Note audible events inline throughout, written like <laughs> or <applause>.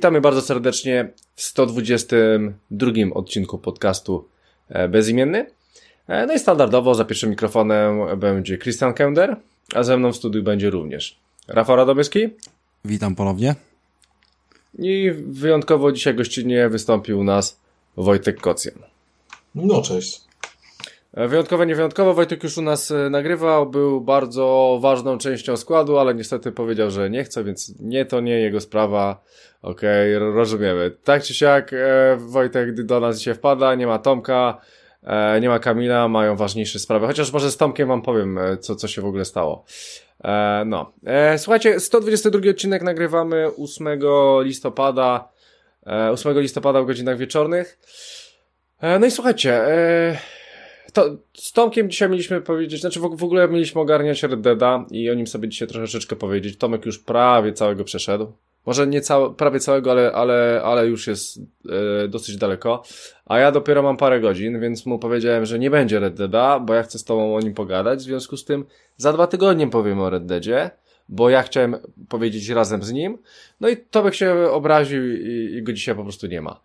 Witamy bardzo serdecznie w 122 odcinku podcastu e, Bezimienny. E, no i standardowo za pierwszym mikrofonem będzie Christian Kender, a ze mną w studiu będzie również Rafał Radomyski. Witam ponownie. I wyjątkowo dzisiaj gościnnie wystąpił u nas Wojtek Kocjan. No cześć. E, wyjątkowo, niewyjątkowo Wojtek już u nas nagrywał, był bardzo ważną częścią składu, ale niestety powiedział, że nie chce, więc nie, to nie jego sprawa. Okej, okay, rozumiemy. Tak czy siak, e, Wojtek do nas dzisiaj wpada, nie ma Tomka, e, nie ma Kamila, mają ważniejsze sprawy. Chociaż może z Tomkiem wam powiem, e, co, co się w ogóle stało. E, no. E, słuchajcie, 122 odcinek nagrywamy 8 listopada, 8 e, listopada w godzinach wieczornych. no i słuchajcie, to, z Tomkiem dzisiaj mieliśmy powiedzieć, znaczy w, w ogóle mieliśmy ogarniać Red Deada i o nim sobie dzisiaj troszeczkę powiedzieć. Tomek już prawie całego przeszedł. Może nie całe, prawie całego, ale, ale, ale już jest e, dosyć daleko. A ja dopiero mam parę godzin, więc mu powiedziałem, że nie będzie Red Deada, bo ja chcę z tobą o nim pogadać. W związku z tym za dwa tygodnie powiem o Red Deadzie bo ja chciałem powiedzieć razem z nim. No i Tomek się obraził i, i go dzisiaj po prostu nie ma.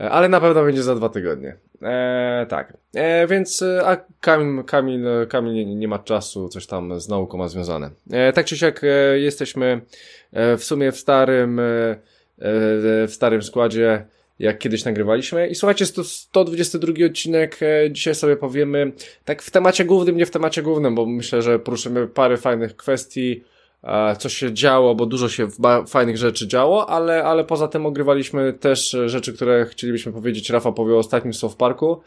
E, ale na pewno będzie za dwa tygodnie. E, tak. E, więc, e, a Kamil, Kamil, Kamil nie, ma czasu, coś tam z nauką ma związane. E, tak czy siak e, jesteśmy w sumie w starym, w starym składzie jak kiedyś nagrywaliśmy. I słuchajcie, 122 odcinek, dzisiaj sobie powiemy, tak w temacie głównym, nie w temacie głównym, bo myślę, że poruszymy parę fajnych kwestii, co się działo, bo dużo się fajnych rzeczy działo, ale, ale poza tym ogrywaliśmy też rzeczy, które chcielibyśmy powiedzieć. Rafa powie o ostatnim South Parku.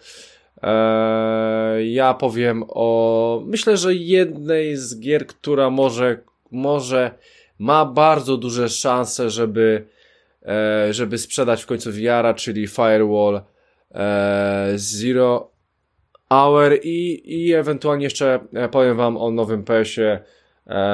Eee, ja powiem o, myślę, że jednej z gier, która może, może ma bardzo duże szanse, żeby, e, żeby sprzedać w końcu VR-a, czyli Firewall e, Zero Hour i, i ewentualnie jeszcze e, powiem wam o nowym PS-ie e,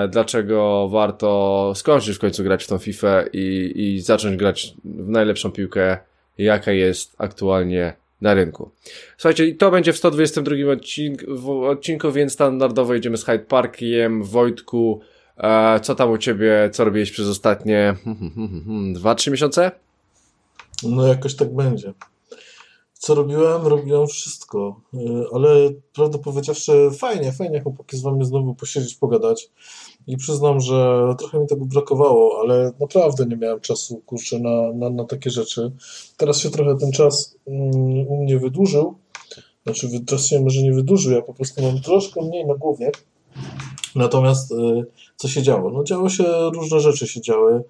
dlaczego warto skończyć w końcu grać w tą FIFA i, i zacząć grać w najlepszą piłkę, jaka jest aktualnie na rynku. Słuchajcie, to będzie w 122 odcinku, w odcinku, więc standardowo jedziemy z Hyde Parkiem, Wojtku, e, co tam u Ciebie, co robiłeś przez ostatnie 2-3 miesiące? No jakoś tak będzie. Co robiłem? Robiłem wszystko, y, ale prawdę powiedziawszy, fajnie, fajnie chłopaki z wami znowu posiedzieć, pogadać. I przyznam, że trochę mi tego brakowało, ale naprawdę nie miałem czasu, kurczę, na, na, na takie rzeczy. Teraz się trochę ten czas um, u mnie wydłużył. Znaczy, czas się może nie wydłużył, ja po prostu mam troszkę mniej na głowie. Natomiast y, co się działo? No działo się, różne rzeczy się działy.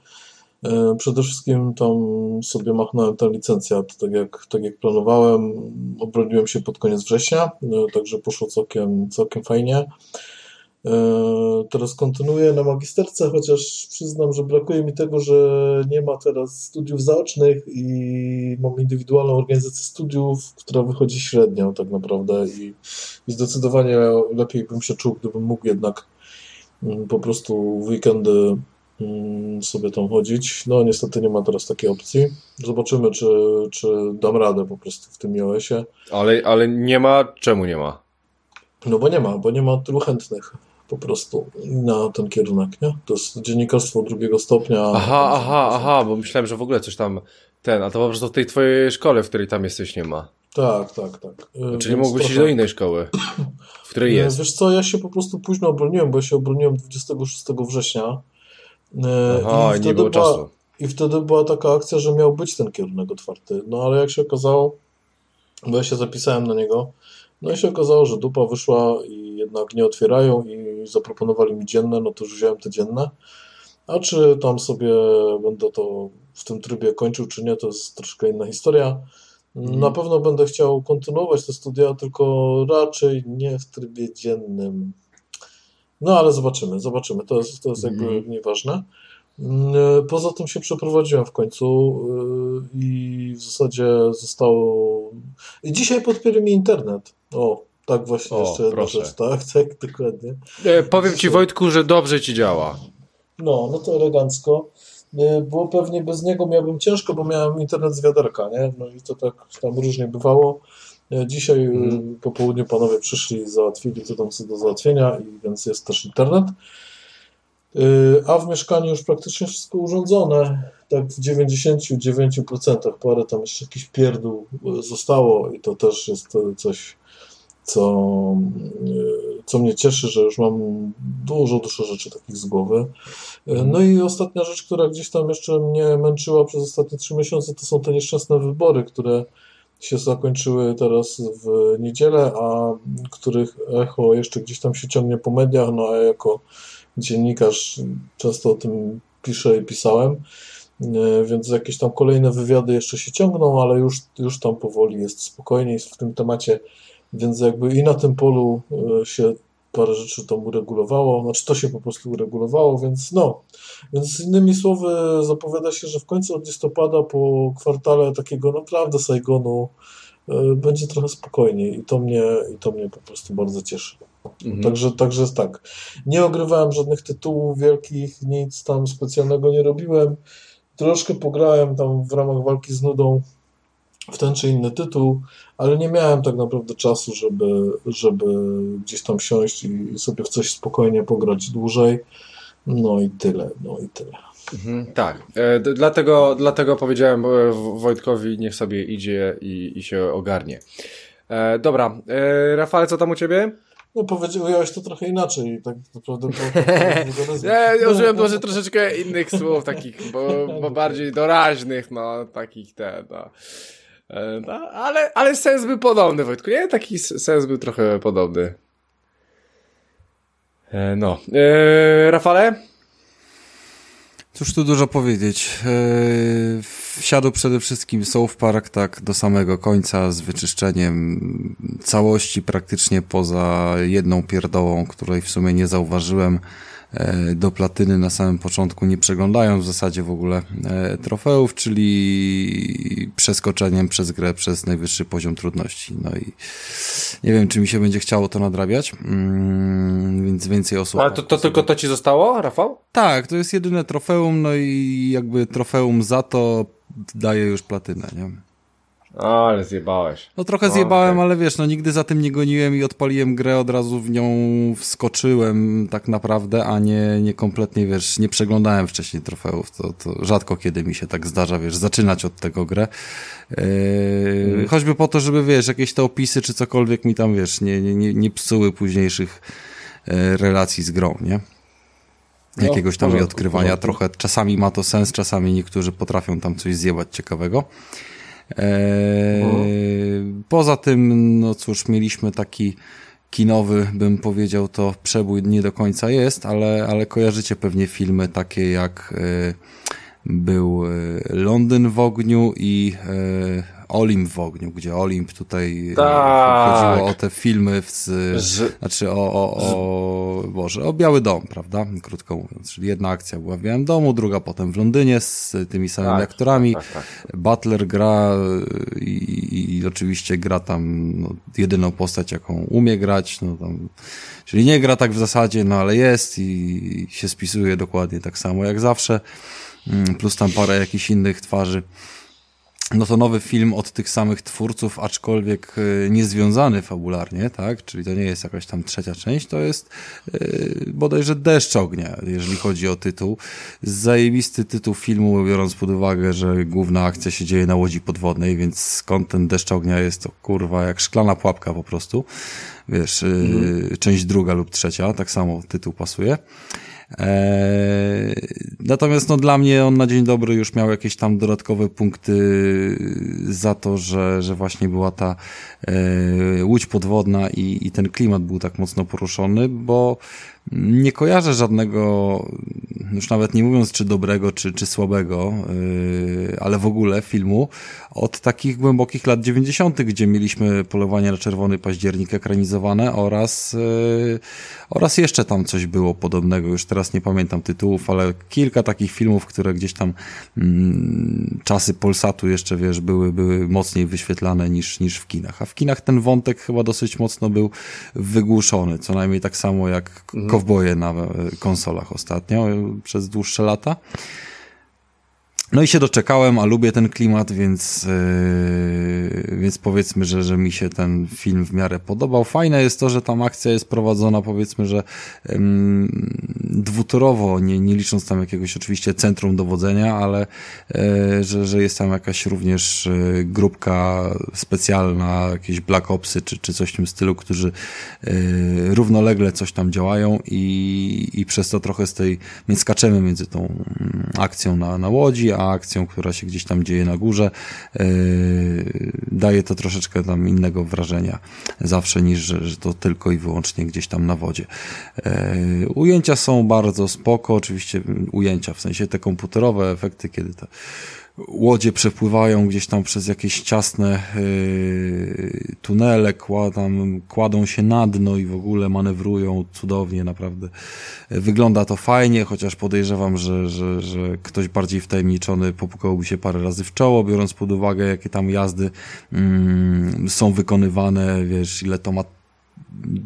E, przede wszystkim tam sobie machnąłem ten licencjat, tak jak, tak jak planowałem. Obroniłem się pod koniec września, e, także poszło całkiem, całkiem fajnie. E, teraz kontynuuję na magisterce, chociaż przyznam, że brakuje mi tego, że nie ma teraz studiów zaocznych i mam indywidualną organizację studiów, która wychodzi średnio tak naprawdę i, i zdecydowanie lepiej bym się czuł, gdybym mógł jednak mm, po prostu weekendy sobie tam chodzić. No niestety nie ma teraz takiej opcji. Zobaczymy, czy, czy dam radę po prostu w tym iOSie. Ale, ale nie ma, czemu nie ma? No bo nie ma, bo nie ma tylu chętnych po prostu na ten kierunek, nie? To jest dziennikarstwo drugiego stopnia. Aha, aha, aha, bo myślałem, że w ogóle coś tam ten, a to po prostu w tej twojej szkole, w której tam jesteś, nie ma. Tak, tak, tak. Czyli mógłbyś trochę... iść do innej szkoły, w której jest. Wiesz co, ja się po prostu późno obroniłem, bo ja się obroniłem 26 września Aha, i nie było była, czasu. I wtedy była taka akcja, że miał być ten kierunek otwarty. No ale jak się okazało, bo ja się zapisałem na niego, no i się okazało, że dupa wyszła i jednak nie otwierają i zaproponowali mi dzienne, no to już wziąłem te dzienne. A czy tam sobie będę to w tym trybie kończył, czy nie, to jest troszkę inna historia. Mhm. Na pewno będę chciał kontynuować te studia, tylko raczej nie w trybie dziennym. No ale zobaczymy, zobaczymy. To jest, to jest jakby mm. nieważne. Poza tym się przeprowadziłem w końcu yy, i w zasadzie zostało. Dzisiaj podpięli mi internet. O, Tak, właśnie O, jeszcze jedna proszę. rzecz, tak, <laughs> tak, dokładnie. E, powiem ci Wojtku, że dobrze ci działa. No, no to elegancko. Y, Bo pewnie bez niego miałbym ciężko, bo miałem internet z wiaderka, nie? No i to tak tam różnie bywało. Dzisiaj y, Mhm. po południu panowie przyszli i załatwili co tam do załatwienia, i więc jest też internet. Y, A w mieszkaniu już praktycznie wszystko urządzone, tak w 99%. Parę tam jeszcze jakiś pierdół y, zostało i to też jest coś, co, co mnie cieszy, że już mam dużo, dużo rzeczy takich z głowy. Y, No i ostatnia rzecz, która gdzieś tam jeszcze mnie męczyła przez ostatnie trzy miesiące, to są te nieszczęsne wybory, które się zakończyły teraz w niedzielę, a których echo jeszcze gdzieś tam się ciągnie po mediach, no a jako dziennikarz często o tym piszę i pisałem, y, więc jakieś tam kolejne wywiady jeszcze się ciągną, ale już, już tam powoli jest spokojniej w tym temacie, więc jakby i na tym polu y, się parę rzeczy tam uregulowało, znaczy to się po prostu uregulowało, więc no, więc innymi słowy zapowiada się, że w końcu od listopada po kwartale takiego naprawdę Saigonu y, będzie trochę spokojniej i to mnie, i to mnie po prostu bardzo cieszy. Mhm. Także, także tak. Nie ogrywałem żadnych tytułów wielkich, nic tam specjalnego nie robiłem. Troszkę pograłem tam w ramach walki z nudą w ten czy inny tytuł, ale nie miałem tak naprawdę czasu, żeby, żeby gdzieś tam siąść i sobie w coś spokojnie pograć dłużej. No i tyle, no i tyle. Mhm, tak. E, dlatego, dlatego powiedziałem e, W- Wojtkowi, niech sobie idzie i, i się ogarnie. E, dobra, e, Rafale, co tam u ciebie? No powiedziałeś to trochę inaczej, tak naprawdę. Bo, <laughs> Ja użyłem może troszeczkę innych słów, takich, bo, bo <laughs> bardziej doraźnych, no, takich te, no. No ale, ale sens był podobny, Wojtku, nie? Taki sens był trochę podobny. E, no. E, Rafale? Cóż tu dużo powiedzieć. Eee, Wsiadł przede wszystkim South Park tak do samego końca z wyczyszczeniem całości praktycznie poza jedną pierdołą, której w sumie nie zauważyłem do platyny na samym początku, nie przeglądając w zasadzie w ogóle e, trofeów, czyli przeskoczeniem przez grę przez najwyższy poziom trudności. No i nie wiem, czy mi się będzie chciało to nadrabiać, mm, więc więcej osób. Ale to, to tylko to ci zostało, Rafał? Tak, to jest jedyne trofeum, no i jakby trofeum za to daje już platynę, nie? Ale zjebałeś. No trochę O, zjebałem, okej. ale wiesz, no nigdy za tym nie goniłem i odpaliłem grę, od razu w nią wskoczyłem tak naprawdę, a nie, nie kompletnie, wiesz, nie przeglądałem wcześniej trofeów. To, to rzadko kiedy mi się tak zdarza, wiesz, zaczynać od tego grę. Yy, Choćby po to, żeby, wiesz, jakieś te opisy czy cokolwiek mi tam, wiesz, nie, nie, nie, psuły późniejszych e, relacji z grą, nie? No, Jakiegoś tam w odkrywania. Trochę czasami ma to sens, czasami niektórzy potrafią tam coś zjebać ciekawego. Eee, Poza tym, no cóż, mieliśmy taki kinowy, bym powiedział, to przebój nie do końca jest, ale, ale kojarzycie pewnie filmy takie jak e, był e, Londyn w ogniu i e, Olimp w ogniu, gdzie Olimp tutaj e, Tak. chodziło o te filmy z, Że- znaczy o, o, o, Boże, o Biały Dom, prawda? Krótko mówiąc. Czyli jedna akcja była w Białym Domu, druga potem w Londynie z tymi samymi Tak, aktorami. tak, tak. Butler gra y, i, i oczywiście gra tam no, jedyną postać, jaką umie grać, no tam, czyli nie gra tak w zasadzie, no ale jest i się spisuje dokładnie tak samo jak zawsze, Mm, plus tam parę jakichś innych twarzy. No to nowy film od tych samych twórców, aczkolwiek y, niezwiązany fabularnie, tak? Czyli to nie jest jakaś tam trzecia część, to jest yy, bodajże Deszcz Ognia, jeżeli chodzi o tytuł. Zajebisty tytuł filmu, biorąc pod uwagę, że główna akcja się dzieje na łodzi podwodnej, więc skąd ten Deszcz Ognia jest to kurwa jak szklana pułapka po prostu. Wiesz, yy, część druga lub trzecia, tak samo tytuł pasuje. Eee, natomiast no, dla mnie on na dzień dobry już miał jakieś tam dodatkowe punkty za to, że, że właśnie była ta e, łódź podwodna i, i ten klimat był tak mocno poruszony, bo nie kojarzę żadnego, już nawet nie mówiąc czy dobrego, czy, czy słabego, yy, ale w ogóle filmu od takich głębokich lat 90., gdzie mieliśmy polowanie na czerwony październik ekranizowane oraz, yy, oraz jeszcze tam coś było podobnego. Już teraz nie pamiętam tytułów, ale kilka takich filmów, które gdzieś tam mm, czasy Polsatu jeszcze, wiesz, były, były mocniej wyświetlane niż, niż w kinach. A w kinach ten wątek chyba dosyć mocno był wygłuszony, co najmniej tak samo jak mhm. Kowboje na konsolach ostatnio przez dłuższe lata. No i się doczekałem, a lubię ten klimat, więc, yy, więc powiedzmy, że, że mi się ten film w miarę podobał. Fajne jest to, że tam akcja jest prowadzona powiedzmy, że yy, dwutorowo, nie, nie licząc tam jakiegoś oczywiście centrum dowodzenia, ale yy, że, że jest tam jakaś również yy, grupka specjalna, jakieś Black Opsy czy, czy coś w tym stylu, którzy yy, równolegle coś tam działają i, i przez to trochę z tej, więc skaczemy między tą mm, akcją na, na łodzi, a akcją, która się gdzieś tam dzieje na górze, yy, daje to troszeczkę tam innego wrażenia zawsze niż, że, że to tylko i wyłącznie gdzieś tam na wodzie. Yy, ujęcia są bardzo spoko, oczywiście ujęcia, w sensie te komputerowe efekty, kiedy to łodzie przepływają gdzieś tam przez jakieś ciasne yy, tunele, kładą, się na dno i w ogóle manewrują cudownie, naprawdę. Wygląda to fajnie, chociaż podejrzewam, że, że, że ktoś bardziej wtajemniczony popukałby się parę razy w czoło, biorąc pod uwagę, jakie tam jazdy yy, są wykonywane, wiesz, ile to ma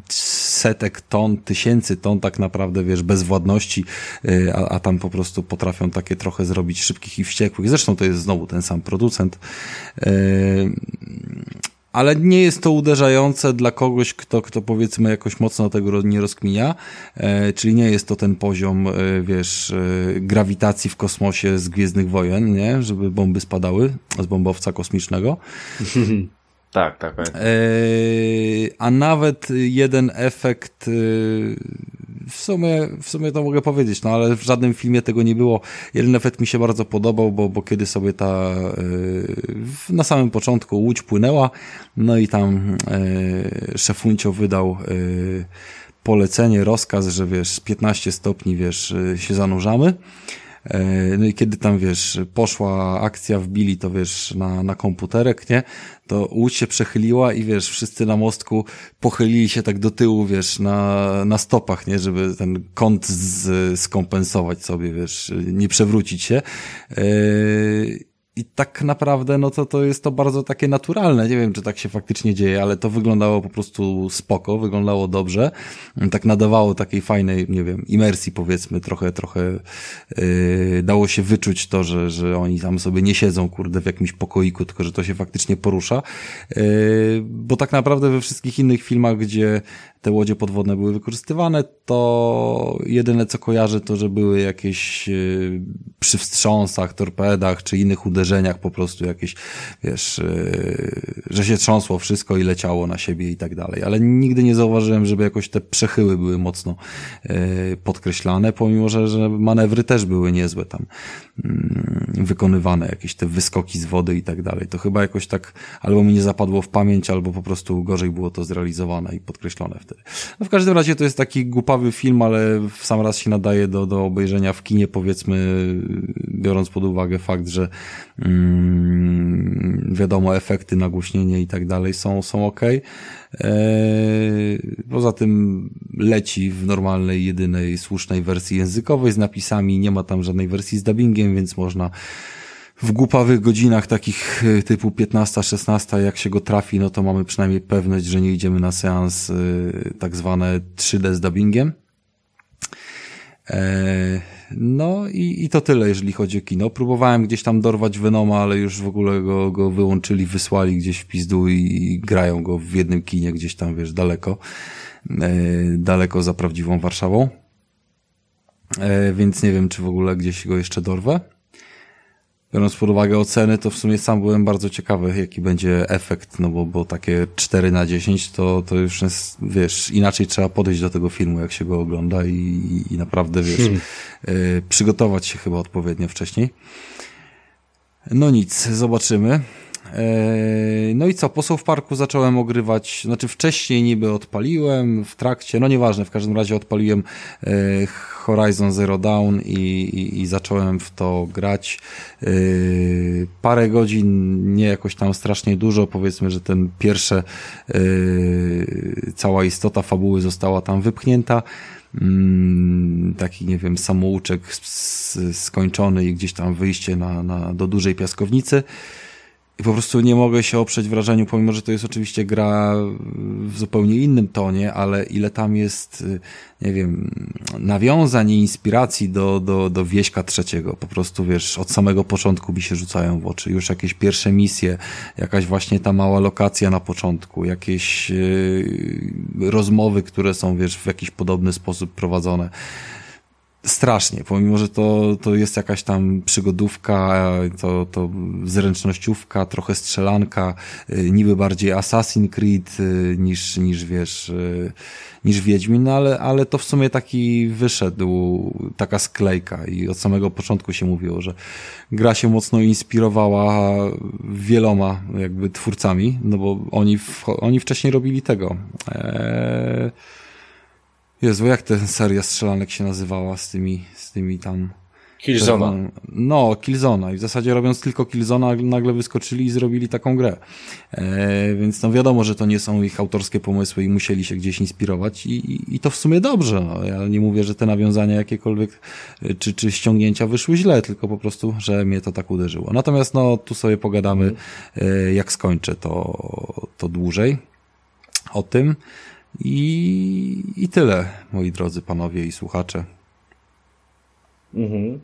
setek ton, tysięcy ton tak naprawdę, wiesz, bezwładności, y, a, a tam po prostu potrafią takie trochę zrobić szybkich i wściekłych. Zresztą to jest znowu ten sam producent. Y, ale nie jest to uderzające dla kogoś, kto, kto powiedzmy jakoś mocno tego nie rozkminia, e, czyli nie jest to ten poziom, wiesz, grawitacji w kosmosie z Gwiezdnych Wojen, nie, żeby bomby spadały z bombowca kosmicznego. <laughs> Tak, tak. tak. a nawet jeden efekt, e, w sumie, w sumie to mogę powiedzieć, no ale w żadnym filmie tego nie było. Jeden efekt mi się bardzo podobał, bo, bo kiedy sobie ta e, na samym początku łódź płynęła, no i tam e, szefuncio wydał polecenie, rozkaz, że wiesz, 15 stopni, wiesz, się zanurzamy. No i kiedy tam, wiesz, poszła akcja, wbili to, wiesz, na, na komputerek, nie? To łódź się przechyliła i, wiesz, wszyscy na mostku pochylili się tak do tyłu, wiesz, na, na stopach, nie? Żeby ten kąt z, skompensować sobie, wiesz, nie przewrócić się. Yy i tak naprawdę, no to to jest to bardzo takie naturalne. Nie wiem, czy tak się faktycznie dzieje, ale to wyglądało po prostu spoko, wyglądało dobrze. Tak nadawało takiej fajnej, nie wiem, imersji powiedzmy, trochę, trochę yy, dało się wyczuć to, że, że oni tam sobie nie siedzą, kurde, w jakimś pokoiku, tylko że to się faktycznie porusza. Yy, bo tak naprawdę we wszystkich innych filmach, gdzie te łodzie podwodne były wykorzystywane, to jedyne co kojarzę to, że były jakieś yy, przy wstrząsach, torpedach czy innych uderzeniach po prostu jakieś, wiesz, yy, że się trząsło wszystko i leciało na siebie i tak dalej. Ale nigdy nie zauważyłem, żeby jakoś te przechyły były mocno yy, podkreślane, pomimo, że, że manewry też były niezłe tam mm, wykonywane, jakieś te wyskoki z wody i tak dalej. To chyba jakoś tak albo mi nie zapadło w pamięć, albo po prostu gorzej było to zrealizowane i podkreślone wtedy. No w każdym razie to jest taki głupawy film, ale w sam raz się nadaje do, do obejrzenia w kinie, powiedzmy, biorąc pod uwagę fakt, że mm, wiadomo, efekty, nagłośnienie i tak dalej są, są ok. Eee, poza tym leci w normalnej, jedynej, słusznej wersji językowej z napisami, nie ma tam żadnej wersji z dubbingiem, więc można w głupawych godzinach takich e, typu 15-16, jak się go trafi, no to mamy przynajmniej pewność, że nie idziemy na seans e, tak zwane 3D z dubbingiem. E, no i, i to tyle, jeżeli chodzi o kino. Próbowałem gdzieś tam dorwać Venoma, ale już w ogóle go, go wyłączyli, wysłali gdzieś w pizdu i grają go w jednym kinie gdzieś tam, wiesz, daleko. Daleko za prawdziwą Warszawą. Więc nie wiem, czy w ogóle gdzieś go jeszcze dorwę biorąc pod uwagę oceny, to w sumie sam byłem bardzo ciekawy, jaki będzie efekt, no bo, bo takie 4 na 10 to, to już jest, wiesz, inaczej trzeba podejść do tego filmu, jak się go ogląda i, i naprawdę, wiesz, hmm. y, przygotować się chyba odpowiednio wcześniej. No nic, zobaczymy. Eee, no i co, po South Parku zacząłem ogrywać, znaczy wcześniej niby odpaliłem, w trakcie, no nieważne, w każdym razie odpaliłem e, Horizon Zero Dawn i, i, i zacząłem w to grać. E, parę godzin, nie jakoś tam strasznie dużo, powiedzmy, że ten pierwsze, cała istota fabuły została tam wypchnięta mm, taki, nie wiem, samouczek skończony i gdzieś tam wyjście na, na, do dużej piaskownicy. I po prostu nie mogę się oprzeć wrażeniu, pomimo, że to jest oczywiście gra w zupełnie innym tonie, ale ile tam jest, nie wiem, nawiązań i inspiracji do, do, do wieśka trzeciego. Po prostu, wiesz, od samego początku mi się rzucają w oczy. Już jakieś pierwsze misje, jakaś właśnie ta mała lokacja na początku, jakieś yy, rozmowy, które są, wiesz, w jakiś podobny sposób prowadzone strasznie, pomimo, że to, to jest jakaś tam przygodówka, to, to zręcznościówka, trochę strzelanka, y, niby bardziej Assassin's Creed y, niż, niż wiesz, niż Wiedźmin, no ale, ale to w sumie taki wyszedł, taka sklejka i od samego początku się mówiło, że gra się mocno inspirowała wieloma jakby twórcami, no bo oni, oni wcześniej robili tego. Eee, Jezu, jak ta seria strzelanek się nazywała z tymi, z tymi tam... Killzona. No, Killzona. I w zasadzie robiąc tylko Killzona, nagle wyskoczyli i zrobili taką grę. E, więc no wiadomo, że to nie są ich autorskie pomysły i musieli się gdzieś inspirować i, i, i to w sumie dobrze. No. Ja nie mówię, że te nawiązania jakiekolwiek e, czy, czy ściągnięcia wyszły źle, tylko po prostu, że mnie to tak uderzyło. Natomiast no, tu sobie pogadamy, e, jak skończę to, to dłużej o tym. I, I tyle, moi drodzy panowie i słuchacze. Mhm.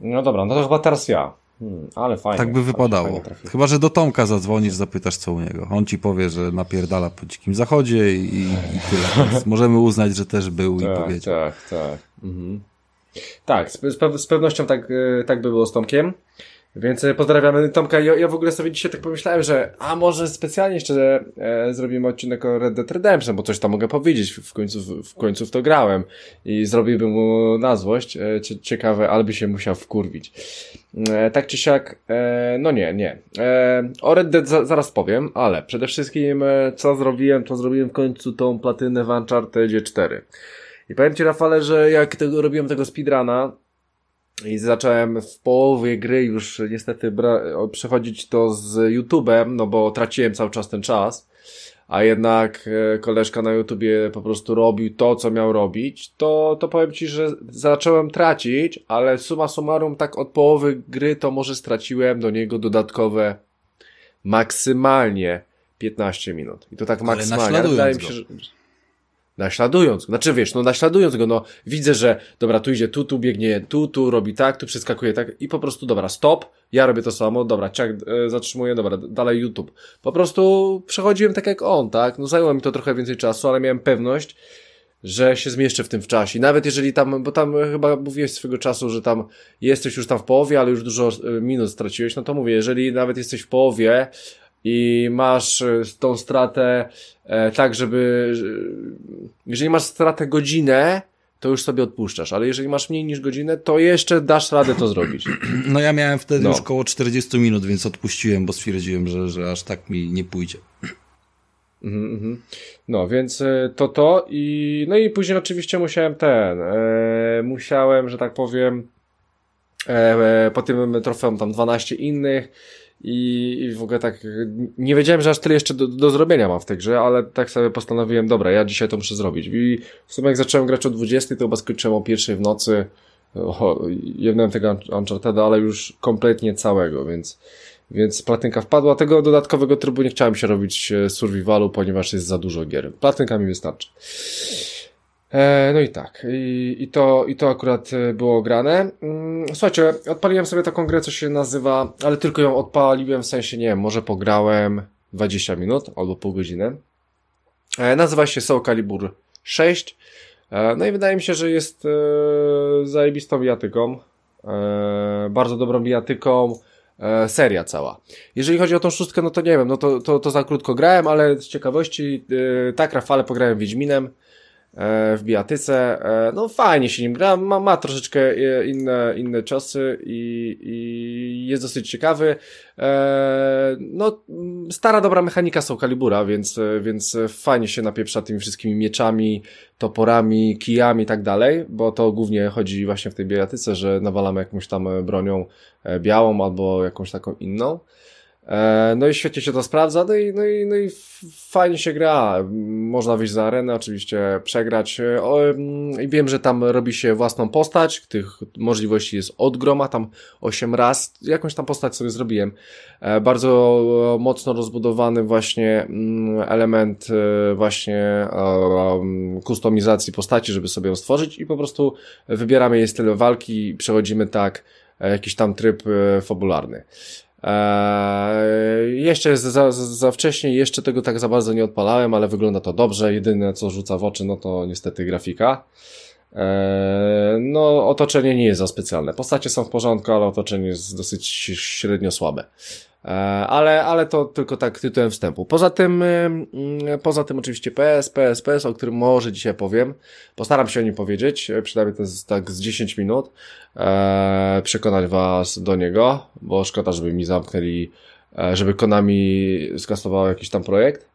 No dobra, no to chyba teraz ja. Hmm, ale fajnie. Tak by wypadało. Chyba, że do Tomka zadzwonisz, zapytasz co u niego. On ci powie, że napierdala po dzikim zachodzie i, i tyle. <laughs> Więc możemy uznać, że też był tak, i powiedział. Tak, tak. Mhm. Tak, z, z, pewnością tak, e, tak by było z Tomkiem. Więc e, pozdrawiamy Tomka. Ja, ja w ogóle sobie dzisiaj tak pomyślałem, że a może specjalnie jeszcze e, zrobimy odcinek o Red Dead Redemption, bo coś tam mogę powiedzieć. W końcu w, w końcu w to grałem i zrobiłbym mu na złość. E, ciekawe, albo się musiał wkurwić. E, tak czy siak, e, no nie, nie. E, o Red Dead za, zaraz powiem, ale przede wszystkim e, co zrobiłem, to zrobiłem w końcu tą platynę w Uncharted 4. I powiem Ci Rafale, że jak tego, robiłem tego speedruna, i zacząłem w połowie gry już niestety przechodzić to z YouTube'em, no bo traciłem cały czas ten czas, a jednak e, koleżka na YouTubie po prostu robił to, co miał robić, to, to powiem Ci, że zacząłem tracić, ale suma summarum tak od połowy gry to może straciłem do niego dodatkowe maksymalnie 15 minut. I to tak maksymalnie. Ale wydaje mi się, że naśladując go. Znaczy wiesz, no naśladując go, no widzę, że dobra, tu idzie tu, tu biegnie tu, tu robi tak, tu przeskakuje tak i po prostu dobra, stop, ja robię to samo, dobra, ciak, e, zatrzymuję, dobra, dalej YouTube. Po prostu przechodziłem tak jak on, tak? No zajęło mi to trochę więcej czasu, ale miałem pewność, że się zmieszczę w tym w czasie. Nawet jeżeli tam, bo tam chyba mówiłeś swego czasu, że tam jesteś już tam w połowie, ale już dużo e, minut straciłeś, no to mówię, jeżeli nawet jesteś w połowie, i masz e, tą stratę e, tak, żeby jeżeli masz stratę godzinę, to już sobie odpuszczasz, ale jeżeli masz mniej niż godzinę, to jeszcze dasz radę to zrobić. <clears throat> No ja miałem wtedy no. już około 40 minut, więc odpuściłem, bo stwierdziłem, że, że aż tak mi nie pójdzie. <clears throat> Mhm, mhm. No, więc e, to to i no i później oczywiście musiałem ten, e, musiałem, że tak powiem, e, po tym trofeum tam 12 innych i, w ogóle tak, nie wiedziałem, że aż tyle jeszcze do, do zrobienia mam w tej grze, ale tak sobie postanowiłem, dobra, ja dzisiaj to muszę zrobić. I w sumie jak zacząłem grać o 20, to chyba skończyłem o pierwszej w nocy. Jednym tego Uncharted, ale już kompletnie całego, więc, więc platynka wpadła. Tego dodatkowego trybu nie chciałem się robić e, survivalu, ponieważ jest za dużo gier. Platynka mi wystarczy. E, no i tak, I, i, to, i to akurat e, było grane. Mm, słuchajcie, odpaliłem sobie taką grę, co się nazywa, ale tylko ją odpaliłem, w sensie, nie wiem, może pograłem 20 minut albo pół godziny. E, nazywa się Soul Calibur 6. No i wydaje mi się, że jest zajebistą bijatyką. Bardzo dobrą bijatyką. Seria cała. Jeżeli chodzi o tą szóstkę, no to nie wiem, no to, to, to za krótko grałem, ale z ciekawości, tak, Rafale pograłem Wiedźminem. W bijatyce. No fajnie się nim gra, ma, ma troszeczkę inne, inne ciosy i, i jest dosyć ciekawy. No, stara dobra mechanika są kalibura, więc, więc fajnie się napieprza tymi wszystkimi mieczami, toporami, kijami i tak dalej, bo to głównie chodzi właśnie w tej bijatyce, że nawalamy jakąś tam bronią białą albo jakąś taką inną. E, no i świetnie się to sprawdza, no i, no i, no i fajnie się gra. Można wyjść za arenę, oczywiście przegrać. E, mm, I wiem, że tam robi się własną postać, tych możliwości jest od groma, tam 8 raz. Jakąś tam postać sobie zrobiłem. E, bardzo mocno rozbudowany właśnie mm, element właśnie kustomizacji postaci, żeby sobie ją stworzyć i po prostu wybieramy jej styl walki i przechodzimy tak jakiś tam tryb fabularny. Eee, jeszcze jest za, za, wcześnie, jeszcze tego tak za bardzo nie odpalałem, ale wygląda to dobrze. Jedyne co rzuca w oczy, no to niestety grafika. Eee, no, otoczenie nie jest za specjalne. Postacie są w porządku, ale otoczenie jest dosyć średnio słabe. E, ale, ale to tylko tak tytułem wstępu. Poza tym, mm, poza tym oczywiście PS, PS, PS, o którym może dzisiaj powiem. Postaram się o nim powiedzieć, e, przynajmniej to jest tak z 10 minut, e, przekonać was do niego, bo szkoda, żeby mi zamknęli, żeby Konami skasowało jakiś tam projekt.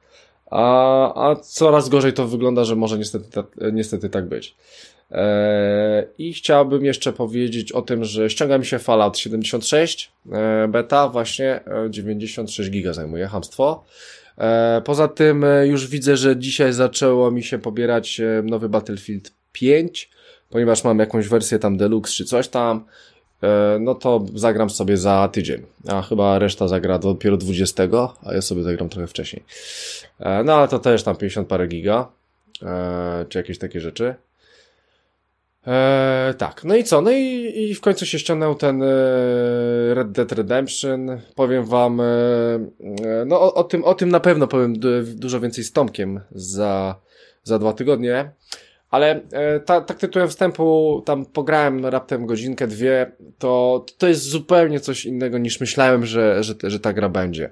A, a coraz gorzej to wygląda, że może niestety, niestety tak być. E, I chciałbym jeszcze powiedzieć o tym, że ściąga mi się Fallout 76 e, beta, właśnie 96 e, giga zajmuje, hamstwo. Poza tym już widzę, że dzisiaj zaczęło mi się pobierać nowy Battlefield 5, ponieważ mam jakąś wersję tam deluxe czy coś tam, no to zagram sobie za tydzień. A chyba reszta zagra dopiero 20, a ja sobie zagram trochę wcześniej. No ale to też tam 50 parę giga, czy jakieś takie rzeczy. Eee, tak, no i co? No i, i w końcu się ściągnął ten e, Red Dead Redemption. Powiem wam, e, e, no o, o, tym, o tym na pewno powiem dużo więcej z Tomkiem za, za dwa tygodnie. Ale e, ta, tak tytułem wstępu, tam pograłem raptem godzinkę, dwie, to, to jest zupełnie coś innego niż myślałem, że, że, że ta gra będzie.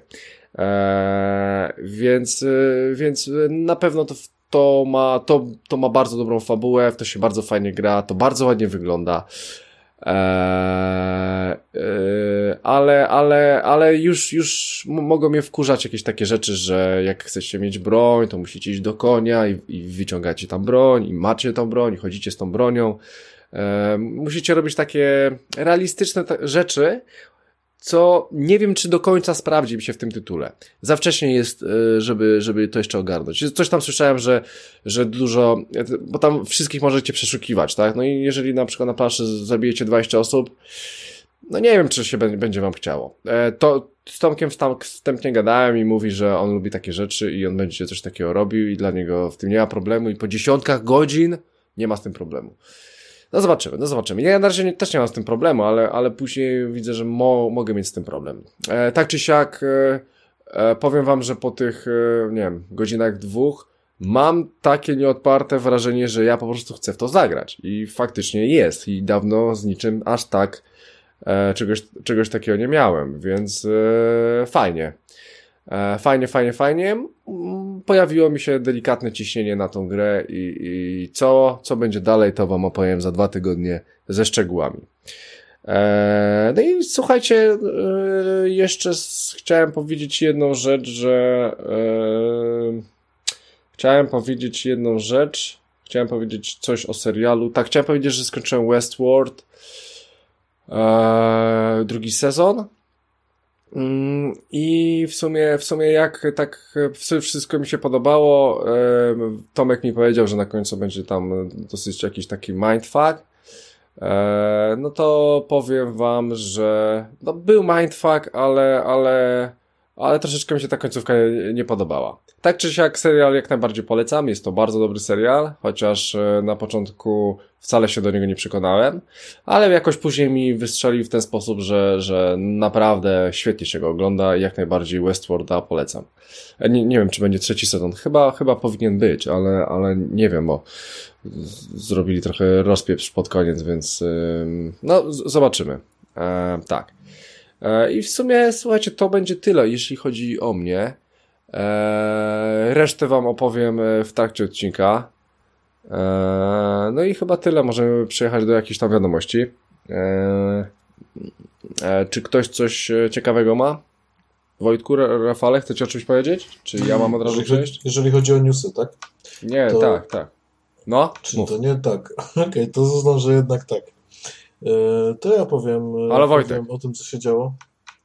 E, więc, e, więc na pewno to to ma, to, to ma bardzo dobrą fabułę, w to się bardzo fajnie gra, to bardzo ładnie wygląda. Eee, ale, ale, ale już, już mogą mnie wkurzać jakieś takie rzeczy, że jak chcecie mieć broń, to musicie iść do konia i, i wyciągacie tam broń, i macie tą broń, i chodzicie z tą bronią. Eee, musicie robić takie realistyczne rzeczy, co nie wiem, czy do końca sprawdzi mi się w tym tytule. Za wcześnie jest, e, żeby, żeby to jeszcze ogarnąć. Coś tam słyszałem, że, że dużo, bo tam wszystkich możecie przeszukiwać, tak? No i jeżeli na przykład na planszy zabijecie 20 osób, no nie wiem, czy się będzie wam chciało. E, to z Tomkiem wstępnie gadałem i mówi, że on lubi takie rzeczy i on będzie coś takiego robił i dla niego w tym nie ma problemu i po dziesiątkach godzin nie ma z tym problemu. No zobaczymy, no zobaczymy. Ja na razie nie, też nie mam z tym problemu, ale, ale później widzę, że mo, mogę mieć z tym problem. E, tak czy siak, e, e, powiem wam, że po tych, e, nie wiem, godzinach dwóch mam takie nieodparte wrażenie, że ja po prostu chcę w to zagrać. I faktycznie jest. I dawno z niczym aż tak e, czegoś, czegoś takiego nie miałem, więc e, fajnie. Fajnie, fajnie, fajnie. Pojawiło mi się delikatne ciśnienie na tą grę i, i co, co będzie dalej, to wam opowiem za dwa tygodnie ze szczegółami. E, no i słuchajcie, e, jeszcze chciałem powiedzieć jedną rzecz, że chciałem powiedzieć jedną rzecz, chciałem powiedzieć coś o serialu. Tak, chciałem powiedzieć, że skończyłem Westworld drugi sezon. Mm, I w sumie, w sumie jak tak wszystko mi się podobało, Tomek mi powiedział, że na końcu będzie tam dosyć jakiś taki mindfuck. E, no to powiem wam, że no był mindfuck, ale, ale, ale troszeczkę mi się ta końcówka nie podobała. Tak czy siak serial jak najbardziej polecam, jest to bardzo dobry serial, chociaż e, na początku wcale się do niego nie przekonałem, ale jakoś później mi wystrzelił w ten sposób, że, że naprawdę świetnie się go ogląda i jak najbardziej Westworlda polecam. E, nie, nie wiem, czy będzie trzeci sezon, chyba, chyba powinien być, ale, ale nie wiem, bo zrobili trochę rozpieprz pod koniec, więc no zobaczymy. E, tak. E, I w sumie, słuchajcie, to będzie tyle, jeśli chodzi o mnie. Eee, resztę wam opowiem e, w trakcie odcinka. E, no i chyba tyle. Możemy przejechać do jakichś tam wiadomości. E, e, czy ktoś coś e, ciekawego ma? Wojtku, Ra- Rafale, chcecie o czymś powiedzieć? Czy ja mam od razu jeżeli, przejść? jeżeli chodzi o newsy, tak? Nie, to- tak, tak. No, Czy mów. to nie tak? <laughs> Okej, to zaznam, że jednak tak. E, to ja powiem, e, Ale Wojtek. powiem o tym, co się działo.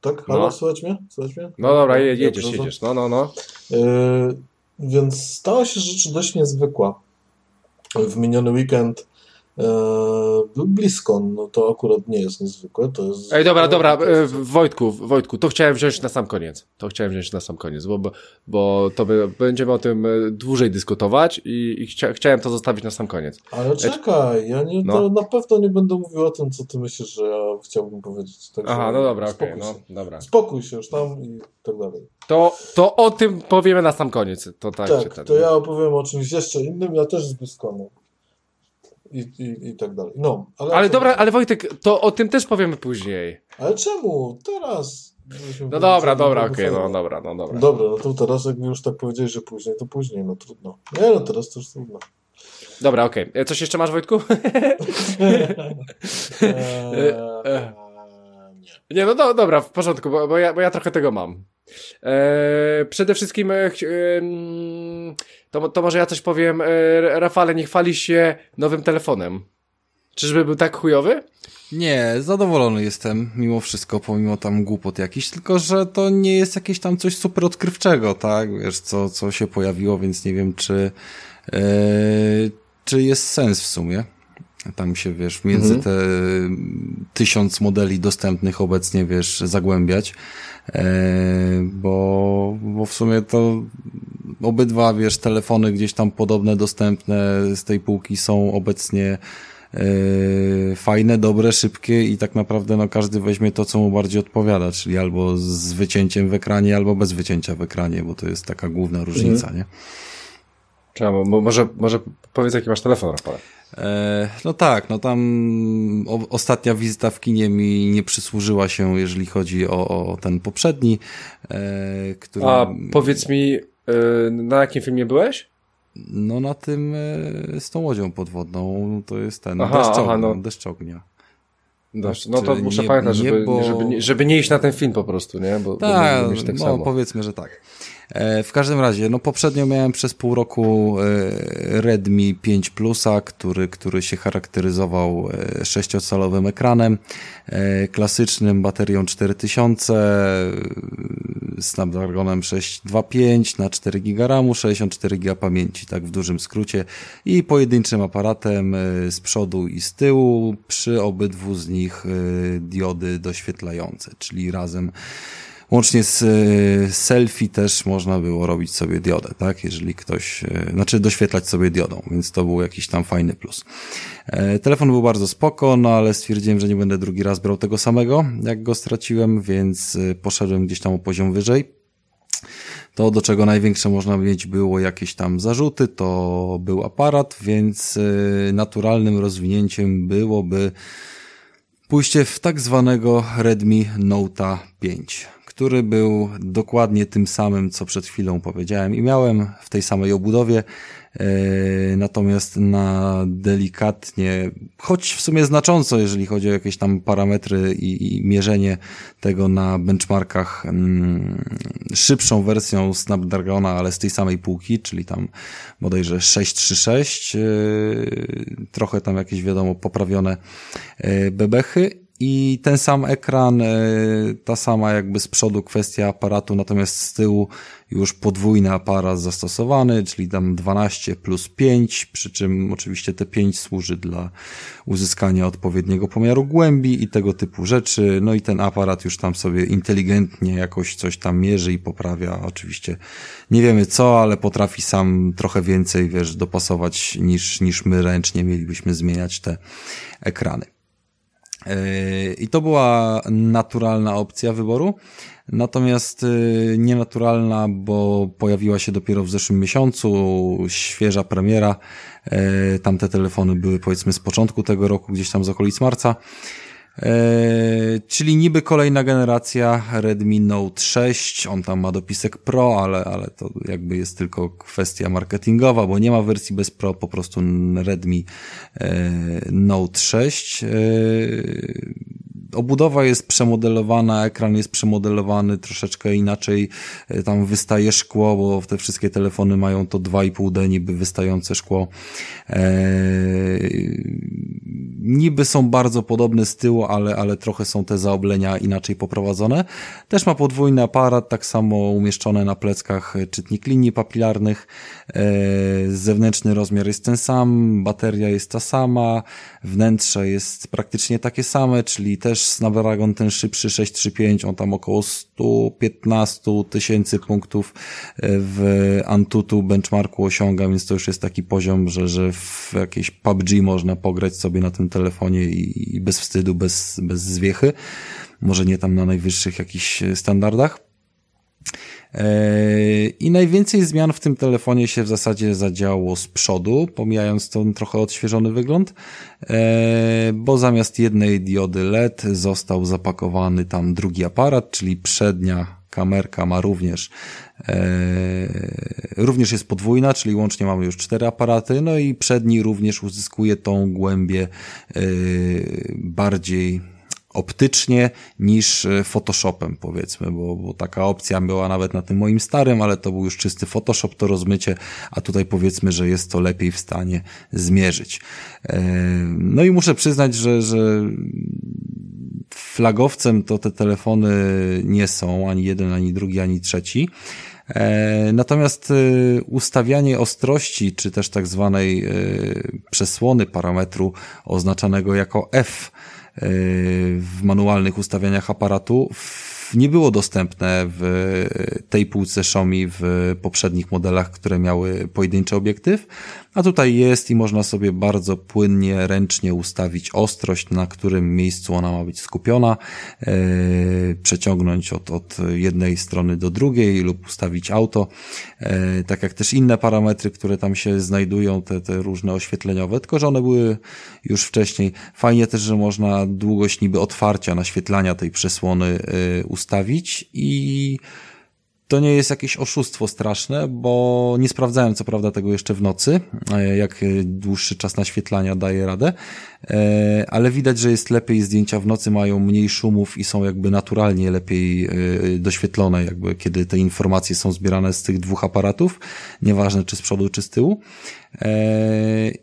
Tak? Halo, No. słychać mnie? Słychać mnie? No dobra, je, jedziesz, jedziesz. No, no, no. E, Więc stała się rzecz dość niezwykła. W miniony weekend e, był BlizzCon, no to akurat nie jest niezwykłe, to jest... Ej, dobra, dobra, e, Wojtku, Wojtku, to chciałem wziąć na sam koniec. To chciałem wziąć na sam koniec, bo, bo, to by, będziemy o tym e, dłużej dyskutować i, i chcia, chciałem to zostawić na sam koniec. Ale czekaj, ja nie, No. na pewno nie będę mówił o tym, co ty myślisz, że ja chciałbym powiedzieć. Także Aha, no dobra, okej, spokój no, się. dobra. Spokój się już tam i tak dalej. To, to o tym powiemy na sam koniec. To tak, Tak, ten- to ja opowiem o czymś jeszcze innym, ja też z BlizzConu. I, i, I tak dalej. No, ale, Ale dobra, ale Wojtek, to o tym też powiemy później. Ale czemu? Teraz. No dobra, dobra, okej, no fajnie. dobra, no dobra. Dobra, no to teraz jak już tak powiedziałeś, że później, to później, no trudno. Nie no, teraz to już trudno. Dobra, okej. E, Coś jeszcze masz, Wojtku? Eee, <laughs> e. nie. Nie, no do, dobra, w porządku, bo, bo, ja, bo ja trochę tego mam. E, przede wszystkim e, to, to może ja coś powiem. E, Rafale, nie chwali się nowym telefonem. Czyżby był tak chujowy? Nie, zadowolony jestem mimo wszystko, pomimo tam głupot jakichś, tylko że to nie jest jakieś tam coś super odkrywczego, tak? Wiesz, co, co się pojawiło, więc nie wiem, czy, czy jest sens w sumie. Tam się, wiesz, między Mhm. te tysiąc modeli dostępnych obecnie, wiesz, zagłębiać, e, bo, bo w sumie to obydwa, wiesz, telefony gdzieś tam podobne, dostępne z tej półki są obecnie e, fajne, dobre, szybkie i tak naprawdę no, każdy weźmie to, co mu bardziej odpowiada, czyli albo z wycięciem w ekranie, albo bez wycięcia w ekranie, bo to jest taka główna różnica, nie? Czemu? Mo, może, może powiedz, jaki masz telefon, Rafale. E, no tak, no tam ostatnia wizyta w kinie mi nie przysłużyła się, jeżeli chodzi o, o ten poprzedni, e, który... A powiedz mi, e, na jakim filmie byłeś? No na tym z tą łodzią podwodną, to jest ten Aha, deszczognia, aha, no. deszczognia. Dobrze, no to Czy muszę nie- pamiętać, żeby, niebo- żeby, nie, żeby nie iść na ten film po prostu, nie? Bo, bo Tak, mieć tak no samo. powiedzmy, że tak. E, w każdym razie, no poprzednio miałem przez pół roku e, Redmi 5 Plusa, który, który się charakteryzował e, sześciocalowym ekranem, klasycznym baterią 4000, e, Snapdragonem 625 na 4 GB RAMu, 64 GB pamięci, tak w dużym skrócie i pojedynczym aparatem z przodu i z tyłu, przy obydwu z nich diody doświetlające, czyli razem Łącznie z e, selfie też można było robić sobie diodę, tak? Jeżeli ktoś, e, znaczy doświetlać sobie diodą, więc to był jakiś tam fajny plus. E, Telefon był bardzo spoko, no ale stwierdziłem, że nie będę drugi raz brał tego samego, jak go straciłem, więc poszedłem gdzieś tam o poziom wyżej. To, do czego największe można mieć było jakieś tam zarzuty, to był aparat, więc naturalnym rozwinięciem byłoby pójście w tak zwanego Redmi Note 5, który był dokładnie tym samym, co przed chwilą powiedziałem i miałem w tej samej obudowie, e, natomiast na delikatnie, choć w sumie znacząco, jeżeli chodzi o jakieś tam parametry i, i mierzenie tego na benchmarkach, mm, szybszą wersją Snapdragona, ale z tej samej półki, czyli tam bodajże 636, e, trochę tam jakieś wiadomo poprawione e, bebechy i ten sam ekran, e, ta sama jakby z przodu kwestia aparatu, natomiast z tyłu już podwójny aparat zastosowany, czyli tam 12 plus 5, przy czym oczywiście te 5 służy dla uzyskania odpowiedniego pomiaru głębi i tego typu rzeczy. No i ten aparat już tam sobie inteligentnie jakoś coś tam mierzy i poprawia. Oczywiście nie wiemy co, ale potrafi sam trochę więcej, wiesz, dopasować niż, niż my ręcznie mielibyśmy zmieniać te ekrany. Yy, I to była naturalna opcja wyboru. Natomiast yy, nienaturalna, bo pojawiła się dopiero w zeszłym miesiącu, świeża premiera. Yy, Tamte telefony były powiedzmy z początku tego roku, gdzieś tam z okolic marca. E, czyli niby kolejna generacja Redmi Note 6, on tam ma dopisek Pro, ale, ale to jakby jest tylko kwestia marketingowa, bo nie ma wersji bez Pro, po prostu Redmi e, Note 6. E, obudowa jest przemodelowana, ekran jest przemodelowany troszeczkę inaczej, e, tam wystaje szkło, bo te wszystkie telefony mają to 2,5D niby wystające szkło. Eee, niby są bardzo podobne z tyłu, ale, ale trochę są te zaoblenia inaczej poprowadzone. Też ma podwójny aparat, tak samo umieszczone na pleckach czytnik linii papilarnych. Eee, zewnętrzny rozmiar jest ten sam, bateria jest ta sama, wnętrze jest praktycznie takie same, czyli też Snapdragon ten szybszy 635, on tam około 115 tysięcy punktów e, w Antutu benchmarku osiąga, więc to już jest taki poziom, że, że w jakieś PUBG można pograć sobie na tym telefonie i, i bez wstydu, bez, bez zwiechy. Może nie tam na najwyższych jakichś standardach. E, I najwięcej zmian w tym telefonie się w zasadzie zadziało z przodu, pomijając ten trochę odświeżony wygląd, e, bo zamiast jednej diody LED został zapakowany tam drugi aparat, czyli przednia kamerka ma również e, również jest podwójna, czyli łącznie mamy już cztery aparaty, no i przedni również uzyskuje tą głębię bardziej optycznie niż e, Photoshopem powiedzmy, bo, bo taka opcja była nawet na tym moim starym, ale to był już czysty Photoshop, to rozmycie, a tutaj powiedzmy, że jest to lepiej w stanie zmierzyć. E, no i muszę przyznać, że, że flagowcem to te telefony nie są, ani jeden, ani drugi, ani trzeci. E, natomiast ustawianie ostrości, czy też tak zwanej przesłony parametru oznaczanego jako F, w manualnych ustawieniach aparatu nie było dostępne w tej półce Xiaomi w poprzednich modelach, które miały pojedynczy obiektyw, a tutaj jest i można sobie bardzo płynnie, ręcznie ustawić ostrość, na którym miejscu ona ma być skupiona, yy, przeciągnąć od, od jednej strony do drugiej lub ustawić auto, yy, tak jak też inne parametry, które tam się znajdują, te, te różne oświetleniowe, tylko że one były już wcześniej. Fajnie też, że można długość niby otwarcia, naświetlania tej przesłony yy, ustawić i to nie jest jakieś oszustwo straszne, bo nie sprawdzałem co prawda tego jeszcze w nocy, e, jak dłuższy czas naświetlania daje radę, e, ale widać, że jest lepiej, zdjęcia w nocy mają mniej szumów i są jakby naturalnie lepiej e, doświetlone, jakby kiedy te informacje są zbierane z tych dwóch aparatów, nieważne czy z przodu, czy z tyłu.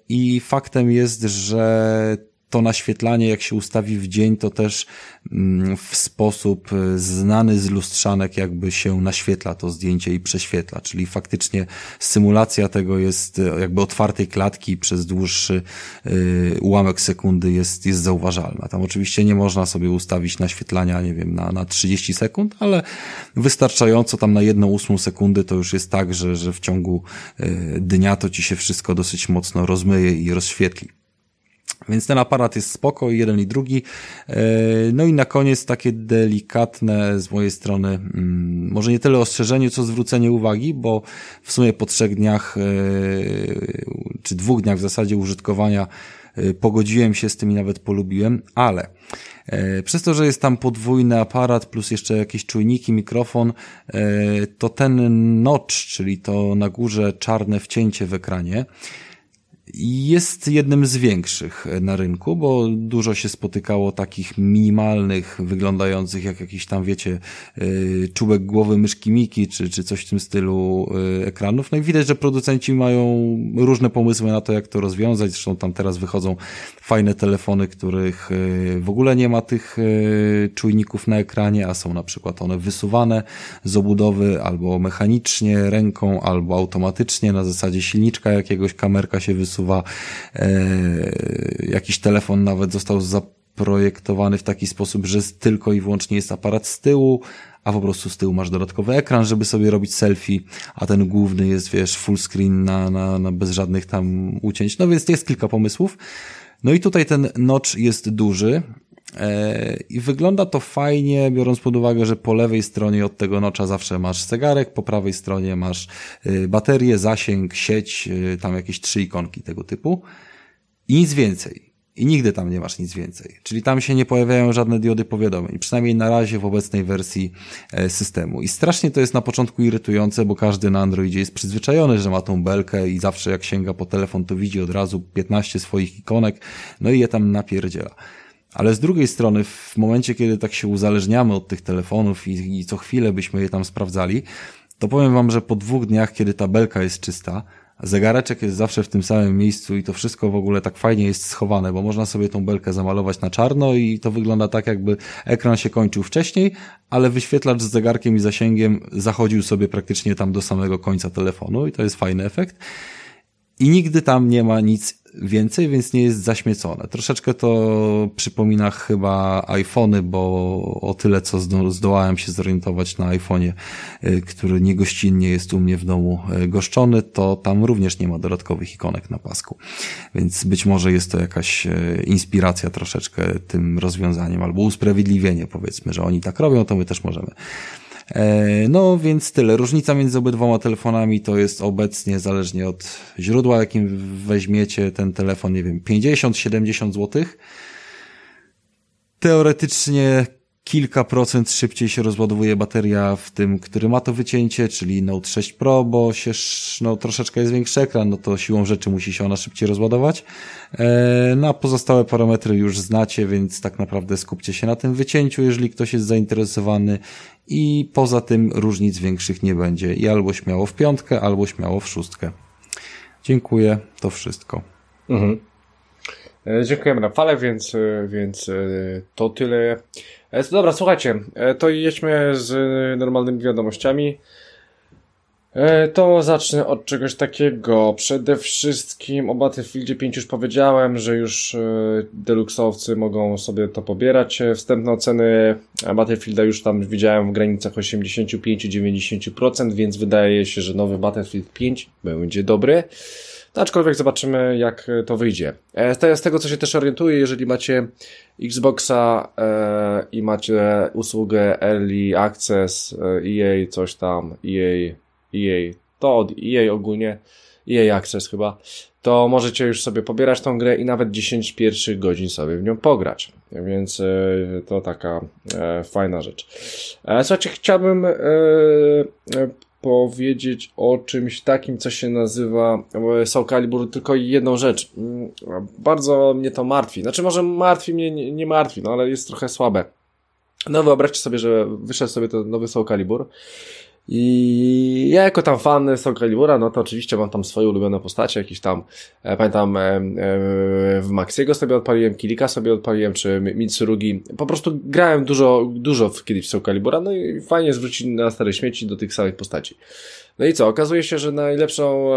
I faktem jest, że to naświetlanie, jak się ustawi w dzień, to też mm, w sposób e, znany z lustrzanek jakby się naświetla to zdjęcie i prześwietla, czyli faktycznie symulacja tego jest e, jakby otwartej klatki przez dłuższy e, ułamek sekundy jest, jest zauważalna. Tam oczywiście nie można sobie ustawić naświetlania, nie wiem, na, na 30 sekund, ale wystarczająco tam na jedną ósmą sekundy to już jest tak, że, że w ciągu dnia to ci się wszystko dosyć mocno rozmyje i rozświetli. Więc ten aparat jest spoko, jeden i drugi. E, no i na koniec takie delikatne z mojej strony, mm, może nie tyle ostrzeżenie, co zwrócenie uwagi, bo w sumie po trzech dniach, e, czy dwóch dniach w zasadzie użytkowania e, pogodziłem się z tym i nawet polubiłem, ale przez to, że jest tam podwójny aparat plus jeszcze jakieś czujniki, mikrofon, to ten notch, czyli to na górze czarne wcięcie w ekranie, jest jednym z większych na rynku, bo dużo się spotykało takich minimalnych, wyglądających jak jakiś tam, wiecie, y, czubek głowy myszki Miki, czy, czy coś w tym stylu y, ekranów. No i widać, że producenci mają różne pomysły na to, jak to rozwiązać. Zresztą tam teraz wychodzą fajne telefony, których w ogóle nie ma tych czujników na ekranie, a są na przykład one wysuwane z obudowy albo mechanicznie, ręką, albo automatycznie na zasadzie silniczka jakiegoś kamerka się wysuwa przesuwa. E, jakiś telefon nawet został zaprojektowany w taki sposób, że tylko i wyłącznie jest aparat z tyłu, a po prostu z tyłu masz dodatkowy ekran, żeby sobie robić selfie, a ten główny jest, wiesz, full screen na, na, na bez żadnych tam ucięć. No więc jest kilka pomysłów. No i tutaj ten notch jest duży, I wygląda to fajnie, biorąc pod uwagę, że po lewej stronie od tego nocza zawsze masz zegarek, po prawej stronie masz e, baterię, zasięg, sieć, e, tam jakieś trzy ikonki tego typu. I nic więcej. i nigdy tam nie masz nic więcej. Czyli tam się nie pojawiają żadne diody powiadomień, przynajmniej na razie w obecnej wersji e, systemu. I strasznie to jest na początku irytujące, bo każdy na Androidzie jest przyzwyczajony, że ma tą belkę i zawsze jak sięga po telefon, to widzi od razu 15 swoich ikonek, no i je tam napierdziela. Ale z drugiej strony, w momencie, kiedy tak się uzależniamy od tych telefonów i, i co chwilę byśmy je tam sprawdzali, to powiem wam, że po dwóch dniach, kiedy ta belka jest czysta, zegareczek jest zawsze w tym samym miejscu i to wszystko w ogóle tak fajnie jest schowane, bo można sobie tą belkę zamalować na czarno i to wygląda tak, jakby ekran się kończył wcześniej, ale wyświetlacz z zegarkiem i zasięgiem zachodził sobie praktycznie tam do samego końca telefonu i to jest fajny efekt. I nigdy tam nie ma nic więcej, więc nie jest zaśmiecone. Troszeczkę to przypomina chyba iPhony, bo o tyle co zdołałem się zorientować na iPhone'ie, y, który niegościnnie jest u mnie w domu y, goszczony, to tam również nie ma dodatkowych ikonek na pasku. Więc być może jest to jakaś y, inspiracja troszeczkę tym rozwiązaniem, albo usprawiedliwienie powiedzmy, że oni tak robią, to my też możemy. E, no więc tyle. Różnica między obydwoma telefonami to jest obecnie, zależnie od źródła, jakim weźmiecie ten telefon, nie wiem, 50-70 zł. Teoretycznie kilka procent szybciej się rozładowuje bateria w tym, który ma to wycięcie, czyli Note 6 Pro, bo się no, troszeczkę jest większy ekran, no to siłą rzeczy musi się ona szybciej rozładować. E, no a pozostałe parametry już znacie, więc tak naprawdę skupcie się na tym wycięciu, jeżeli ktoś jest zainteresowany i poza tym różnic większych nie będzie. I albo śmiało w piątkę, albo śmiało w szóstkę. Dziękuję, to wszystko. Mhm. E, dziękujemy na fale, więc, e, więc e, to tyle. Dobra, słuchajcie, to jedźmy z normalnymi wiadomościami. To zacznę od czegoś takiego. Przede wszystkim o Battlefieldzie 5 już powiedziałem, że już deluxowcy mogą sobie to pobierać. Wstępne oceny Battlefielda już tam widziałem w granicach 85-90%, więc wydaje się, że nowy Battlefield 5 będzie dobry. No, aczkolwiek zobaczymy, jak to wyjdzie. E, z tego, co się też orientuję, jeżeli macie Xboxa e, i macie usługę Early Access, e, EA, coś tam, EA, EA, to od EA ogólnie, EA Access chyba, to możecie już sobie pobierać tą grę i nawet 10 pierwszych godzin sobie w nią pograć. Więc e, to taka e, fajna rzecz. E, słuchajcie, chciałbym powiedzieć o czymś takim, co się nazywa Soul Calibur, tylko jedną rzecz. Mm, bardzo mnie to martwi. Znaczy, może martwi mnie, nie, martwi, no ale jest trochę słabe. No wyobraźcie sobie, że wyszedł sobie ten nowy Soul Calibur i ja jako tam fan Soul Calibura, no to oczywiście mam tam swoje ulubione postacie, jakieś tam, e, pamiętam e, e, w Maxiego sobie odpaliłem, Kilika sobie odpaliłem, czy Mitsurugi. Po prostu grałem dużo, dużo kiedyś w Soul Calibura, no i fajnie zwrócić na stare śmieci do tych samych postaci. No i co? Okazuje się, że najlepszą,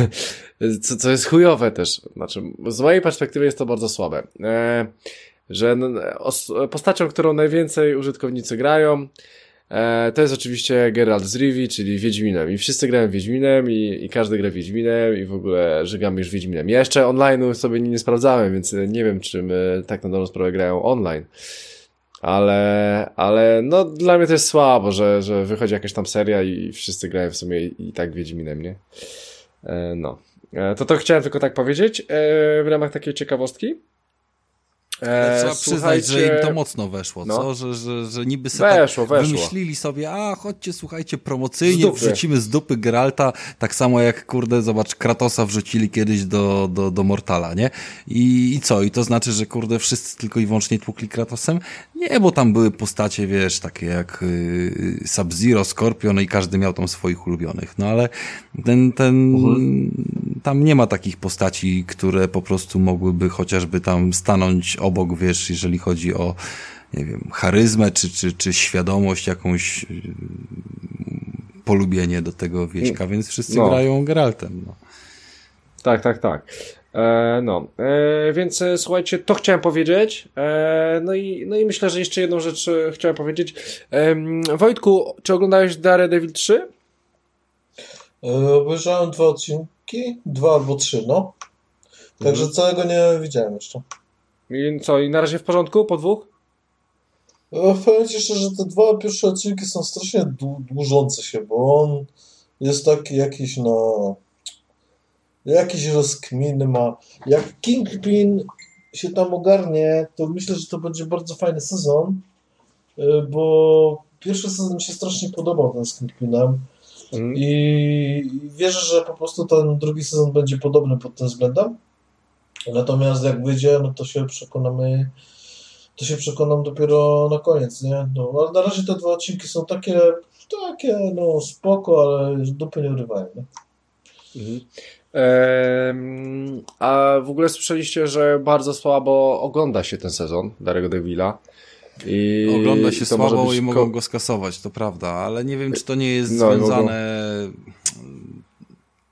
<laughs> co, co jest chujowe też, znaczy z mojej perspektywy jest to bardzo słabe, e, że postacią, którą najwięcej użytkownicy grają, E, to jest oczywiście Geralt z Rivi, czyli Wiedźminem. I wszyscy grają Wiedźminem i, i każdy gra Wiedźminem i w ogóle żygamy już Wiedźminem. Ja jeszcze online sobie nie, sprawdzałem, więc nie wiem, czy my tak na dobrą sprawę grają online. Ale, ale no dla mnie to jest słabo, że, że wychodzi jakaś tam seria i wszyscy grają w sumie i, tak Wiedźminem, nie? E, no. E, to to chciałem tylko tak powiedzieć e, w ramach takiej ciekawostki. E, Trzeba przyznać, że im to mocno weszło, no. co? Że, że, że niby sobie weszło, tak weszło. wymyślili sobie, a chodźcie, słuchajcie, promocyjnie z wrzucimy z dupy Geralta, tak samo jak, kurde, zobacz, Kratosa wrzucili kiedyś do, do, do Mortala, nie? I, I co? I to znaczy, że, kurde, wszyscy tylko i wyłącznie tłukli Kratosem? Nie, bo tam były postacie, wiesz, takie jak y, Sub-Zero, Scorpion i każdy miał tam swoich ulubionych, no ale ten, ten, mhm. Tam nie ma takich postaci, które po prostu mogłyby chociażby tam stanąć obok, wiesz, jeżeli chodzi o, nie wiem, charyzmę, czy, czy, czy świadomość, jakąś y, polubienie do tego wieśka, więc wszyscy no. grają Geraltem, no. Tak, tak, tak. E, no, e, więc e, słuchajcie, to chciałem powiedzieć. E, no, i, no i myślę, że jeszcze jedną rzecz e, chciałem powiedzieć. E, Wojtku, czy oglądałeś Daredevil 3? Obejrzałem dwa odcinki, dwa albo trzy, no. Także mhm. całego nie widziałem jeszcze. I co, i na razie w porządku po dwóch? Powiem Ci szczerze, że te dwa pierwsze odcinki są strasznie dłużące się, bo on jest taki jakiś, no... Jakiś rozkmin ma. Jak Kingpin się tam ogarnie, to myślę, że to będzie bardzo fajny sezon, y, bo pierwszy sezon mi się strasznie podobał ten z Kingpinem. I wierzę, że po prostu ten drugi sezon będzie podobny pod tym względem. Natomiast jak wyjdzie, no to się przekonamy, to się przekonam dopiero na koniec, nie? No, ale na razie te dwa odcinki są takie, takie, no spoko, ale dupy nie urywają, nie? Mhm. A w ogóle słyszeliście, że bardzo słabo ogląda się ten sezon Darego Devilla. I Ogląda się słabo i mogą go skasować, to prawda, ale nie wiem, czy to nie jest No, związane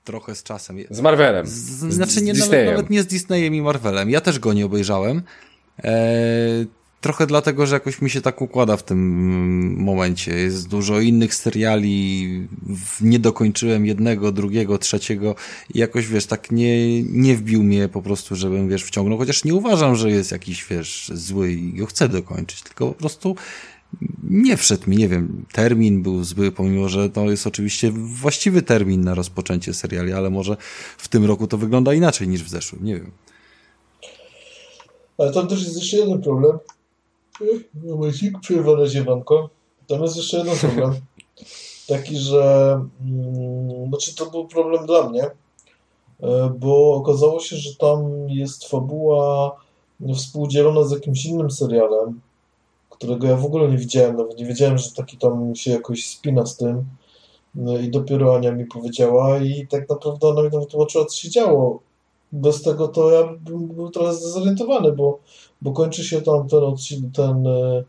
trochę z czasem. Z Marvelem. Z, znaczy nie, z nawet, nawet nie z Disneyem i Marvelem. Ja też go nie obejrzałem. E, trochę dlatego, że jakoś mi się tak układa w tym momencie. Jest dużo innych seriali. Nie dokończyłem jednego, drugiego, trzeciego i jakoś, wiesz, tak nie, nie wbił mnie po prostu, żebym, wiesz, wciągnął. Chociaż nie uważam, że jest jakiś, wiesz, zły i go chcę dokończyć. Tylko po prostu nie wszedł mi, nie wiem, termin był zły, pomimo, że to jest oczywiście właściwy termin na rozpoczęcie seriali, ale może w tym roku to wygląda inaczej niż w zeszłym, nie wiem. Ale tam też jest jeszcze jeden problem. Momencik, przerwane ziewanko. Tam jest jeszcze jeden problem. <laughs> Taki, że mm, znaczy to był problem dla mnie, e, bo okazało się, że tam jest fabuła współdzielona z jakimś innym serialem, którego ja w ogóle nie widziałem, nawet nie wiedziałem, że taki tam się jakoś spina z tym. No i dopiero Ania mi powiedziała i tak naprawdę ona mi tam wytłumaczyła, co się działo. Bez tego to ja bym był trochę zdezorientowany, bo, bo kończy się tam ten odcinek, ten e,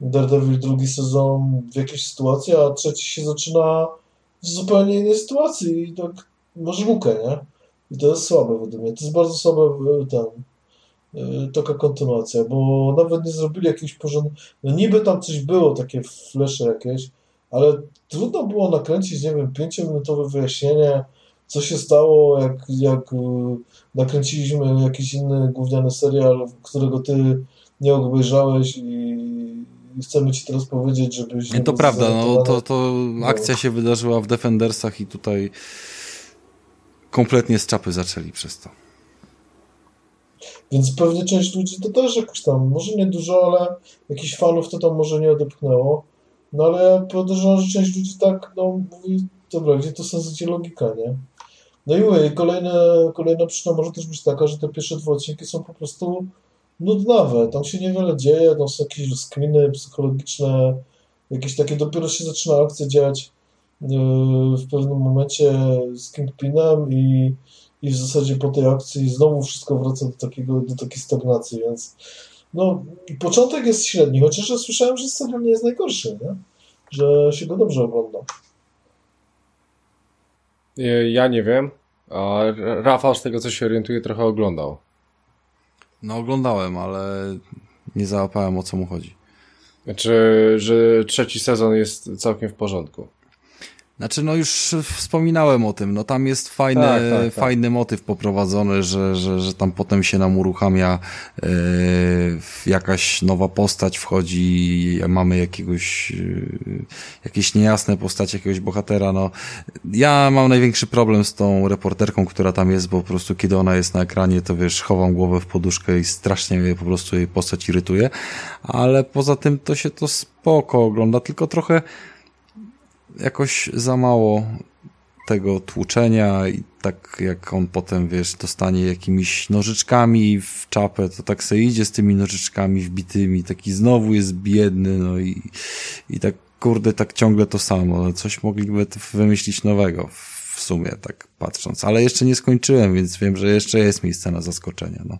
Daredevil drugi sezon w jakiejś sytuacji, a trzeci się zaczyna w zupełnie innej sytuacji i tak masz lukę, nie? I to jest słabe według mnie. To jest bardzo słabe e, ten, e, taka kontynuacja, bo nawet nie zrobili jakiegoś porządku. No niby tam coś było, takie flesze jakieś, ale trudno było nakręcić, nie wiem, pięciominutowe wyjaśnienie, co się stało, jak, jak y, nakręciliśmy jakiś inny gówniany serial, którego ty nie obejrzałeś i, chcemy ci teraz powiedzieć, żebyś Nie, to prawda, no to, to akcja się wydarzyła w Defendersach i tutaj kompletnie z czapy zaczęli przez to. Więc pewnie część ludzi to też jakoś tam, może nie dużo, ale jakichś fanów to tam może nie odepchnęło. No ale podejrzewam, że część ludzi tak, no mówi, dobra, gdzie to sens, gdzie logika, nie? No i mówię, kolejne, kolejna przyczyna może też być taka, że te pierwsze dwa odcinki są po prostu nudnawe. Tam się niewiele dzieje, tam są jakieś rozkminy psychologiczne, jakieś takie, dopiero się zaczyna akcja dziać yy, w pewnym momencie z Kingpinem i, i w zasadzie po tej akcji znowu wszystko wraca do takiego, do takiej stagnacji, więc no, początek jest średni, chociaż ja słyszałem, że serial nie jest najgorszy, nie? Że się go dobrze ogląda. E, Ja nie wiem, a Rafał z tego co się orientuje trochę oglądał. No oglądałem, ale nie załapałem o co mu chodzi. Znaczy, że trzeci sezon jest całkiem w porządku. Znaczy, no już wspominałem o tym, no tam jest fajny, Tak, tak, tak. fajny motyw poprowadzony, że, że, że tam potem się nam uruchamia e, jakaś nowa postać wchodzi, mamy jakiegoś, e, jakieś niejasne postacie jakiegoś bohatera, no. Ja mam największy problem z tą reporterką, która tam jest, bo po prostu kiedy ona jest na ekranie, to wiesz, chowam głowę w poduszkę i strasznie mnie po prostu jej postać irytuje, ale poza tym to się to spoko ogląda, tylko trochę jakoś za mało tego tłuczenia i tak jak on potem, wiesz, dostanie jakimiś nożyczkami w czapę, to tak sobie idzie z tymi nożyczkami wbitymi, taki znowu jest biedny, no i, i tak, kurde, tak ciągle to samo, no coś mogliby wymyślić nowego w sumie, tak patrząc, ale jeszcze nie skończyłem, więc wiem, że jeszcze jest miejsce na zaskoczenia, no.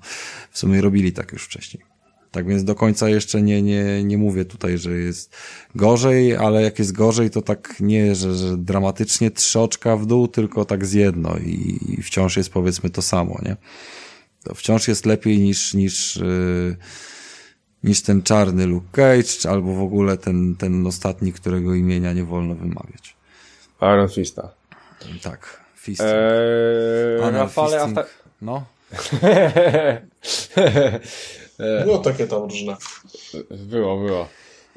W sumie robili tak już wcześniej. Tak więc do końca jeszcze nie, nie, nie mówię tutaj, że jest gorzej, ale jak jest gorzej, to tak nie, że, że dramatycznie trzy oczka w dół, tylko tak z jedno i, i wciąż jest powiedzmy to samo, nie? To wciąż jest lepiej niż, niż, yy, niż ten czarny Luke Cage, albo w ogóle ten, ten ostatni, którego imienia nie wolno wymawiać. Iron Fista. Tak, Fist. Eee, Rafale, fisting. ta... No, <laughs> Było takie tam różne. Było, było.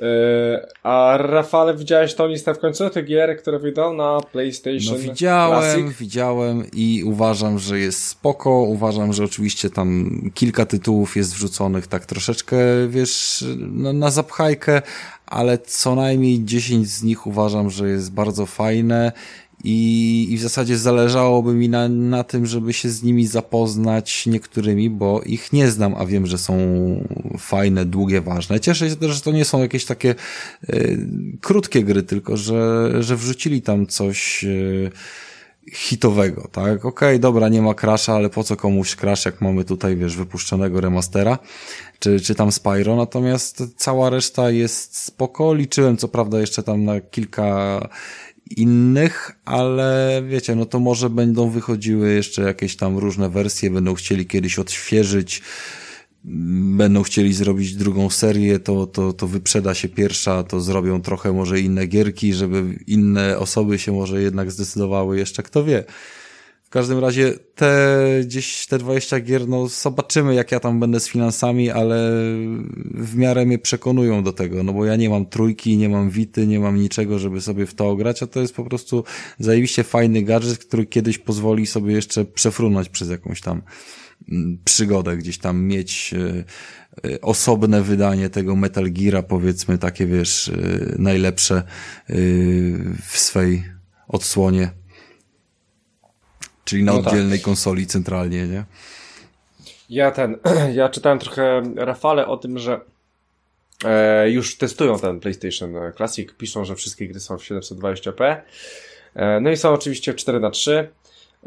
E, a Rafale, widziałeś tą listę w końcu tych gier, które wyjdą na PlayStation No widziałem, Classic? widziałem i uważam, że jest spoko. Uważam, że oczywiście tam kilka tytułów jest wrzuconych tak troszeczkę, wiesz, na, na zapchajkę, ale co najmniej 10 z nich uważam, że jest bardzo fajne i, i w zasadzie zależałoby mi na, na tym, żeby się z nimi zapoznać niektórymi, bo ich nie znam, a wiem, że są fajne, długie, ważne. Cieszę się też, że to nie są jakieś takie y, krótkie gry, tylko że, że wrzucili tam coś y, hitowego, tak? Okej, okay, dobra, nie ma Crasha, ale po co komuś Crash, jak mamy tutaj, wiesz, wypuszczonego remastera, czy, czy tam Spyro, natomiast cała reszta jest spoko. Liczyłem, co prawda, jeszcze tam na kilka innych, ale wiecie, no to może będą wychodziły jeszcze jakieś tam różne wersje, będą chcieli kiedyś odświeżyć, będą chcieli zrobić drugą serię, to, to, to wyprzeda się pierwsza, to zrobią trochę może inne gierki, żeby inne osoby się może jednak zdecydowały jeszcze, kto wie. W każdym razie te gdzieś te 20 gier, no zobaczymy jak ja tam będę z finansami, ale w miarę mnie przekonują do tego, no bo ja nie mam trójki, nie mam wity, nie mam niczego, żeby sobie w to ograć, a to jest po prostu zajebiście fajny gadżet, który kiedyś pozwoli sobie jeszcze przefrunąć przez jakąś tam mm, przygodę, gdzieś tam mieć e, osobne wydanie tego Metal Geara, powiedzmy takie, wiesz, e, najlepsze w swej odsłonie Czyli na no tak. oddzielnej tak. konsoli centralnie, nie? Ja ten, <clears throat> ja czytałem trochę Rafale o tym, że e, już testują ten PlayStation Classic, piszą, że wszystkie gry są w 720p. E, no i są oczywiście 4 na 3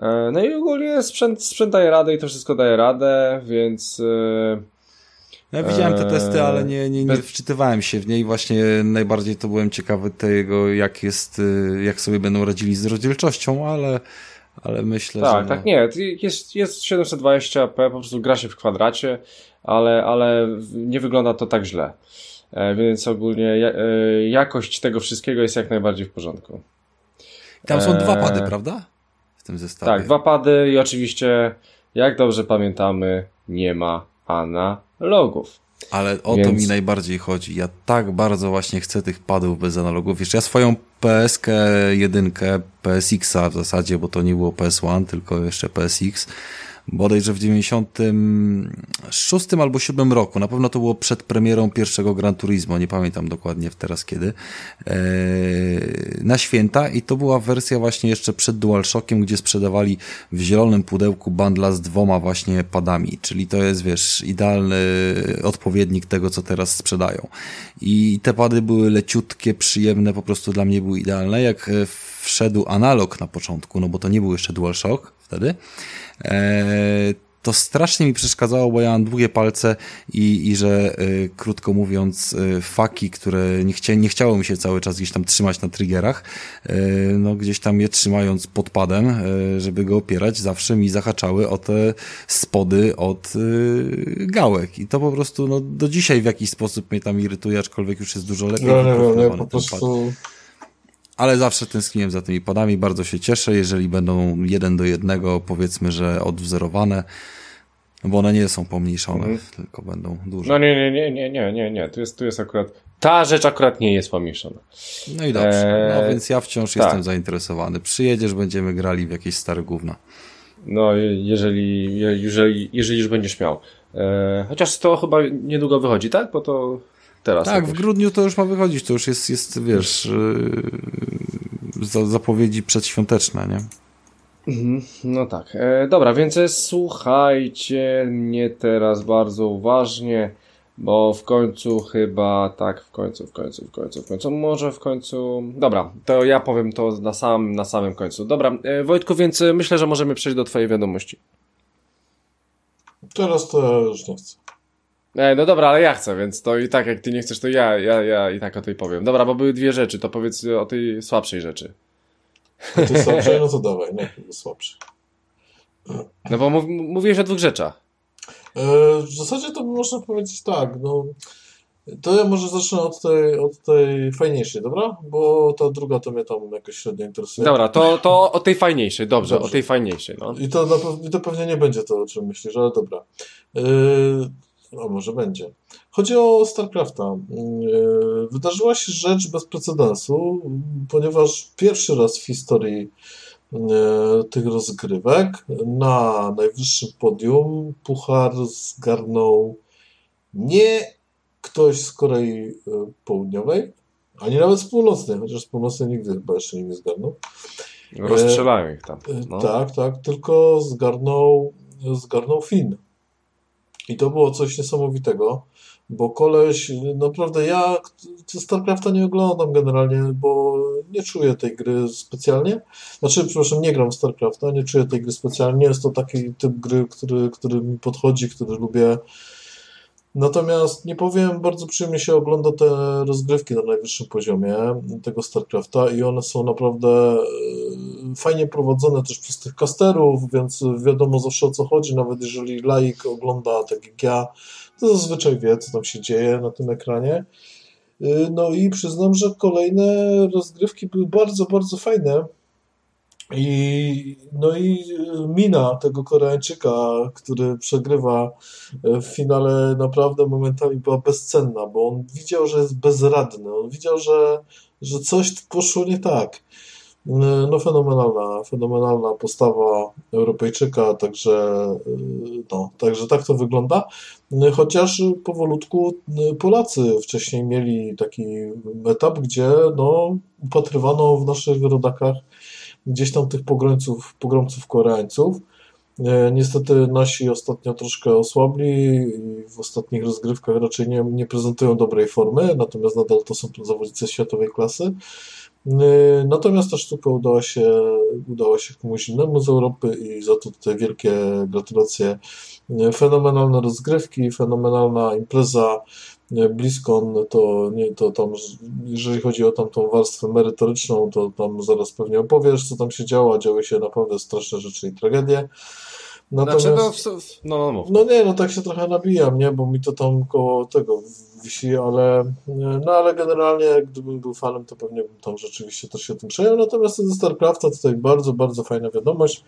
e, No i ogólnie sprzęt, sprzęt daje radę i to wszystko daje radę, więc... E, ja widziałem te testy, ale nie, nie, nie wczytywałem się w niej. Właśnie najbardziej to byłem ciekawy tego, jak jest, e, jak sobie będą radzili z rozdzielczością, ale ale myślę, tak, że... Tak, tak, nie, jest, jest 720p, po prostu gra się w kwadracie, ale, ale nie wygląda to tak źle. E, więc ogólnie e, jakość tego wszystkiego jest jak najbardziej w porządku. Tam są dwa pady, e, prawda? W tym zestawie. Tak, dwa pady i oczywiście, jak dobrze pamiętamy, nie ma analogów. Ale o Więc... to mi najbardziej chodzi. Ja tak bardzo właśnie chcę tych padów bez analogów. Jeszcze ja swoją PSK jedynkę, PSX-a w zasadzie, bo to nie było PS1, tylko jeszcze PSX, bodajże w 96 albo 7 roku, na pewno to było przed premierą pierwszego Gran Turismo, nie pamiętam dokładnie teraz kiedy, eee, na święta i to była wersja właśnie jeszcze przed DualShockiem, gdzie sprzedawali w zielonym pudełku bandla z dwoma właśnie padami, czyli to jest, wiesz, idealny odpowiednik tego, co teraz sprzedają. I te pady były leciutkie, przyjemne, po prostu dla mnie były idealne. Jak wszedł analog na początku, no bo to nie był jeszcze DualShock wtedy, E, to strasznie mi przeszkadzało, bo ja mam długie palce i, i że y, krótko mówiąc y, faki, które nie, chcia, nie chciało mi się cały czas gdzieś tam trzymać na triggerach, y, no gdzieś tam je trzymając pod padem, żeby go opierać, zawsze mi zahaczały o te spody od gałek i to po prostu no, do dzisiaj w jakiś sposób mnie tam irytuje, aczkolwiek już jest dużo lepiej. No, no, no, po prostu ale zawsze tęskniłem za tymi padami, bardzo się cieszę, jeżeli będą jeden do jednego, powiedzmy, że odwzorowane, bo one nie są pomniejszone, mm. tylko będą duże. No nie, nie, nie, nie, nie, nie, nie, tu jest, tu jest akurat, ta rzecz akurat nie jest pomniejszona. No i dobrze, no eee, więc ja wciąż tak. jestem zainteresowany. Przyjedziesz, będziemy grali w jakieś stare gówna. No, jeżeli, jeżeli, jeżeli już będziesz miał. Eee, chociaż to chyba niedługo wychodzi, tak? Bo to teraz. Tak, jakoś. w grudniu to już ma wychodzić, to już jest, jest wiesz, yy, zapowiedzi przedświąteczne, nie? Mhm, no tak. E, dobra, więc słuchajcie mnie teraz bardzo uważnie, bo w końcu chyba, tak, w końcu, w końcu, w końcu, w końcu, może w końcu. Dobra, to ja powiem to na samym, na samym końcu. Dobra, e, Wojtku, więc myślę, że możemy przejść do Twojej wiadomości. Teraz to już nie chcę. E, no dobra, ale ja chcę, więc to i tak jak ty nie chcesz, to ja, ja, ja i tak o tej powiem. Dobra, bo były dwie rzeczy, to powiedz o tej słabszej rzeczy. O tej słabszej? No to dawaj, no słabszej. No bo mów, mówiłeś o dwóch rzeczach. E, w zasadzie to można powiedzieć tak, no to ja może zacznę od tej, od tej fajniejszej, dobra? Bo ta druga to mnie tam jakoś średnio interesuje. Dobra, to, to o tej fajniejszej, dobrze, dobrze. o tej fajniejszej. No. I, to, I to pewnie nie będzie to, o czym myślisz, ale dobra. Yy, A może będzie. Chodzi o StarCrafta. Yy, wydarzyła się rzecz bez precedensu, ponieważ pierwszy raz w historii yy, tych rozgrywek na najwyższym podium puchar zgarnął nie ktoś z Korei yy, Południowej, ani nawet z północnej, chociaż z północnej nigdy chyba jeszcze nie zgarnął. Rozstrzelają ich tam. No. Tak, tak, tylko zgarnął, zgarnął Fin. I to było coś niesamowitego, bo koleś, naprawdę ja StarCrafta nie oglądam generalnie, bo nie czuję tej gry specjalnie. Znaczy, przepraszam, nie gram w StarCrafta, nie czuję tej gry specjalnie. Jest to taki typ gry, który, który mi podchodzi, który lubię. Natomiast nie powiem, bardzo przyjemnie się ogląda te rozgrywki na najwyższym poziomie tego StarCrafta i one są naprawdę e, fajnie prowadzone też przez tych kasterów, więc wiadomo zawsze o co chodzi, nawet jeżeli laik ogląda tak jak ja, to zazwyczaj wie, co tam się dzieje na tym ekranie. E, no i przyznam, że kolejne rozgrywki były bardzo, bardzo fajne. I, no i mina tego Koreańczyka, który przegrywa w finale, naprawdę momentami była bezcenna, bo on widział, że jest bezradny. On widział, że, że coś poszło nie tak. No fenomenalna, fenomenalna postawa Europejczyka, także, no, także tak to wygląda. Chociaż powolutku Polacy wcześniej mieli taki etap, gdzie no, upatrywano w naszych rodakach gdzieś tam tych pogromców, pogromców Koreańców. E, niestety nasi ostatnio troszkę osłabli i w ostatnich rozgrywkach raczej nie, nie prezentują dobrej formy, natomiast nadal to są zawodnicy światowej klasy. E, natomiast ta sztuka udała się, udała się komuś innemu z Europy i za to tutaj wielkie gratulacje. E, fenomenalne rozgrywki, fenomenalna impreza. BlizzCon to, nie, to tam, jeżeli chodzi o tamtą warstwę merytoryczną, to tam zaraz pewnie opowiesz, co tam się działo, działy się naprawdę straszne rzeczy i tragedie. Natomiast, znaczy, no, no, no, no nie, no tak się trochę nabijam, nie, bo mi to tam koło tego wisi, ale no ale generalnie gdybym był fanem, to pewnie bym tam rzeczywiście też się tym przejął, natomiast ze StarCrafta tutaj bardzo, bardzo fajna wiadomość,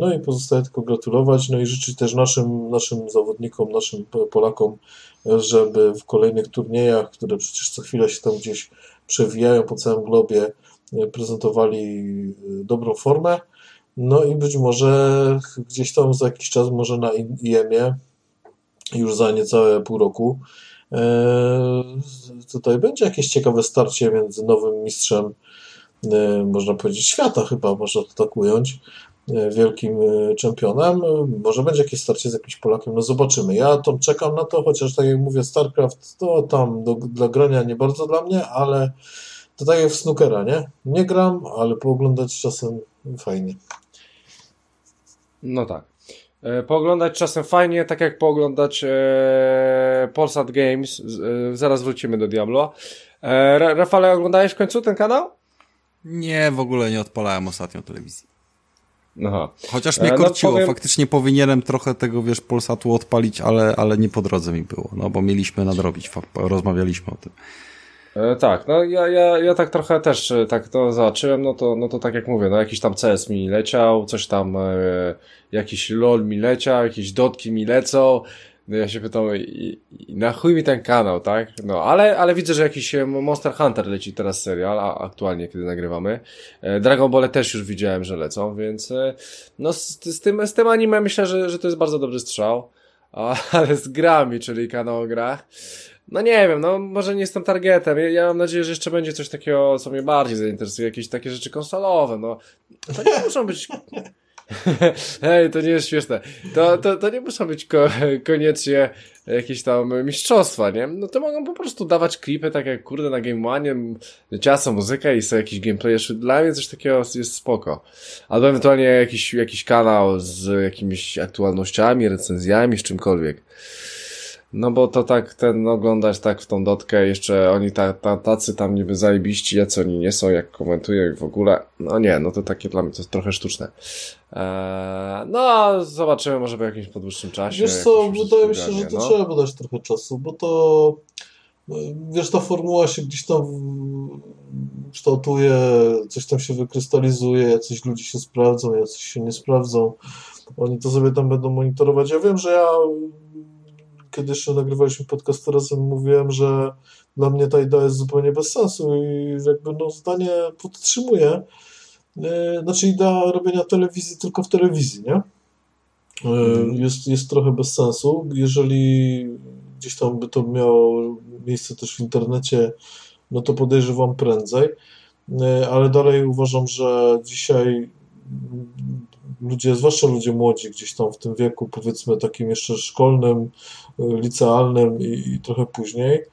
no i pozostaje tylko gratulować, no i życzyć też naszym, naszym zawodnikom, naszym Polakom, żeby w kolejnych turniejach, które przecież co chwilę się tam gdzieś przewijają po całym globie, e, prezentowali e, dobrą formę. No i być może gdzieś tam za jakiś czas, może na IEM-ie, już za niecałe pół roku, tutaj będzie jakieś ciekawe starcie między nowym mistrzem, można powiedzieć, świata chyba, można to tak ująć, E, wielkim e, czempionem. Może będzie jakieś starcie z jakimś Polakiem, no zobaczymy. Ja tam czekam na to, chociaż tak jak mówię, StarCraft to tam do, dla grania nie bardzo dla mnie, ale to tak jak w snookera, nie? Nie gram, ale pooglądać czasem fajnie. No tak. E, pooglądać czasem fajnie, tak jak pooglądać e, Polsat Games. E, zaraz wrócimy do Diablo. E, Rafale, oglądałeś w końcu ten kanał? Nie, w ogóle nie odpalałem ostatnio telewizji. Aha. Chociaż mnie e, no, korciło, powiem... faktycznie powinienem trochę tego, wiesz, Polsatu odpalić, ale, ale nie po drodze mi było, no bo mieliśmy nadrobić, rozmawialiśmy o tym. E, tak, no ja, ja, ja tak trochę też e, tak to zobaczyłem, no to, no to tak jak mówię, no jakiś tam CS mi leciał, coś tam, e, jakiś LOL mi leciał, jakieś dotki mi lecą, no ja się pytam, na chuj mi ten kanał, tak? No, ale, ale widzę, że jakiś e, Monster Hunter leci teraz serial, a aktualnie, kiedy nagrywamy. E, Dragon Ball też już widziałem, że lecą, więc e, no z, z, tym, z tym anime myślę, że, że to jest bardzo dobry strzał. <laughs> Ale z grami, czyli kanał o grach, no nie wiem, no może nie jestem targetem. Ja, ja, mam nadzieję, że jeszcze będzie coś takiego, co mnie bardziej zainteresuje, jakieś takie rzeczy konsolowe, no. To nie muszą być <laughs> Hej, to nie jest śmieszne. To, to, to nie muszą być ko koniecznie jakieś tam mistrzostwa, nie? No to mogą po prostu dawać klipy, tak jak kurde na Game One, ciasto, muzykę i są jakieś gameplay. Dla mnie coś takiego jest spoko. Albo ewentualnie jakiś, jakiś kanał z jakimiś aktualnościami, recenzjami, z czymkolwiek. No bo to tak, ten oglądać tak w tą dotkę, jeszcze oni ta, ta, tacy tam niby zajebiści, jacy oni nie są, jak komentują i w ogóle. No nie, no to takie dla mnie to jest trochę sztuczne. Eee, no, zobaczymy może po jakimś podłuższym czasie. Wiesz co, wydaje mi się, że to no. trzeba dać trochę czasu, bo to wiesz, ta formuła się gdzieś tam kształtuje, coś tam się wykrystalizuje, jacyś ludzie się sprawdzą, jacyś się nie sprawdzą. Oni to sobie tam będą monitorować. Ja wiem, że ja kiedy jeszcze nagrywaliśmy podcast razem, mówiłem, że dla mnie ta idea jest zupełnie bez sensu i jakby no zdanie podtrzymuję. E, znaczy idea robienia telewizji tylko w telewizji, nie? E, jest, jest trochę bez sensu. Jeżeli gdzieś tam by to miało miejsce też w internecie, no to podejrzewam prędzej. E, ale dalej uważam, że dzisiaj ludzie, zwłaszcza ludzie młodzi, gdzieś tam w tym wieku, powiedzmy takim jeszcze szkolnym, licealnym i, i trochę później,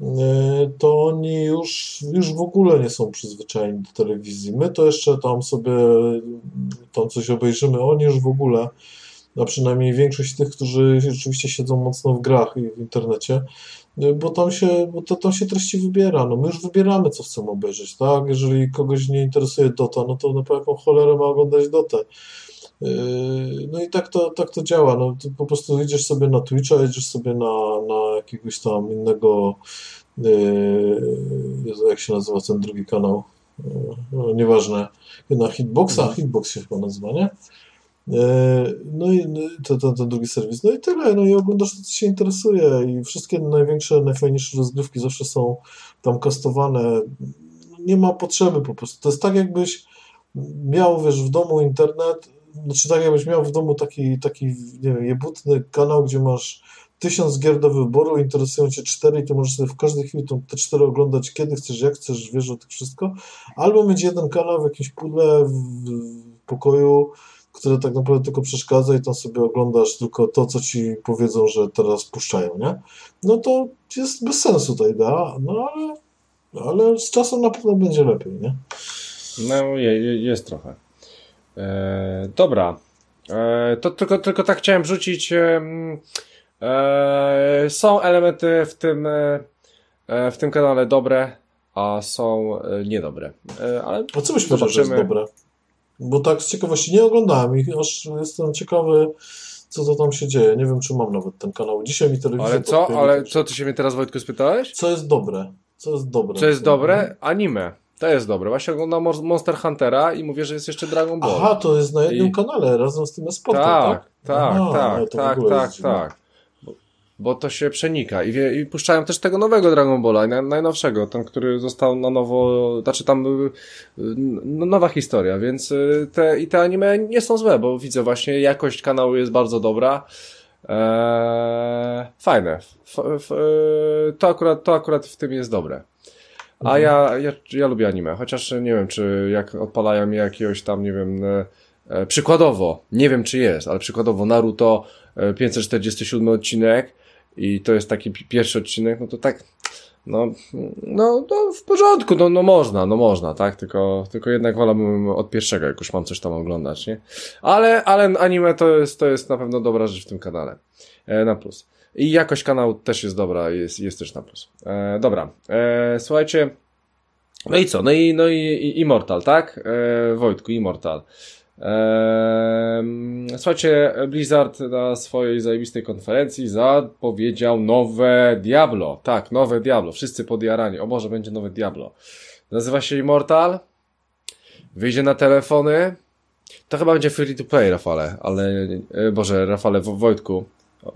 E, to oni już, już w ogóle nie są przyzwyczajeni do telewizji. My to jeszcze tam sobie tam coś obejrzymy, oni już w ogóle, a przynajmniej większość tych, którzy rzeczywiście siedzą mocno w grach i w internecie, bo tam się, bo to, tam się treści wybiera. No my już wybieramy, co chcemy obejrzeć, tak? Jeżeli kogoś nie interesuje Dota, no to na jaką cholerę ma oglądać Dotę. E, no i tak to, tak to działa. No, po prostu idziesz sobie na Twitcha, idziesz sobie na, na jakiegoś tam innego, yy, jak się nazywa ten drugi kanał, no, nieważne, na Hitboxa, mhm. Hitbox się chyba nazywa, nie? No i to, to, to drugi serwis. No i tyle. No i oglądasz to, co się interesuje. I wszystkie największe, najfajniejsze rozgrywki zawsze są tam kastowane. Nie ma potrzeby po prostu. To jest tak, jakbyś miał, wiesz, w domu internet, znaczy tak jakbyś miał w domu taki, taki nie wiem, jebutny kanał, gdzie masz tysiąc gier do wyboru, interesują cię cztery i ty możesz sobie w każdej chwili te cztery oglądać kiedy chcesz, jak chcesz, wiesz o tych wszystko, albo mieć jeden kanał w jakimś pudle w, w pokoju, które tak naprawdę tylko przeszkadza i tam sobie oglądasz tylko to, co ci powiedzą, że teraz puszczają, nie? No to jest bez sensu ta idea, no ale, ale z czasem na pewno będzie lepiej, nie? No, jest trochę. E, dobra. E, to tylko, tylko tak chciałem wrzucić. E, są elementy w tym, w tym kanale dobre, a są niedobre. ale a co byś powiedział, że jest dobre? Bo tak z ciekawości nie oglądałem i aż jestem ciekawy, co to tam się dzieje. Nie wiem, czy mam nawet ten kanał. Dzisiaj mi telewizja Ale co? Ale co ty się mnie teraz, Wojtku, spytałeś? Co jest dobre? Co jest dobre? Co jest dobre? Anime. To jest dobre. Właśnie oglądam Monster Huntera i mówię, że jest jeszcze Dragon Ball. Aha, to jest na jednym I... kanale razem z tym sportem, tak? Tak, tak, Aha, tak, tak, tak, tak. Bo, bo, to się przenika. I, wie, I puszczają też tego nowego Dragon Balla, najnowszego, ten, który został na nowo, znaczy tam y, no, nowa historia, więc y, te, i te anime nie są złe, bo widzę właśnie jakość kanału jest bardzo dobra. Eee, fajne. F, f, y, to, akurat, to akurat w tym jest dobre. A mhm. ja, ja, ja lubię anime, chociaż nie wiem, czy jak odpalają mi jakiegoś tam, nie wiem, e, e przykładowo, nie wiem czy jest, ale przykładowo Naruto e, 547 odcinek i to jest taki pierwszy odcinek, no to tak, no, no, no w porządku, no, no można, no można, tak, tylko, tylko jednak wolałbym od pierwszego, jak już mam coś tam oglądać, nie? Ale, ale anime to jest, to jest na pewno dobra rzecz w tym kanale, e, na plus. I jakość kanału też jest dobra, jest, jest też na plus. E, dobra, e, słuchajcie. No i co? No i, no i, i Immortal, tak? E, Wojtku, Immortal. E, słuchajcie, Blizzard na swojej zajebistej konferencji zapowiedział nowe Diablo. Tak, nowe Diablo. Wszyscy podjarani. O Boże, będzie nowe Diablo. Nazywa się Immortal. Wyjdzie na telefony. To chyba będzie free to play, Rafale, ale, e, Boże, Rafale, Wojtku.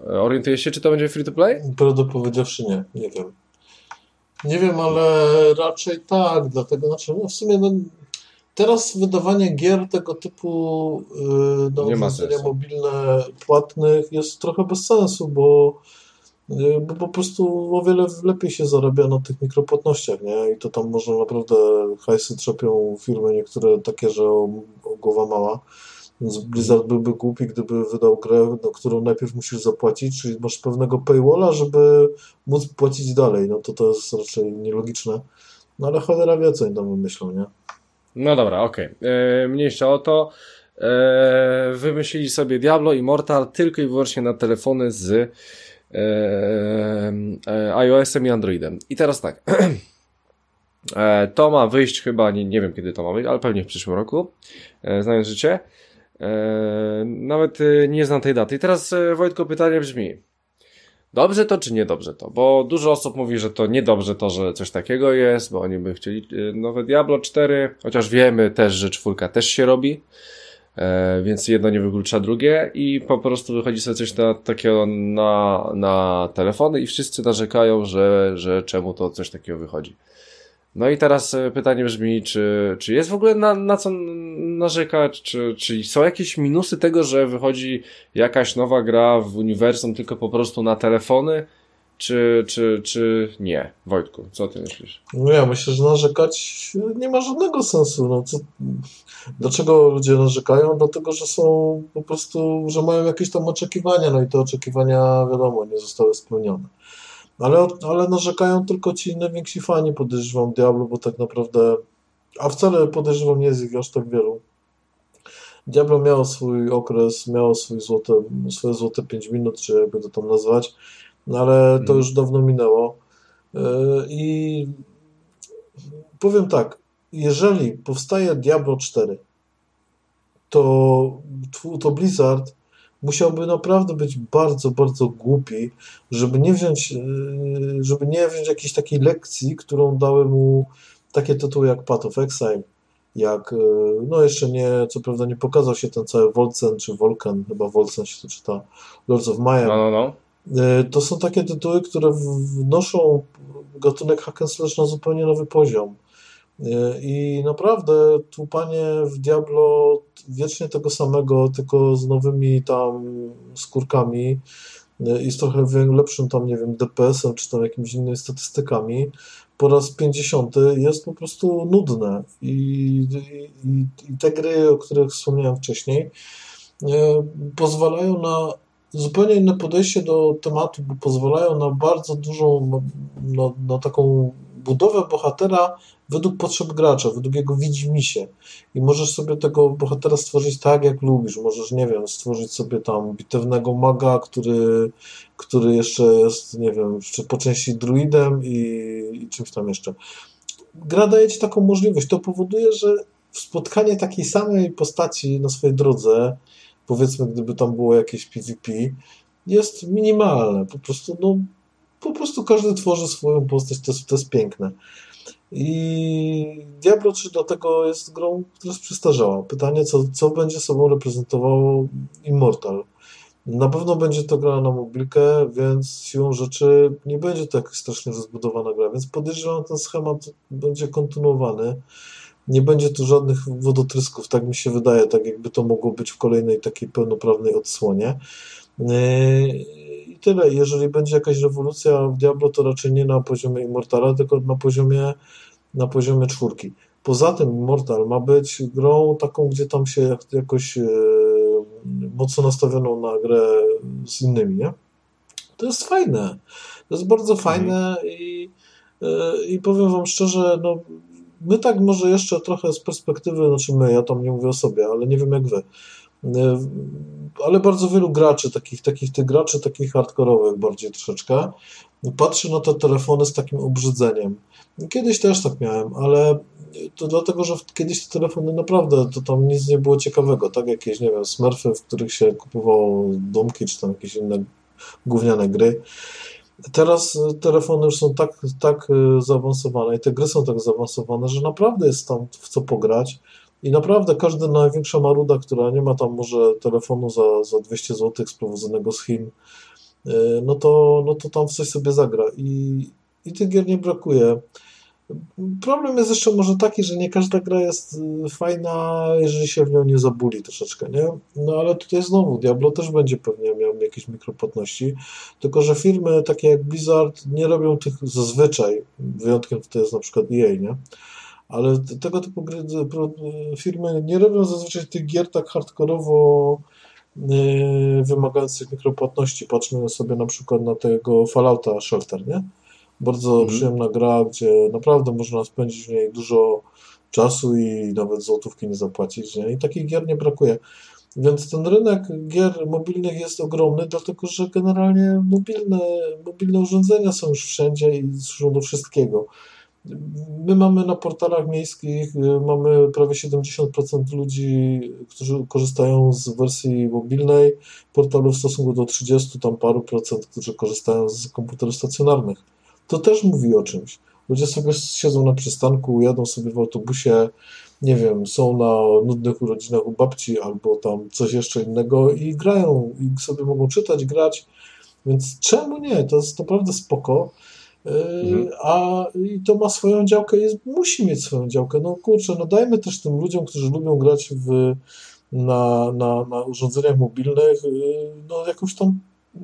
Orientujesz się, czy to będzie free to play? Prawdę powiedziawszy nie, nie wiem. Nie wiem, ale raczej tak, dlatego znaczy, no w sumie no, teraz wydawanie gier tego typu yy, do urządzenia mobilne płatnych jest trochę bez sensu, bo, yy, bo po prostu o wiele lepiej się zarabia na tych mikropłatnościach, nie? I to tam można naprawdę hajsy trzepią firmy niektóre takie, że o, o głowa mała. Więc Blizzard byłby głupi, gdyby wydał grę, no, którą najpierw musisz zapłacić, czyli masz pewnego paywalla, żeby móc płacić dalej. No to to jest raczej nielogiczne. No ale cholera wie, co oni tam wymyślą, nie? No dobra, okej. Okay. E, mniejsza o to. E, wymyślili sobie Diablo i Mortal tylko i wyłącznie na telefony z e, e iOS-em i Androidem. I teraz tak. <clears throat> E, to ma wyjść chyba, nie, nie wiem kiedy to ma wyjść, ale pewnie w przyszłym roku, znając życie. E, nawet e, nie znam tej daty. I teraz e, Wojtko pytanie brzmi. Dobrze to czy niedobrze to? Bo dużo osób mówi, że to niedobrze to, że coś takiego jest, bo oni by chcieli nowe Diablo 4, chociaż wiemy też, że czwórka też się robi. Więc jedno nie wyklucza drugie i po prostu wychodzi sobie coś na, takiego na, na telefony i wszyscy narzekają, że, że czemu to coś takiego wychodzi. No i teraz e, pytanie brzmi, czy, czy jest w ogóle na, na co narzekać, czy, czy są jakieś minusy tego, że wychodzi jakaś nowa gra w uniwersum tylko po prostu na telefony, czy, czy, czy nie? Wojtku, co ty myślisz? No ja myślę, że narzekać nie ma żadnego sensu. No co, dlaczego ludzie narzekają? Dlatego, że są po prostu, że mają jakieś tam oczekiwania, no i te oczekiwania, wiadomo, nie zostały spełnione. Ale, ale narzekają tylko ci najwięksi fani, podejrzewam, Diablo, bo tak naprawdę, a wcale podejrzewam, nie jest ich aż tak wielu. Diablo miało swój okres, miało swój złote, swoje złote 5 minut, czy jakby to tam nazwać, no ale to już dawno minęło. Yy, I powiem tak, jeżeli powstaje Diablo 4, to, to Blizzard musiałby naprawdę być bardzo, bardzo głupi, żeby nie wziąć, yy, żeby nie wziąć jakiejś takiej lekcji, którą dały mu takie tytuły jak Path of Exile, jak, yy, no jeszcze nie, co prawda nie pokazał się ten cały Volcen czy Volcan, chyba Volcen się to czyta, Lords of Maya. No, no, no. Yy, to są takie tytuły, które wnoszą gatunek hack and slash na zupełnie nowy poziom. I naprawdę tłupanie w Diablo wiecznie tego samego, tylko z nowymi tam skórkami i z trochę lepszym tam, nie wiem, DPS-em czy tam jakimiś innymi statystykami po raz 50 jest po prostu nudne. I, i, i te gry, o których wspomniałem wcześniej, pozwalają na zupełnie inne podejście do tematu, bo pozwalają na bardzo dużą, na, na taką budowę bohatera według potrzeb gracza, według jego widzimisię. I możesz sobie tego bohatera stworzyć tak, jak lubisz. Możesz, nie wiem, stworzyć sobie tam bitewnego maga, który, który jeszcze jest, nie wiem, po części druidem i, i czymś tam jeszcze. Gra daje ci taką możliwość. To powoduje, że spotkanie takiej samej postaci na swojej drodze, powiedzmy, gdyby tam było jakieś PvP, jest minimalne. Po prostu, no, po prostu każdy tworzy swoją postać, to jest, to jest piękne. I Diablo 3 do tego jest grą, która jest przestarzała. Pytanie, co, co będzie sobą reprezentowało Immortal. Na pewno będzie to gra na mobilkę, więc siłą rzeczy nie będzie to jakaś strasznie rozbudowana gra, więc podejrzewam, ten schemat będzie kontynuowany. Nie będzie tu żadnych wodotrysków, tak mi się wydaje, tak jakby to mogło być w kolejnej takiej pełnoprawnej odsłonie. Yy, tyle. Jeżeli będzie jakaś rewolucja w Diablo, to raczej nie na poziomie Immortala, tylko na poziomie, na poziomie czwórki. Poza tym Immortal ma być grą taką, gdzie tam się jakoś e, mocno nastawioną na grę z innymi, nie? To jest fajne. To jest bardzo fajne mhm. i, e, i powiem wam szczerze, no my tak może jeszcze trochę z perspektywy, znaczy my, ja tam nie mówię o sobie, ale nie wiem jak wy, ale bardzo wielu graczy, takich, takich tych graczy, takich hardkorowych bardziej troszeczkę, patrzy na te telefony z takim obrzydzeniem. Kiedyś też tak miałem, ale to dlatego, że kiedyś te telefony naprawdę, to tam nic nie było ciekawego, tak? Jakieś, nie wiem, smurfy, w których się kupowało domki, czy tam jakieś inne gówniane gry. Teraz telefony już są tak, tak e, zaawansowane i te gry są tak zaawansowane, że naprawdę jest tam w co pograć. I naprawdę każda największa maruda, która nie ma tam może telefonu za, za 200 zł sprowadzonego z Chin, y, no to, no to tam coś sobie zagra. I, I tych gier nie brakuje. Problem jest jeszcze może taki, że nie każda gra jest y, fajna, jeżeli się w nią nie zabuli troszeczkę, nie? No ale tutaj znowu Diablo też będzie pewnie miał jakieś mikropłatności, tylko że firmy takie jak Blizzard nie robią tych zazwyczaj, wyjątkiem tutaj jest na przykład EA, nie? Ale tego typu gry, firmy nie robią zazwyczaj tych gier tak hardkorowo yy, wymagających mikropłatności. Patrzmy sobie na przykład na tego Fallouta Shelter, nie? Bardzo mm. przyjemna gra, gdzie naprawdę można spędzić w niej dużo czasu i nawet złotówki nie zapłacić, nie? I takich gier nie brakuje. Więc ten rynek gier mobilnych jest ogromny, dlatego że generalnie mobilne, mobilne urządzenia są już wszędzie i służą do wszystkiego. My mamy na portalach miejskich, y, mamy prawie 70% ludzi, którzy korzystają z wersji mobilnej portalu w stosunku do 30 tam paru procent, którzy korzystają z komputerów stacjonarnych. To też mówi o czymś. Ludzie sobie siedzą na przystanku, jadą sobie w autobusie, nie wiem, są na nudnych urodzinach u babci albo tam coś jeszcze innego i grają i sobie mogą czytać, grać, więc czemu nie? To jest naprawdę spoko. Mhm. A i to ma swoją działkę, jest, musi mieć swoją działkę. No kurczę, no dajmy też tym ludziom, którzy lubią grać w, na, na, na urządzeniach mobilnych, y, no jakąś tam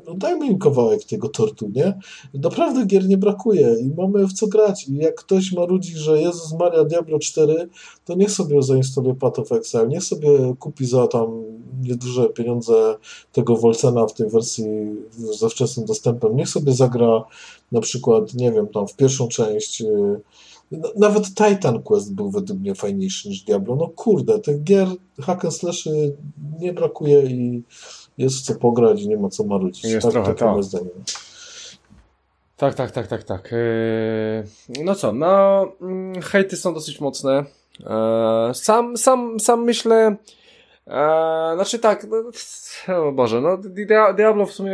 no dajmy im kawałek tego tortu, nie? Naprawdę gier nie brakuje i mamy w co grać. I jak ktoś ma ludzi, że Jezus Maria Diablo 4, to niech sobie zainstaluje Path of Exile, niech sobie kupi za tam nieduże pieniądze tego Wolcena w tej wersji ze wczesnym dostępem, niech sobie zagra na przykład, nie wiem, tam w pierwszą część y, nawet Titan Quest był według mnie fajniejszy niż Diablo. No kurde, tych gier hack and slashy nie brakuje i jest co pograć nie ma co marudzić. Jest tak, trochę, tak. Zdanie. Tak, tak, tak, tak, tak. Yy, no co, no mm, hejty są dosyć mocne. Yy, sam, sam, sam myślę, yy, znaczy tak, no, Boże, no Diablo w sumie,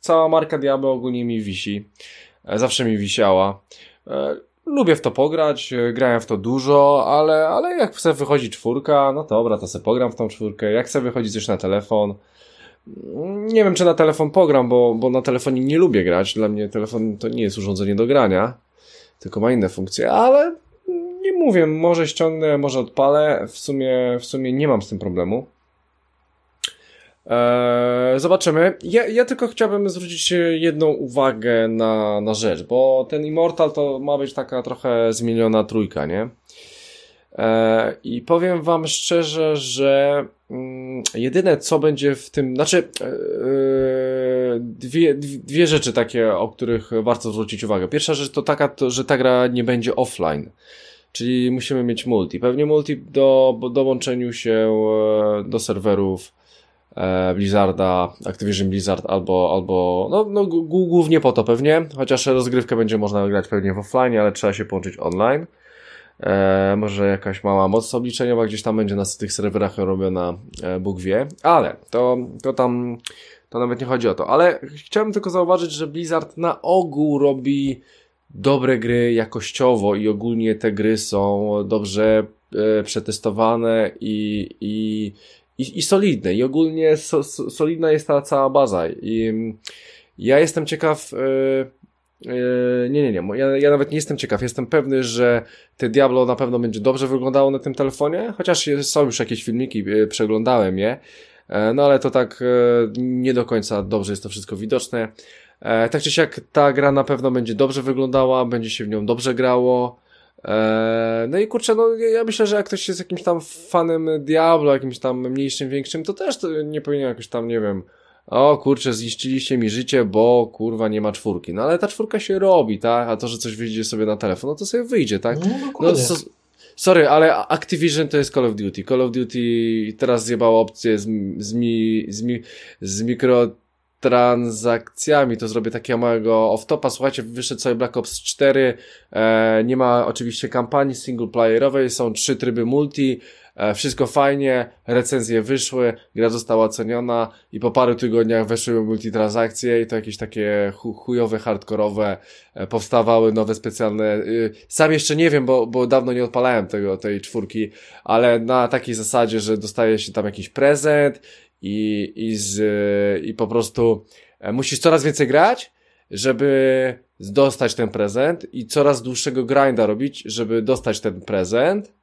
cała marka Diablo ogólnie mi wisi. Zawsze mi wisiała. Lubię w to pograć, grałem w to dużo, ale, ale jak chce wychodzi czwórka, no to dobra, to sobie pogram w tą czwórkę. Jak chce wychodzi coś na telefon, nie wiem, czy na telefon pogram, bo, bo na telefonie nie lubię grać. Dla mnie telefon to nie jest urządzenie do grania, tylko ma inne funkcje, ale nie mówię, może ściągnę, może odpalę. W sumie, w sumie nie mam z tym problemu. Eee, zobaczymy. Ja, ja tylko chciałbym zwrócić jedną uwagę na, na rzecz, bo ten Immortal to ma być taka trochę zmieniona trójka, nie? Eee, I powiem wam szczerze, że mm, jedyne co będzie w tym, znaczy e, dwie, dwie rzeczy takie, o których warto zwrócić uwagę. Pierwsza rzecz to taka, to, że ta gra nie będzie offline. Czyli musimy mieć multi. Pewnie multi do dołączeniu się e, do serwerów Blizzarda, Activision Blizzard albo, albo no, no głównie po to pewnie, chociaż rozgrywkę będzie można grać pewnie w offline, ale trzeba się połączyć online. E, może jakaś mała moc obliczeniowa gdzieś tam będzie na tych serwerach robiona, e, Bóg wie, ale to, to tam, to nawet nie chodzi o to. Ale chciałem tylko zauważyć, że Blizzard na ogół robi dobre gry jakościowo i ogólnie te gry są dobrze e, przetestowane i, i, i, i solidne. I ogólnie so, so, solidna jest ta cała baza. I mm, ja jestem ciekaw. E, nie, nie, nie. Ja, ja nawet nie jestem ciekaw. Jestem pewny, że te Diablo na pewno będzie dobrze wyglądało na tym telefonie, chociaż są już jakieś filmiki, yy, przeglądałem je. Yy, no ale to tak nie do końca dobrze jest to wszystko widoczne. Tak czy siak ta gra na pewno będzie dobrze wyglądała, będzie się w nią dobrze grało. No i kurczę, no ja myślę, że jak ktoś jest jakimś tam fanem Diablo, jakimś tam mniejszym, większym, to też nie powinien jakoś tam, nie wiem, o kurczę, zniszczyliście mi życie, bo kurwa nie ma czwórki. No ale ta czwórka się robi, tak? A to, że coś wyjdzie sobie na telefon, no to sobie wyjdzie, tak? No, no so, sorry, ale Activision to jest Call of Duty. Call of Duty teraz zjebało opcję z, z, mi, z, mi, z mikrotransakcjami, to zrobię takiego małego off-topa. Słuchajcie, wyszedł sobie Black Ops 4, e, nie ma oczywiście kampanii singleplayerowej, są trzy tryby multi, wszystko fajnie, recenzje wyszły, gra została oceniona i po paru tygodniach weszły multitransakcje i to jakieś takie chujowe, hardkorowe, e, powstawały nowe specjalne, y, sam jeszcze nie wiem, bo, bo dawno nie odpalałem tego, tej czwórki, ale na takiej zasadzie, że dostaje się tam jakiś prezent i, i, z, i po prostu e, musisz coraz więcej grać, żeby dostać ten prezent i coraz dłuższego grinda robić, żeby dostać ten prezent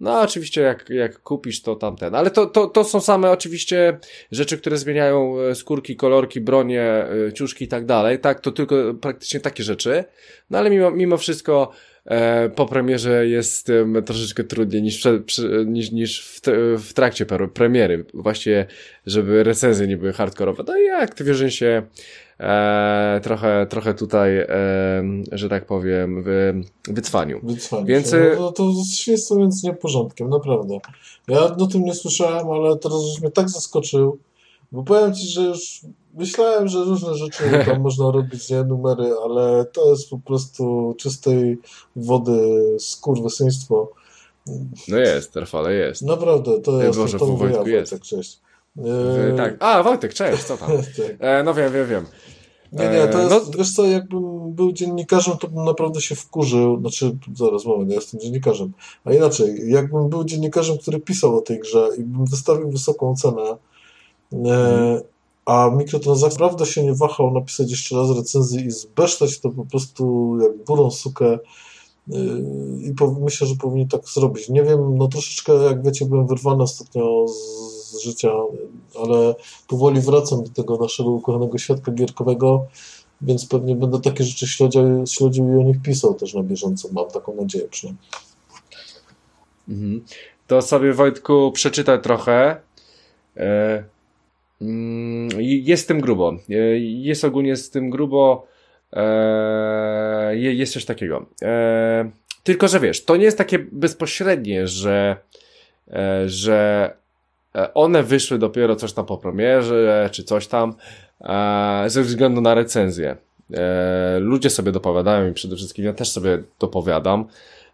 no, oczywiście, jak, jak kupisz, to tamten. Ale to, to, to są same oczywiście rzeczy, które zmieniają e, skórki, kolorki, bronie, e, ciuszki i tak dalej. Tak, to tylko praktycznie takie rzeczy. No ale mimo, mimo wszystko e, po premierze jest e, troszeczkę trudniej niż, prze, przy, niż, niż w, w trakcie premiery. Właściwie, żeby recenzje nie były hardkorowe. No i Activision się e, trochę, trochę tutaj, e, że tak powiem, w wycwaniu. Wycwaniu więc. No, no to świństwo więc nie porządkiem, naprawdę. Ja o tym nie słyszałem, ale teraz już mnie tak zaskoczył, bo powiem Ci, że już myślałem, że różne rzeczy <laughs> tam można robić, nie numery, ale to jest po prostu czystej wody skurwysyństwo. No jest, trwale jest. Naprawdę, to jest. Boże, to mówię ja, jest. cześć. Tak. A, Wojtek, cześć, co tam? <laughs> tak. e, no wiem, wiem, wiem. Nie, nie, to e, jest, no... wiesz co, jakbym był dziennikarzem, to bym naprawdę się wkurzył. Znaczy, zaraz, moment, ja jestem dziennikarzem. A inaczej, jakbym był dziennikarzem, który pisał o tej grze i bym wystawił wysoką cenę, e, a mikrotransakcje naprawdę się nie wahał napisać jeszcze raz recenzji i zbesztać to po prostu jak burą sukę i myślę, że powinien tak zrobić. Nie wiem, no troszeczkę jak wiecie byłem wyrwany ostatnio z, z życia, ale powoli wracam do tego naszego ukochanego świadka gierkowego, więc pewnie będę takie rzeczy śledził, śledził i o nich pisał też na bieżąco, mam taką nadzieję przynajmniej. Mhm. To sobie Wojtku przeczytaj trochę. E, mm, jest z tym grubo. E, jest ogólnie z tym grubo. E, jest coś takiego. Tylko, że wiesz, to nie jest takie bezpośrednie, że, że one wyszły dopiero coś tam po premierze, czy coś tam, e, ze względu na recenzję. E, ludzie sobie dopowiadają i przede wszystkim ja też sobie dopowiadam,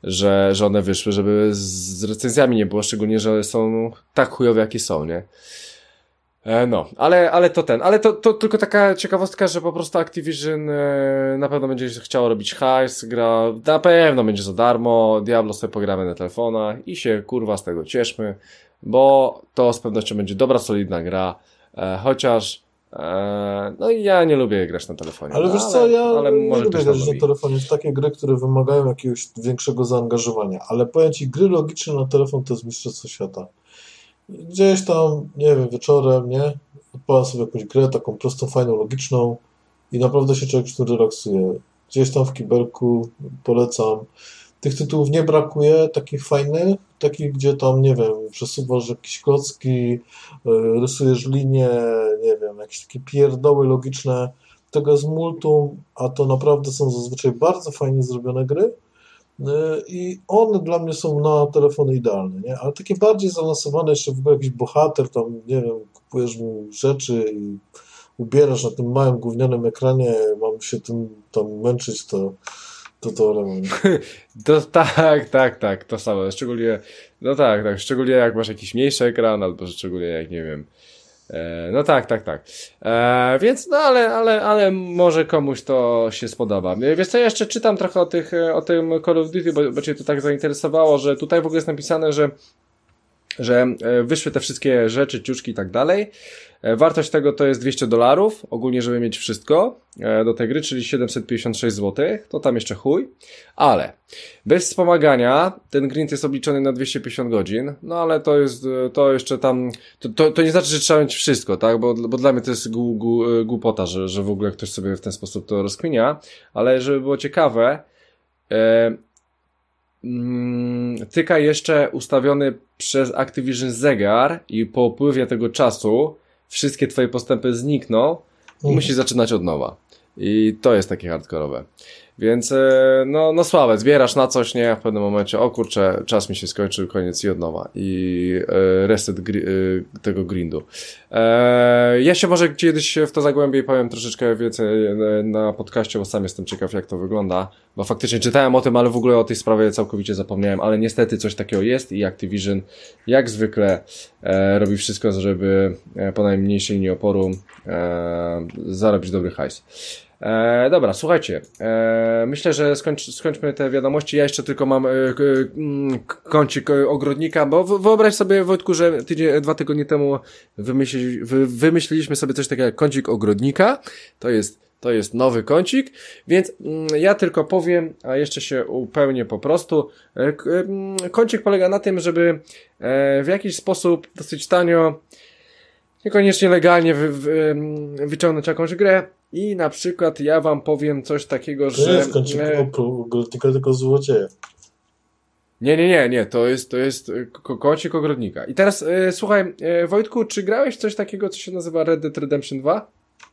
że, że one wyszły, żeby z recenzjami nie było, szczególnie, że są tak chujowe, jakie są, nie? E, no, ale, ale to ten, ale to, to tylko taka ciekawostka, że po prostu Activision e, na pewno będzie chciało robić hajs, gra na pewno będzie za darmo, Diablo sobie pogramy na telefonach i się kurwa z tego cieszmy, bo to z pewnością będzie dobra, solidna gra, e, chociaż e, no i ja nie lubię grać na telefonie. Ale no, wiesz co, ja ale nie lubię grać na telefonie w takie gry, które wymagają jakiegoś większego zaangażowania, ale powiem Ci, gry logiczne na telefon to jest mistrzostwo świata. Gdzieś tam, nie wiem, wieczorem, nie? Odpalam sobie jakąś grę, taką prostą, fajną, logiczną i naprawdę się człowiek przy tym relaksuje. Gdzieś tam w kibelku polecam. Tych tytułów nie brakuje, takich fajnych, takich, gdzie tam, nie wiem, przesuwasz jakieś klocki, yy, rysujesz linie, nie wiem, jakieś takie pierdoły logiczne. Tego jest multum, a to naprawdę są zazwyczaj bardzo fajnie zrobione gry. Yy, I one dla mnie są na telefony idealne, nie? Ale takie bardziej zaawansowane, jeszcze w ogóle jakiś bohater, tam, nie wiem, kupujesz mu rzeczy i ubierasz na tym małym gównianym ekranie, mam się tym tam męczyć, to to, to <laughs> To, tak, tak, tak, to samo. Szczególnie, no tak, tak, szczególnie jak masz jakiś mniejszy ekran, albo szczególnie jak nie wiem. E, no tak, tak, tak. E, więc, no ale, ale, ale może komuś to się spodoba. E, Wiesz co, ja jeszcze czytam trochę o, tych, e, o tym Call of Duty, bo, bo cię to tak zainteresowało, że tutaj w ogóle jest napisane, że że e, wyszły te wszystkie rzeczy, ciuszki i tak dalej. E, Wartość tego to jest 200 dolarów, ogólnie, żeby mieć wszystko e, do tej gry, czyli 756 zł, to tam jeszcze chuj. Ale bez wspomagania ten grind jest obliczony na 250 godzin, no ale to jest, to jeszcze tam, to, to, to nie znaczy, że trzeba mieć wszystko, tak, bo, bo dla mnie to jest gu, gu, głupota, że, że w ogóle ktoś sobie w ten sposób to rozkminia, ale żeby było ciekawe, Tyka jeszcze ustawiony przez Activision zegar i po upływie tego czasu wszystkie twoje postępy znikną i Mhm. musisz zaczynać od nowa. I to jest takie hardkorowe. Więc e, no, no słabe, zbierasz na coś, nie? W pewnym momencie, o kurczę, czas mi się skończył, koniec i od nowa. I e, reset gri, e, tego grindu. Ja się może kiedyś w to zagłębię i powiem troszeczkę więcej na podcaście, bo sam jestem ciekaw, jak to wygląda. Bo faktycznie czytałem o tym, ale w ogóle o tej sprawie całkowicie zapomniałem. Ale niestety coś takiego jest i Activision, jak zwykle, e, robi wszystko, żeby po najmniejszej linii oporu e, zarobić dobry hajs. E, dobra, słuchajcie. E, myślę, że skończ, skończmy te wiadomości. Ja jeszcze tylko mam e, k- mm, kącik e, ogrodnika, bo wyobraź sobie, Wojtku, że tydzień, dwa tygodnie temu wymyśli, wy, wymyśliliśmy sobie coś takiego jak kącik ogrodnika. To jest, to jest nowy kącik, więc mm, ja tylko powiem, a jeszcze się upełnię po prostu. E, mm, Kącik polega na tym, żeby e, w jakiś sposób dosyć tanio niekoniecznie legalnie wy, wy, wyciągnąć jakąś grę i na przykład ja wam powiem coś takiego, To że... nie tylko, tylko złodzieje. nie, nie, nie, nie, to jest, to jest e, ko- kącik ogrodnika. I teraz e, słuchaj, e, Wojtku, czy grałeś coś takiego, co się nazywa Red Dead Redemption 2?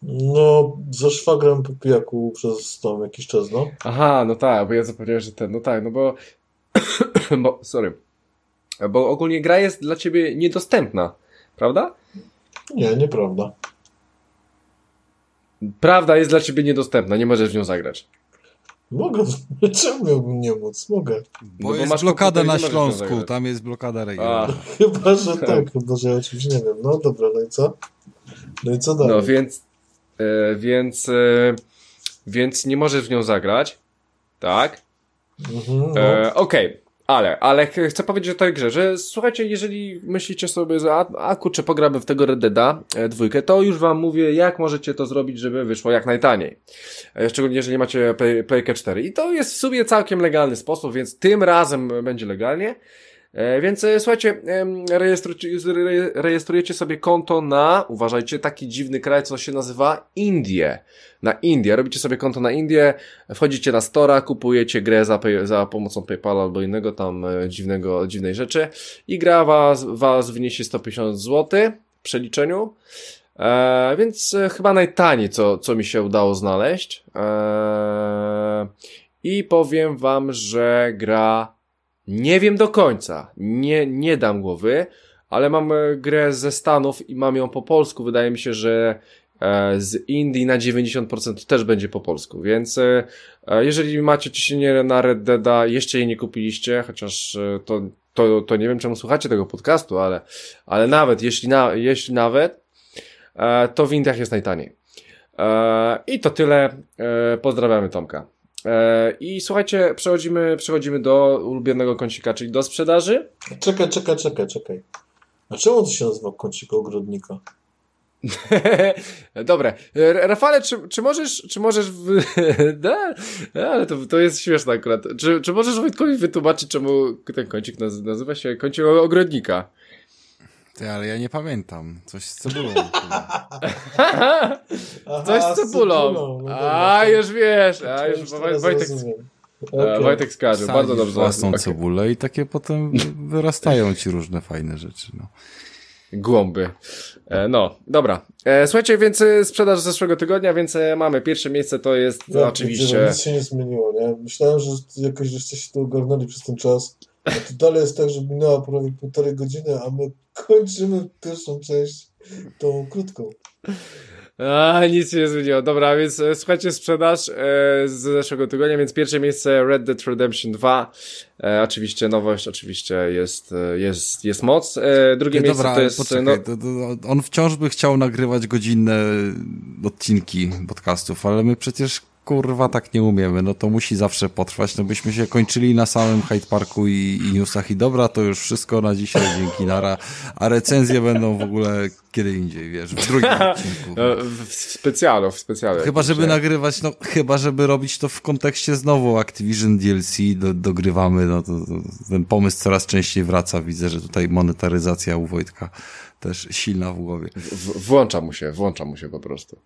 No, ze szwagrem po pijaku przez tam jakiś czas, no. Aha, no tak, bo ja zapomniałem, że ten, no tak, no bo, <coughs> bo, sorry, bo ogólnie gra jest dla ciebie niedostępna, prawda? Nie, nieprawda. Prawda jest dla ciebie niedostępna, nie możesz w nią zagrać. Mogę, <laughs> czemu miałbym nie móc? Mogę. Bo bo jest masz i na Śląsku, tam jest blokada A, regionalna. <laughs> Chyba, że <laughs> tak, chyba, że ja czymś nie wiem. No dobra, no i co? No i co dalej? no więc, e, więc, e, więc nie możesz w nią zagrać. Tak? Mhm, no. E, Okej, okay. Ale, ale ch chcę powiedzieć o tej grze, że słuchajcie, jeżeli myślicie sobie, że a, a kurczę, w tego Red Deada e, dwójkę, to już wam mówię, jak możecie to zrobić, żeby wyszło jak najtaniej. E, szczególnie jeżeli macie Play, Playkę 4. I to jest w sumie całkiem legalny sposób, więc tym razem będzie legalnie. E, więc e, słuchajcie, rejestrujecie, sobie konto na, uważajcie, taki dziwny kraj, co się nazywa Indie. Na Indię. Robicie sobie konto na Indię, wchodzicie na Stora, kupujecie grę za, za pomocą PayPal albo innego tam e, dziwnego, dziwnej rzeczy i gra was, was wyniesie 150 zł w przeliczeniu. E, więc chyba najtaniej, co, co mi się udało znaleźć. E, I powiem wam, że gra nie wiem do końca, nie, nie dam głowy, ale mam e, grę ze Stanów i mam ją po polsku. Wydaje mi się, że e, z Indii na 90% też będzie po polsku, więc e, jeżeli macie ciśnienie na Red Deada, jeszcze jej nie kupiliście, chociaż to, to, to nie wiem czemu słuchacie tego podcastu, ale, ale nawet, jeśli, na, jeśli nawet, to w Indiach jest najtaniej. I to tyle. Pozdrawiamy Tomka. E, I słuchajcie, przechodzimy, przechodzimy do ulubionego kącika, czyli do sprzedaży. Czekaj, czekaj, czekaj, czekaj. A czemu to się nazywa kącik ogrodnika? <laughs> Dobre. Rafale, czy, czy możesz, czy możesz, w... <laughs> da, ale to, to jest śmieszne akurat. Czy, czy możesz Wojtkowi wytłumaczyć, czemu ten kącik nazywa się kącik ogrodnika? Ty, ale ja nie pamiętam. Coś z cebulą. <laughs> Coś z cebulą. No a, już wiesz. A, już Wojtek, okay. Wojtek skaże. Bardzo dobrze. własną okay. cebulę i takie potem wyrastają ci różne fajne rzeczy. No. Głąby. E, no, dobra. E, słuchajcie, więc e, sprzedaż z zeszłego tygodnia, więc mamy pierwsze miejsce, to jest no, oczywiście... Nic się nie zmieniło, nie? Myślałem, że jakoś żeście się to ogarnęli przez ten czas. A to dalej jest tak, że minęła prawie półtorej godziny, a my kończymy pierwszą część tą krótką. A, nic się nie zmieniło. Dobra, więc e, słuchajcie, sprzedaż e, z zeszłego tygodnia, więc pierwsze miejsce Red Dead Redemption 2. E, oczywiście nowość, oczywiście jest, e, jest, jest moc. E, drugie miejsce dobra, to jest... Poczekaj, no... to, to, on wciąż by chciał nagrywać godzinne odcinki podcastów, ale my przecież kurwa tak nie umiemy, no to musi zawsze potrwać, no byśmy się kończyli na samym Hyde Parku i, i newsach i dobra, to już wszystko na dzisiaj, dzięki nara, a recenzje będą w ogóle kiedy indziej, wiesz, w drugim <laughs> odcinku. No, w specjalu, w specjalu. Chyba, żeby nagrywać, no chyba, żeby robić to w kontekście znowu Activision DLC, do, dogrywamy, no to, to, ten pomysł coraz częściej wraca, widzę, że tutaj monetaryzacja u Wojtka też silna w głowie. W, włącza mu się, włącza mu się po prostu.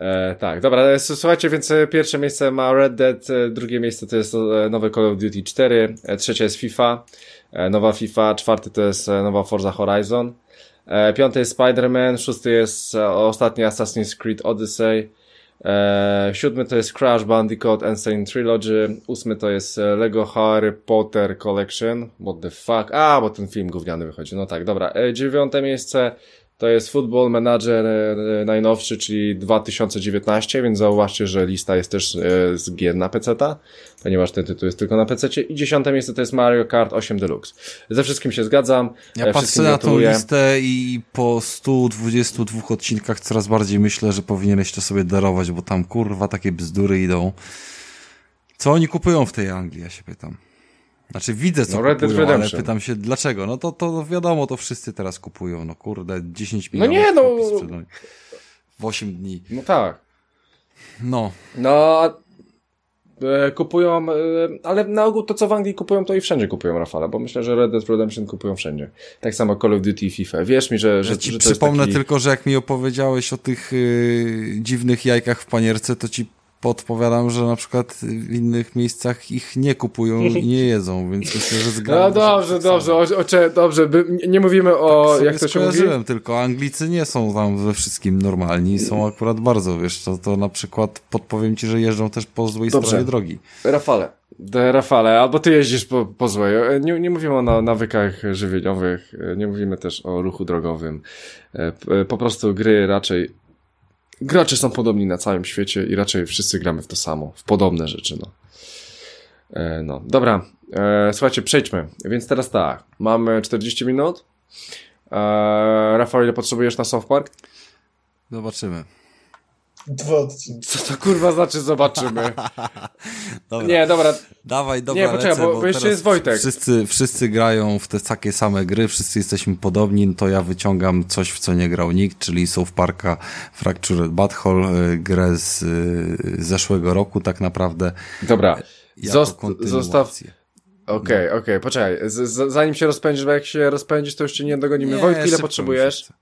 E, tak, dobra, e, słuchajcie, więc e, pierwsze miejsce ma Red Dead, e, drugie miejsce to jest nowe Call of Duty 4, trzecie jest FIFA, nowa FIFA, czwarty to jest nowa Forza Horizon, piąty jest Spider-Man, szósty jest ostatni Assassin's Creed Odyssey, siódmy to jest Crash Bandicoot Insane Trilogy, ósmy to jest Lego Harry Potter Collection, what the fuck, a, bo ten film gówniany wychodzi, no tak, dobra, dziewiąte miejsce to jest Football Manager e, najnowszy, czyli 2019, więc zauważcie, że lista jest też e, z gier na PC-ta, ponieważ ten tytuł jest tylko na PC. I dziesiąte miejsce to jest Mario Kart 8 Deluxe. Ze wszystkim się zgadzam. Ja e, patrzę na tą listę i po 122 odcinkach coraz bardziej myślę, że powinieneś to sobie darować, bo tam kurwa takie bzdury idą. Co oni kupują w tej Anglii, ja się pytam. Znaczy widzę co no, kupują, ale pytam się dlaczego. No to, to wiadomo, to wszyscy teraz kupują. No kurde, 10 milionów no nie, no... w 8 dni. No tak. No. No, e, kupują, e, ale na ogół to co w Anglii kupują, to i wszędzie kupują Rafale, bo myślę, że Red Dead Redemption kupują wszędzie. Tak samo Call of Duty i FIFA. Wierz mi, że, że, ja ci że Przypomnę taki... tylko, że jak mi opowiedziałeś o tych yy, dziwnych jajkach w panierce, to ci podpowiadam, że na przykład w innych miejscach ich nie kupują i nie <laughs> jedzą, więc myślę, że zgadzam No dobrze, dobrze, o, o, dobrze, by, nie mówimy o, tak jak to się mówi? tylko Anglicy nie są tam we wszystkim normalni, są akurat bardzo, wiesz, to, to na przykład podpowiem ci, że jeżdżą też po złej dobrze. stronie drogi. Rafale, Rafale, albo ty jeździsz po, po złej. Nie, nie mówimy o na, nawykach żywieniowych, nie mówimy też o ruchu drogowym. E, po prostu gry raczej gracze są podobni na całym świecie i raczej wszyscy gramy w to samo, w podobne rzeczy, no. E, no, dobra, e, słuchajcie, przejdźmy. Więc teraz tak, mamy 40 minut. E, Rafał, ile potrzebujesz na South Park? Zobaczymy. Dwa odcinki. Co to kurwa znaczy zobaczymy? <laughs> Dobra. Nie, dobra. Dawaj, dobra, Nie, poczekaj, lecę, bo- bo jeszcze jest Wojtek. Wszyscy, wszyscy grają w te takie same gry, wszyscy jesteśmy podobni, no to ja wyciągam coś, w co nie grał nikt, czyli South Parka Fractured Butthole, y, grę z y, zeszłego roku tak naprawdę. Dobra. Zost- zostaw. Okej, okej, poczekaj. Z, zanim się rozpędzisz, bo jak się rozpędzisz, to już cię nie dogonimy. Nie, Wojtku, ile potrzebujesz? chce.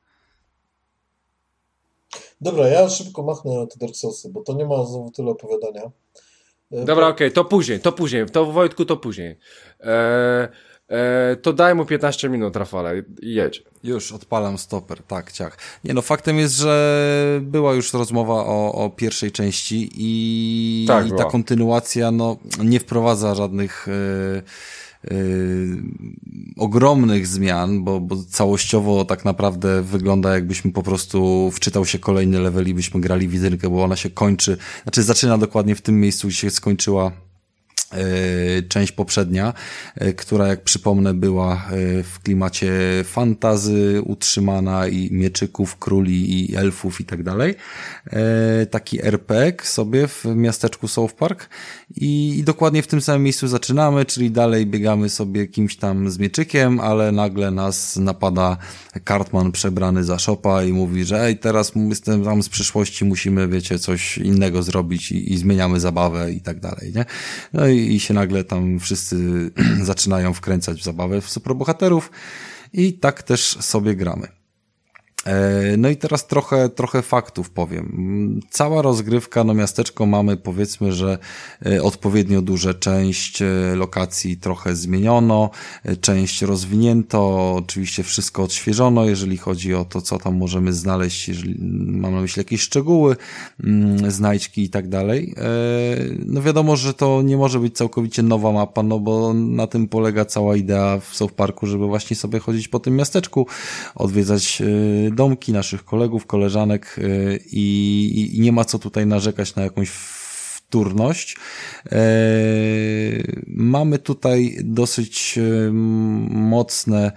Dobra, ja szybko machnę na te Dark Soulsy, bo to nie ma znowu tyle opowiadania. E, Dobra, okej, to później, to później. To Wojtku, to później. E, e, to daj mu 15 minut, Rafale, i jedź. Już odpalam stoper, tak, ciach. Nie no, faktem jest, że była już rozmowa o, o pierwszej części i, Tak, i ta kontynuacja no, nie wprowadza żadnych e, ogromnych zmian, bo, bo całościowo tak naprawdę wygląda jakbyśmy po prostu wczytał się kolejny level i byśmy grali w jedynkę, bo ona się kończy, znaczy zaczyna dokładnie w tym miejscu, gdzie się skończyła część poprzednia, e, która jak przypomnę była e, w klimacie fantazy utrzymana i mieczyków, króli i elfów i tak dalej. E, Taki RPG sobie w miasteczku South Park i, i dokładnie w tym samym miejscu zaczynamy, czyli dalej biegamy sobie kimś tam z mieczykiem, ale nagle nas napada Cartman przebrany za szopa i mówi, że ej, teraz jestem tam z przyszłości, musimy, wiecie, coś innego zrobić i, i zmieniamy zabawę i tak dalej, nie? No i, i się nagle tam wszyscy <clears throat> zaczynają wkręcać w zabawę w superbohaterów i tak też sobie gramy. E, No i teraz trochę, trochę faktów powiem. Cała rozgrywka, no miasteczko mamy powiedzmy, że e, odpowiednio duże część e, lokacji trochę zmieniono, część rozwinięto, oczywiście wszystko odświeżono, jeżeli chodzi o to, co tam możemy znaleźć, jeżeli mam na myśli jakieś szczegóły, mm, znajdźki i tak dalej. No wiadomo, że to nie może być całkowicie nowa mapa, no bo na tym polega cała idea w South Parku, żeby właśnie sobie chodzić po tym miasteczku, odwiedzać domki naszych kolegów, koleżanek e, i, i nie ma co tutaj narzekać na jakąś wtórność. E, mamy tutaj dosyć e, mocne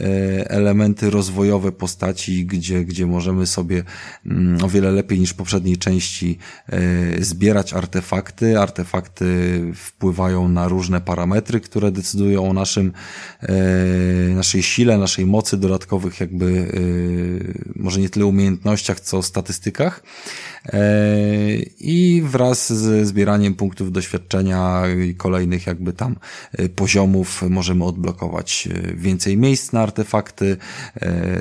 e, elementy rozwojowe postaci, gdzie, gdzie możemy sobie mm, o wiele lepiej niż w poprzedniej części zbierać artefakty. Artefakty wpływają na różne parametry, które decydują o naszym, naszej sile, naszej mocy, dodatkowych jakby może nie tyle umiejętnościach, co statystykach. E, I wraz z zbieraniem punktów doświadczenia i kolejnych jakby tam e, poziomów możemy odblokować e, więcej miejsc na artefakty.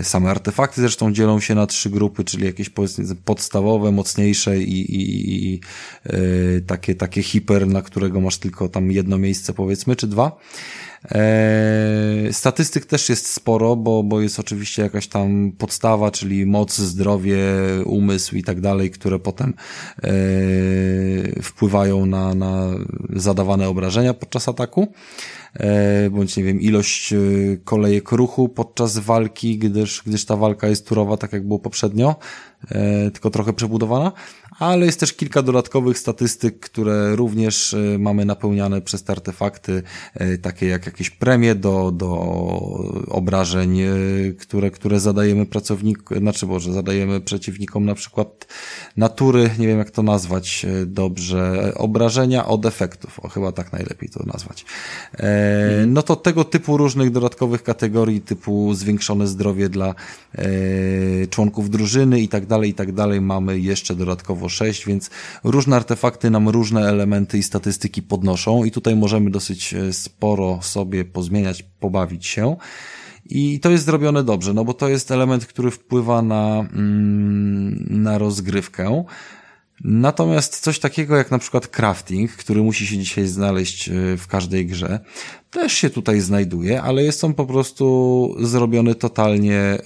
Same artefakty zresztą dzielą się na trzy grupy, czyli jakieś podstawowe, mocniejsze i, i, i takie, takie hiper, na którego masz tylko tam jedno miejsce powiedzmy, czy dwa. Eee, statystyk też jest sporo, bo, bo jest oczywiście jakaś tam podstawa, czyli moc, zdrowie, umysł i tak dalej, które potem eee, wpływają na, na zadawane obrażenia podczas ataku. Eee, bądź nie wiem, ilość e, kolejek ruchu podczas walki, gdyż, gdyż ta walka jest turowa, tak jak było poprzednio, tylko trochę przebudowana, ale jest też kilka dodatkowych statystyk, które również e, mamy napełniane przez te artefakty, e, takie jak jakieś premie do, do obrażeń, e, które, które zadajemy pracownikom, znaczy Boże, zadajemy przeciwnikom na przykład natury, nie wiem jak to nazwać dobrze, obrażenia od efektów, o chyba tak najlepiej to nazwać. E, No to tego typu różnych dodatkowych kategorii, typu zwiększone zdrowie dla e, członków drużyny i tak dalej, i tak dalej, mamy jeszcze dodatkowo 6, więc różne artefakty nam różne elementy i statystyki podnoszą i tutaj możemy dosyć e, sporo sobie pozmieniać, pobawić się. I to jest zrobione dobrze, no bo to jest element, który wpływa na, mm, na rozgrywkę. Natomiast coś takiego jak na przykład crafting, który musi się dzisiaj znaleźć e, w każdej grze, też się tutaj znajduje, ale jest on po prostu zrobiony totalnie e,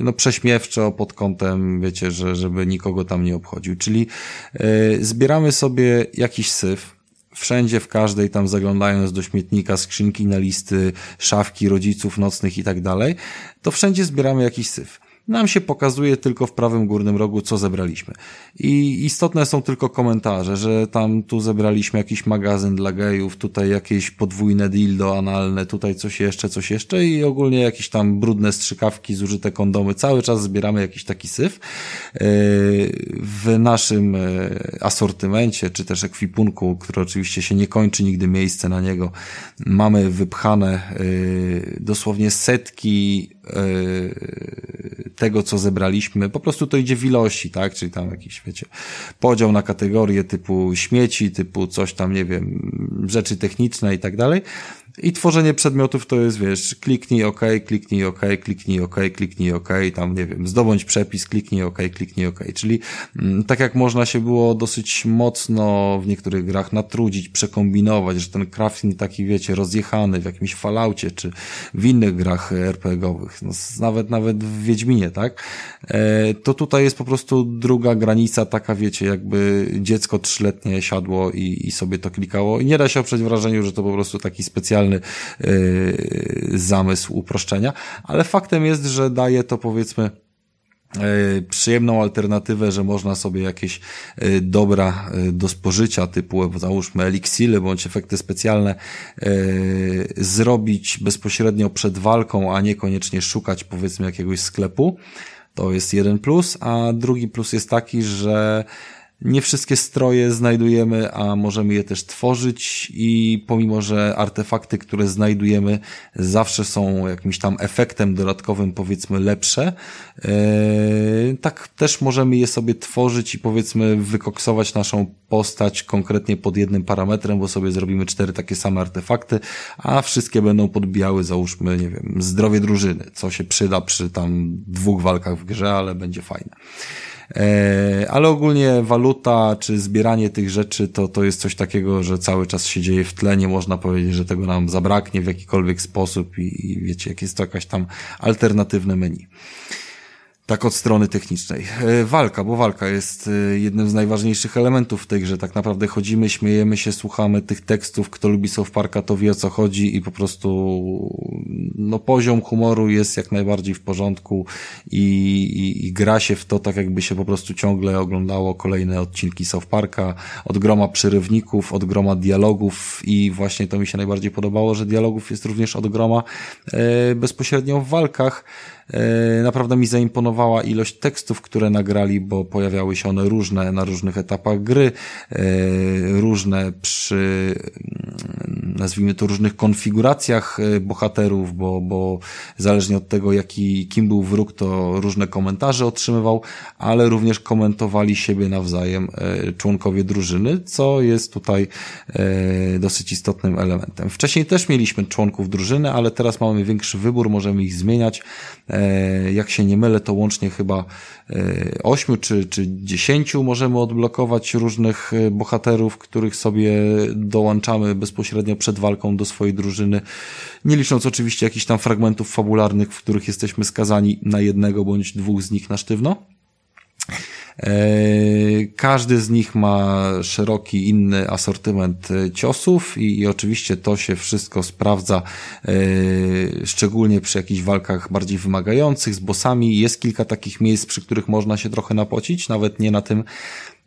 no, prześmiewczo pod kątem, wiecie, że żeby nikogo tam nie obchodził. Czyli e, zbieramy sobie jakiś syf, wszędzie, w każdej, tam zaglądając do śmietnika, skrzynki na listy, szafki rodziców nocnych i tak dalej, to wszędzie zbieramy jakiś syf. Nam się pokazuje tylko w prawym górnym rogu, co zebraliśmy. I istotne są tylko komentarze, że tam tu zebraliśmy jakiś magazyn dla gejów, tutaj jakieś podwójne dildo analne, tutaj coś jeszcze, coś jeszcze i ogólnie jakieś tam brudne strzykawki, zużyte kondomy. Cały czas zbieramy jakiś taki syf. E, w naszym e, asortymencie, czy też ekwipunku, który oczywiście się nie kończy nigdy miejsce na niego, mamy wypchane e, dosłownie setki tego, co zebraliśmy. Po prostu to idzie w ilości, tak? Czyli tam jakiś, wiecie, podział na kategorie typu śmieci, typu coś tam, nie wiem, rzeczy techniczne i tak dalej. I tworzenie przedmiotów to jest, wiesz, kliknij OK, kliknij OK, kliknij OK, kliknij OK, tam nie wiem, zdobądź przepis, kliknij OK, kliknij OK. Czyli mm, tak jak można się było dosyć mocno w niektórych grach natrudzić, przekombinować, że ten crafting taki, wiecie, rozjechany w jakimś falaucie, czy w innych grach RPGowych, no, nawet, nawet w Wiedźminie, tak? E, to tutaj jest po prostu druga granica, taka wiecie, jakby dziecko trzyletnie siadło i, i sobie to klikało i nie da się oprzeć wrażeniu, że to po prostu taki specjalny e, zamysł uproszczenia, ale faktem jest, że daje to powiedzmy e, przyjemną alternatywę, że można sobie jakieś e, dobra do spożycia typu załóżmy eliksiry bądź efekty specjalne zrobić bezpośrednio przed walką, a niekoniecznie szukać powiedzmy jakiegoś sklepu. To jest jeden plus, a drugi plus jest taki, że nie wszystkie stroje znajdujemy, a możemy je też tworzyć i pomimo, że artefakty, które znajdujemy zawsze są jakimś tam efektem dodatkowym, powiedzmy lepsze, yy, tak też możemy je sobie tworzyć i powiedzmy wykoksować naszą postać konkretnie pod jednym parametrem, bo sobie zrobimy cztery takie same artefakty, a wszystkie będą podbijały, załóżmy, nie wiem, zdrowie drużyny, co się przyda przy tam dwóch walkach w grze, ale będzie fajne. E, ale ogólnie waluta czy zbieranie tych rzeczy to, to jest coś takiego, że cały czas się dzieje w tle, nie można powiedzieć, że tego nam zabraknie w jakikolwiek sposób i, i wiecie, jak jest to jakaś tam alternatywne menu. Tak od strony technicznej. E, walka, bo walka jest e, jednym z najważniejszych elementów w tej grze. Tak naprawdę chodzimy, śmiejemy się, słuchamy tych tekstów. Kto lubi South Parka, to wie o co chodzi i po prostu no, poziom humoru jest jak najbardziej w porządku i, i, i gra się w to tak jakby się po prostu ciągle oglądało kolejne odcinki South Parka. Od groma przerywników, od groma dialogów i właśnie to mi się najbardziej podobało, że dialogów jest również od groma e, bezpośrednio w walkach. E, naprawdę mi zaimponowała ilość tekstów, które nagrali, bo pojawiały się one różne na różnych etapach gry, e, różne przy, nazwijmy to, różnych konfiguracjach e, bohaterów, bo, bo zależnie od tego, jaki, kim był wróg, to różne komentarze otrzymywał, ale również komentowali siebie nawzajem członkowie drużyny, co jest tutaj dosyć istotnym elementem. Wcześniej też mieliśmy członków drużyny, ale teraz mamy większy wybór, możemy ich zmieniać. E, jak się nie mylę, to łącznie chyba e, ośmiu czy, czy dziesięciu możemy odblokować różnych e, bohaterów, których sobie dołączamy bezpośrednio przed walką do swojej drużyny. Nie licząc oczywiście jakichś tam fragmentów fabularnych, w których jesteśmy skazani na jednego bądź dwóch z nich na sztywno. E, każdy z nich ma szeroki inny asortyment e, ciosów i, i oczywiście to się wszystko sprawdza e, szczególnie przy jakichś walkach bardziej wymagających z bossami. Jest kilka takich miejsc, przy których można się trochę napocić, nawet nie na tym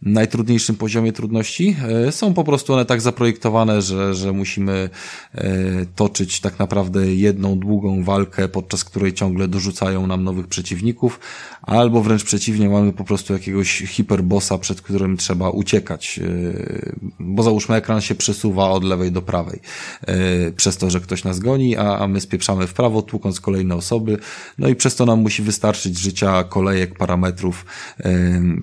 najtrudniejszym poziomie trudności. E, są po prostu one tak zaprojektowane, że, że musimy e, toczyć tak naprawdę jedną długą walkę, podczas której ciągle dorzucają nam nowych przeciwników, albo wręcz przeciwnie, mamy po prostu jakiegoś hiperbossa, przed którym trzeba uciekać, e, bo załóżmy ekran się przesuwa od lewej do prawej przez to, że ktoś nas goni, a, a my spieprzamy w prawo, tłukąc kolejne osoby, no i przez to nam musi wystarczyć życia, kolejek, parametrów.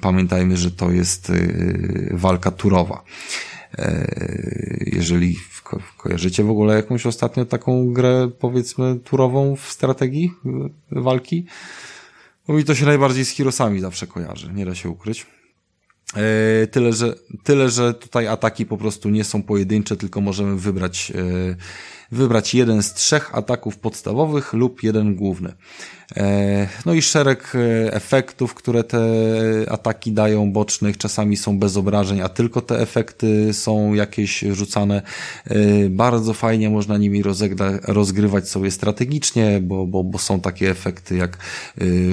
Pamiętajmy, że to jest Y, walka turowa. E, jeżeli ko kojarzycie w ogóle jakąś ostatnio taką grę, powiedzmy, turową w strategii y, walki, no mi to się najbardziej z Hirosami zawsze kojarzy, nie da się ukryć. E, tyle, że, tyle, że tutaj ataki po prostu nie są pojedyncze, tylko możemy wybrać e, wybrać jeden z trzech ataków podstawowych lub jeden główny. E, no i szereg e, efektów, które te ataki dają bocznych, czasami są bez obrażeń, a tylko te efekty są jakieś rzucane. E, bardzo fajnie można nimi rozgrywać sobie strategicznie, bo, bo, bo są takie efekty jak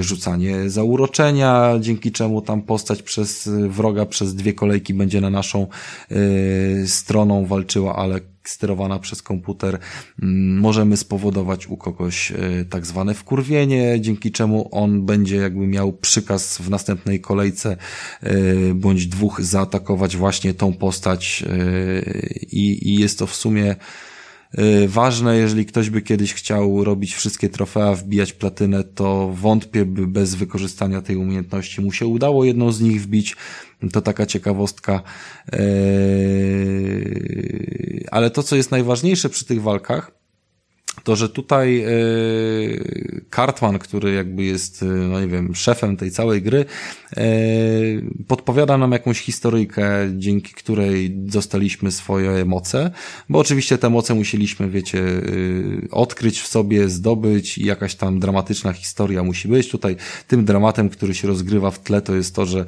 rzucanie zauroczenia, dzięki czemu tam postać przez wroga przez dwie kolejki będzie na naszą stroną walczyła, ale sterowana przez komputer, mm, możemy spowodować u kogoś e, tak zwane wkurwienie, dzięki czemu on będzie jakby miał przykaz w następnej kolejce e, bądź dwóch zaatakować właśnie tą postać e, i, i jest to w sumie ważne, jeżeli ktoś by kiedyś chciał robić wszystkie trofea, wbijać platynę, to wątpię, by bez wykorzystania tej umiejętności mu się udało jedną z nich wbić. To taka ciekawostka. Eee, ale to, co jest najważniejsze przy tych walkach, to, że tutaj e, Cartman, który jakby jest, e, no nie wiem, szefem tej całej gry, e, podpowiada nam jakąś historyjkę, dzięki której dostaliśmy swoje moce, bo oczywiście te moce musieliśmy, wiecie, odkryć w sobie, zdobyć i jakaś tam dramatyczna historia musi być. Tutaj tym dramatem, który się rozgrywa w tle, to jest to, że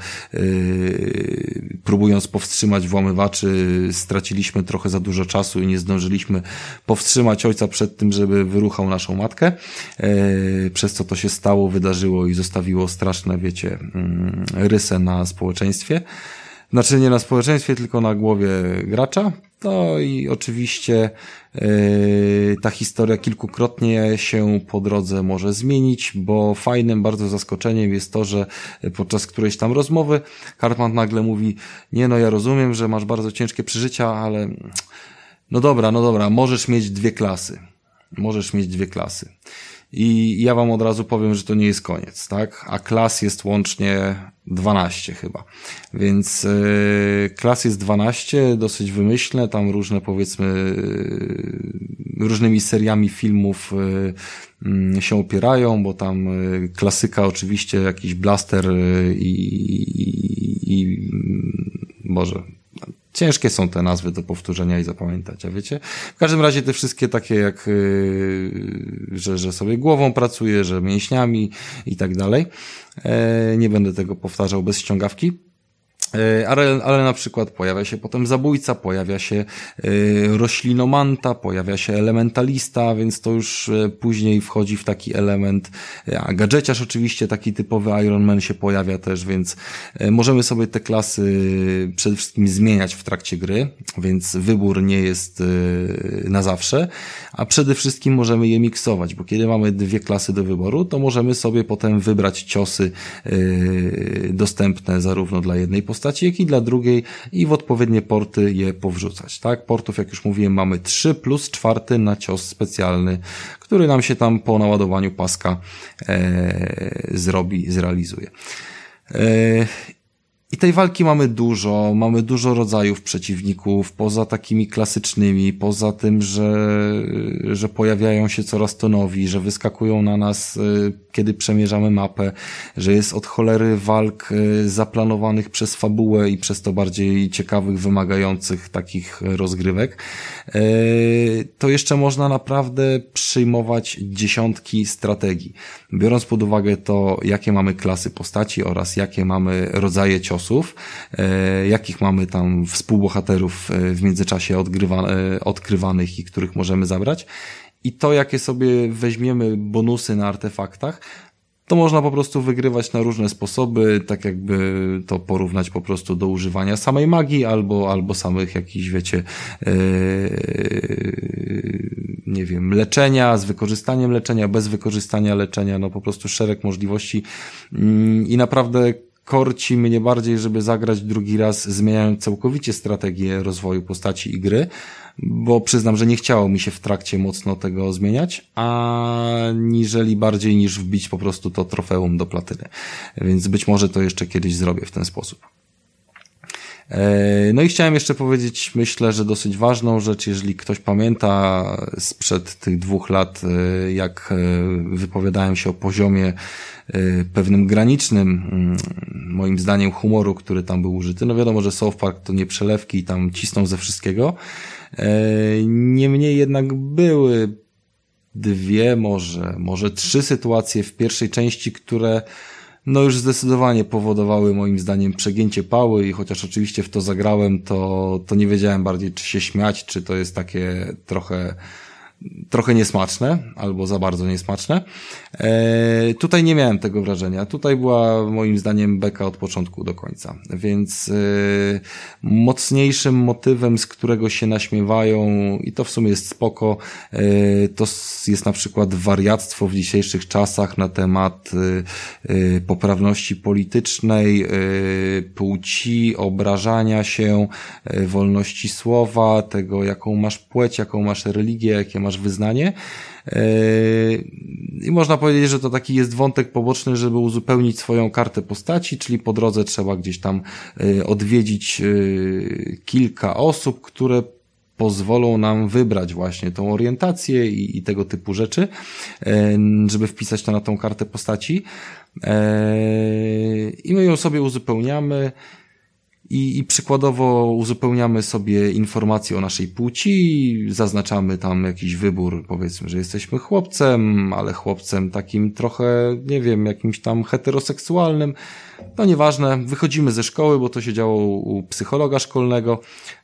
próbując powstrzymać włamywaczy, straciliśmy trochę za dużo czasu i nie zdążyliśmy powstrzymać ojca przed tym, żeby wyruchał naszą matkę, e, przez co to się stało, wydarzyło i zostawiło straszne, wiecie, mm, rysę na społeczeństwie. Znaczy nie na społeczeństwie, tylko na głowie gracza. No i oczywiście yy, ta historia kilkukrotnie się po drodze może zmienić, bo fajnym bardzo zaskoczeniem jest to, że podczas którejś tam rozmowy Cartman nagle mówi, nie no ja rozumiem, że masz bardzo ciężkie przeżycia, ale no dobra, no dobra, możesz mieć dwie klasy możesz mieć dwie klasy. I ja wam od razu powiem, że to nie jest koniec, tak? A klas jest łącznie 12 chyba. Więc yy, klas jest 12, dosyć wymyślne, tam różne powiedzmy yy, różnymi seriami filmów yy, się opierają, bo tam klasyka oczywiście jakiś blaster i, i, i Boże, Ciężkie są te nazwy do powtórzenia i zapamiętać, a wiecie? W każdym razie te wszystkie takie jak, yy, że, że sobie głową pracuje, że mięśniami i tak dalej. E, nie będę tego powtarzał bez ściągawki. E, ale, ale na przykład pojawia się potem zabójca, pojawia się y, roślinomanta, pojawia się elementalista, więc to już y, później wchodzi w taki element, a gadżeciarz oczywiście taki typowy Iron Man się pojawia też, więc możemy sobie te klasy przede wszystkim zmieniać w trakcie gry, więc wybór nie jest na zawsze, a przede wszystkim możemy je miksować, bo kiedy mamy dwie klasy do wyboru, to możemy sobie potem wybrać ciosy dostępne zarówno dla jednej postaci, postaci, jak i dla drugiej i w odpowiednie porty je powrzucać. Tak, portów, jak już mówiłem, mamy 3 plus czwarty na cios specjalny, który nam się tam po naładowaniu paska e, zrobi, zrealizuje. I tej walki mamy dużo, mamy dużo rodzajów przeciwników, poza takimi klasycznymi, poza tym, że, że pojawiają się coraz to nowi, że wyskakują na nas, y, kiedy przemierzamy mapę, że jest od cholery walk y, zaplanowanych przez fabułę i przez to bardziej ciekawych, wymagających takich rozgrywek, y, to jeszcze można naprawdę przyjmować dziesiątki strategii. Biorąc pod uwagę to, jakie mamy klasy postaci oraz jakie mamy rodzaje ciosów, ciosów, e, jakich mamy tam współbohaterów e, w międzyczasie odgrywa, e, odkrywanych i których możemy zabrać. I to, jakie sobie weźmiemy bonusy na artefaktach, to można po prostu wygrywać na różne sposoby, tak jakby to porównać po prostu do używania samej magii albo, albo samych jakichś, wiecie, yy, nie wiem, leczenia, z wykorzystaniem leczenia, bez wykorzystania leczenia, no po prostu szereg możliwości yy, i naprawdę korci mnie bardziej, żeby zagrać drugi raz, zmieniając całkowicie strategię rozwoju postaci i gry, bo przyznam, że nie chciało mi się w trakcie mocno tego zmieniać, aniżeli bardziej niż wbić po prostu to trofeum do platyny. Więc być może to jeszcze kiedyś zrobię w ten sposób. E, no i chciałem jeszcze powiedzieć, myślę, że dosyć ważną rzecz, jeżeli ktoś pamięta sprzed tych dwóch lat, e, jak e, wypowiadałem się o poziomie pewnym granicznym, mm, moim zdaniem, humoru, który tam był użyty. No wiadomo, że South Park to nie przelewki i tam cisną ze wszystkiego. Niemniej jednak były dwie, może, może trzy sytuacje w pierwszej części, które no już zdecydowanie powodowały moim zdaniem przegięcie pały i chociaż oczywiście w to zagrałem, to, to nie wiedziałem bardziej czy się śmiać, czy to jest takie trochę trochę niesmaczne, albo za bardzo niesmaczne. E, tutaj nie miałem tego wrażenia. Tutaj była moim zdaniem beka od początku do końca. Więc e, mocniejszym motywem, z którego się naśmiewają, i to w sumie jest spoko, e, to jest na przykład wariactwo w dzisiejszych czasach na temat e, e, poprawności politycznej, e, płci, obrażania się, wolności słowa, tego jaką masz płeć, jaką masz religię, jakie masz wyznanie. Yy, I można powiedzieć, że to taki jest wątek poboczny, żeby uzupełnić swoją kartę postaci, czyli po drodze trzeba gdzieś tam yy, odwiedzić yy, kilka osób, które pozwolą nam wybrać właśnie tą orientację i, i, tego typu rzeczy, żeby wpisać to na tą kartę postaci. I my ją sobie uzupełniamy. I, I przykładowo uzupełniamy sobie informacje o naszej płci, zaznaczamy tam jakiś wybór, powiedzmy, że jesteśmy chłopcem, ale chłopcem takim trochę, nie wiem, jakimś tam heteroseksualnym, no nieważne, wychodzimy ze szkoły, bo to się działo u psychologa szkolnego.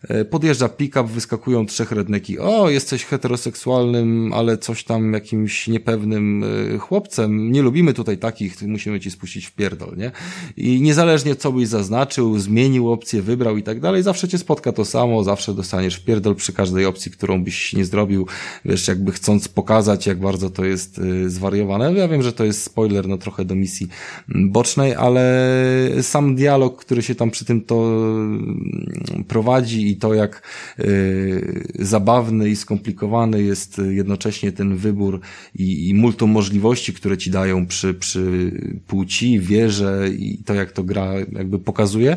E, podjeżdża pick-up, wyskakują trzech redneki. O, jesteś heteroseksualnym, ale coś tam jakimś niepewnym e, chłopcem. Nie lubimy tutaj takich, musimy ci spuścić w pierdol, nie? I niezależnie co byś zaznaczył, zmienił opcję, wybrał i tak dalej, zawsze cię spotka to samo, zawsze dostaniesz w pierdol przy każdej opcji, którą byś nie zrobił. Wiesz, jakby chcąc pokazać, jak bardzo to jest e, zwariowane. Ja wiem, że to jest spoiler, no trochę do misji bocznej, ale sam dialog, który się tam przy tym to mm, prowadzi i to jak y, zabawny i skomplikowany jest jednocześnie ten wybór i, i multum możliwości, które ci dają przy, przy płci, wierze i to jak to gra jakby pokazuje,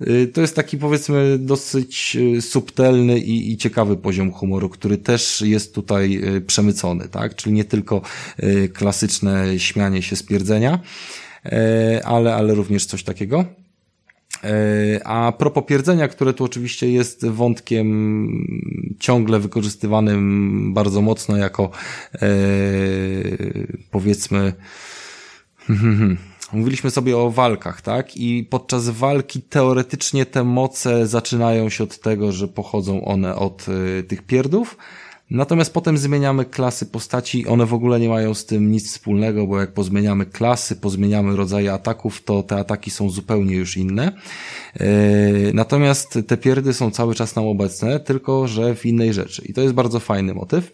y, to jest taki powiedzmy dosyć subtelny i, i ciekawy poziom humoru, który też jest tutaj przemycony, tak? Czyli nie tylko klasyczne śmianie się stwierdzenia, E, ale, ale również coś takiego. E, a propos pierdzenia, które tu oczywiście jest wątkiem ciągle wykorzystywanym bardzo mocno jako e, powiedzmy <laughs> Mówiliśmy sobie o walkach, tak? I podczas walki teoretycznie te moce zaczynają się od tego, że pochodzą one od tych pierdów, Natomiast potem zmieniamy klasy postaci, one w ogóle nie mają z tym nic wspólnego, bo jak pozmieniamy klasy, pozmieniamy rodzaje ataków, to te ataki są zupełnie już inne. E, natomiast te pierdy są cały czas nam obecne, tylko że w innej rzeczy. I to jest bardzo fajny motyw.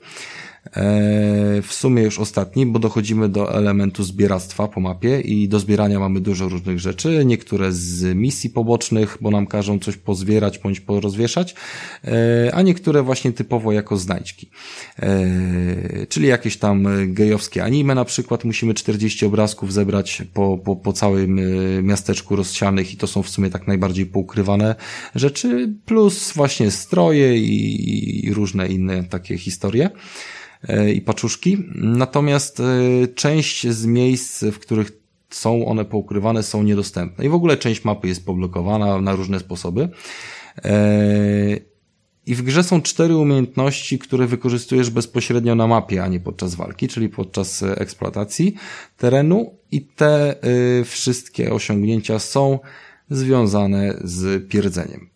E, w sumie już ostatni, bo dochodzimy do elementu zbieractwa po mapie i do zbierania mamy dużo różnych rzeczy, niektóre z misji pobocznych, bo nam każą coś pozbierać bądź porozwieszać, e, a niektóre właśnie typowo jako znajdźki. E, czyli jakieś tam gejowskie anime na przykład, musimy 40 obrazków zebrać po, po, po całym miasteczku rozsianych i to są w sumie tak najbardziej poukrywane rzeczy, plus właśnie stroje i, i różne inne takie historie. E, i paczuszki. Natomiast e, część z miejsc, w których są one poukrywane, są niedostępne. I w ogóle część mapy jest poblokowana na różne sposoby. E, I w grze są cztery umiejętności, które wykorzystujesz bezpośrednio na mapie, a nie podczas walki, czyli podczas eksploatacji terenu. I te wszystkie osiągnięcia są związane z pierdzeniem.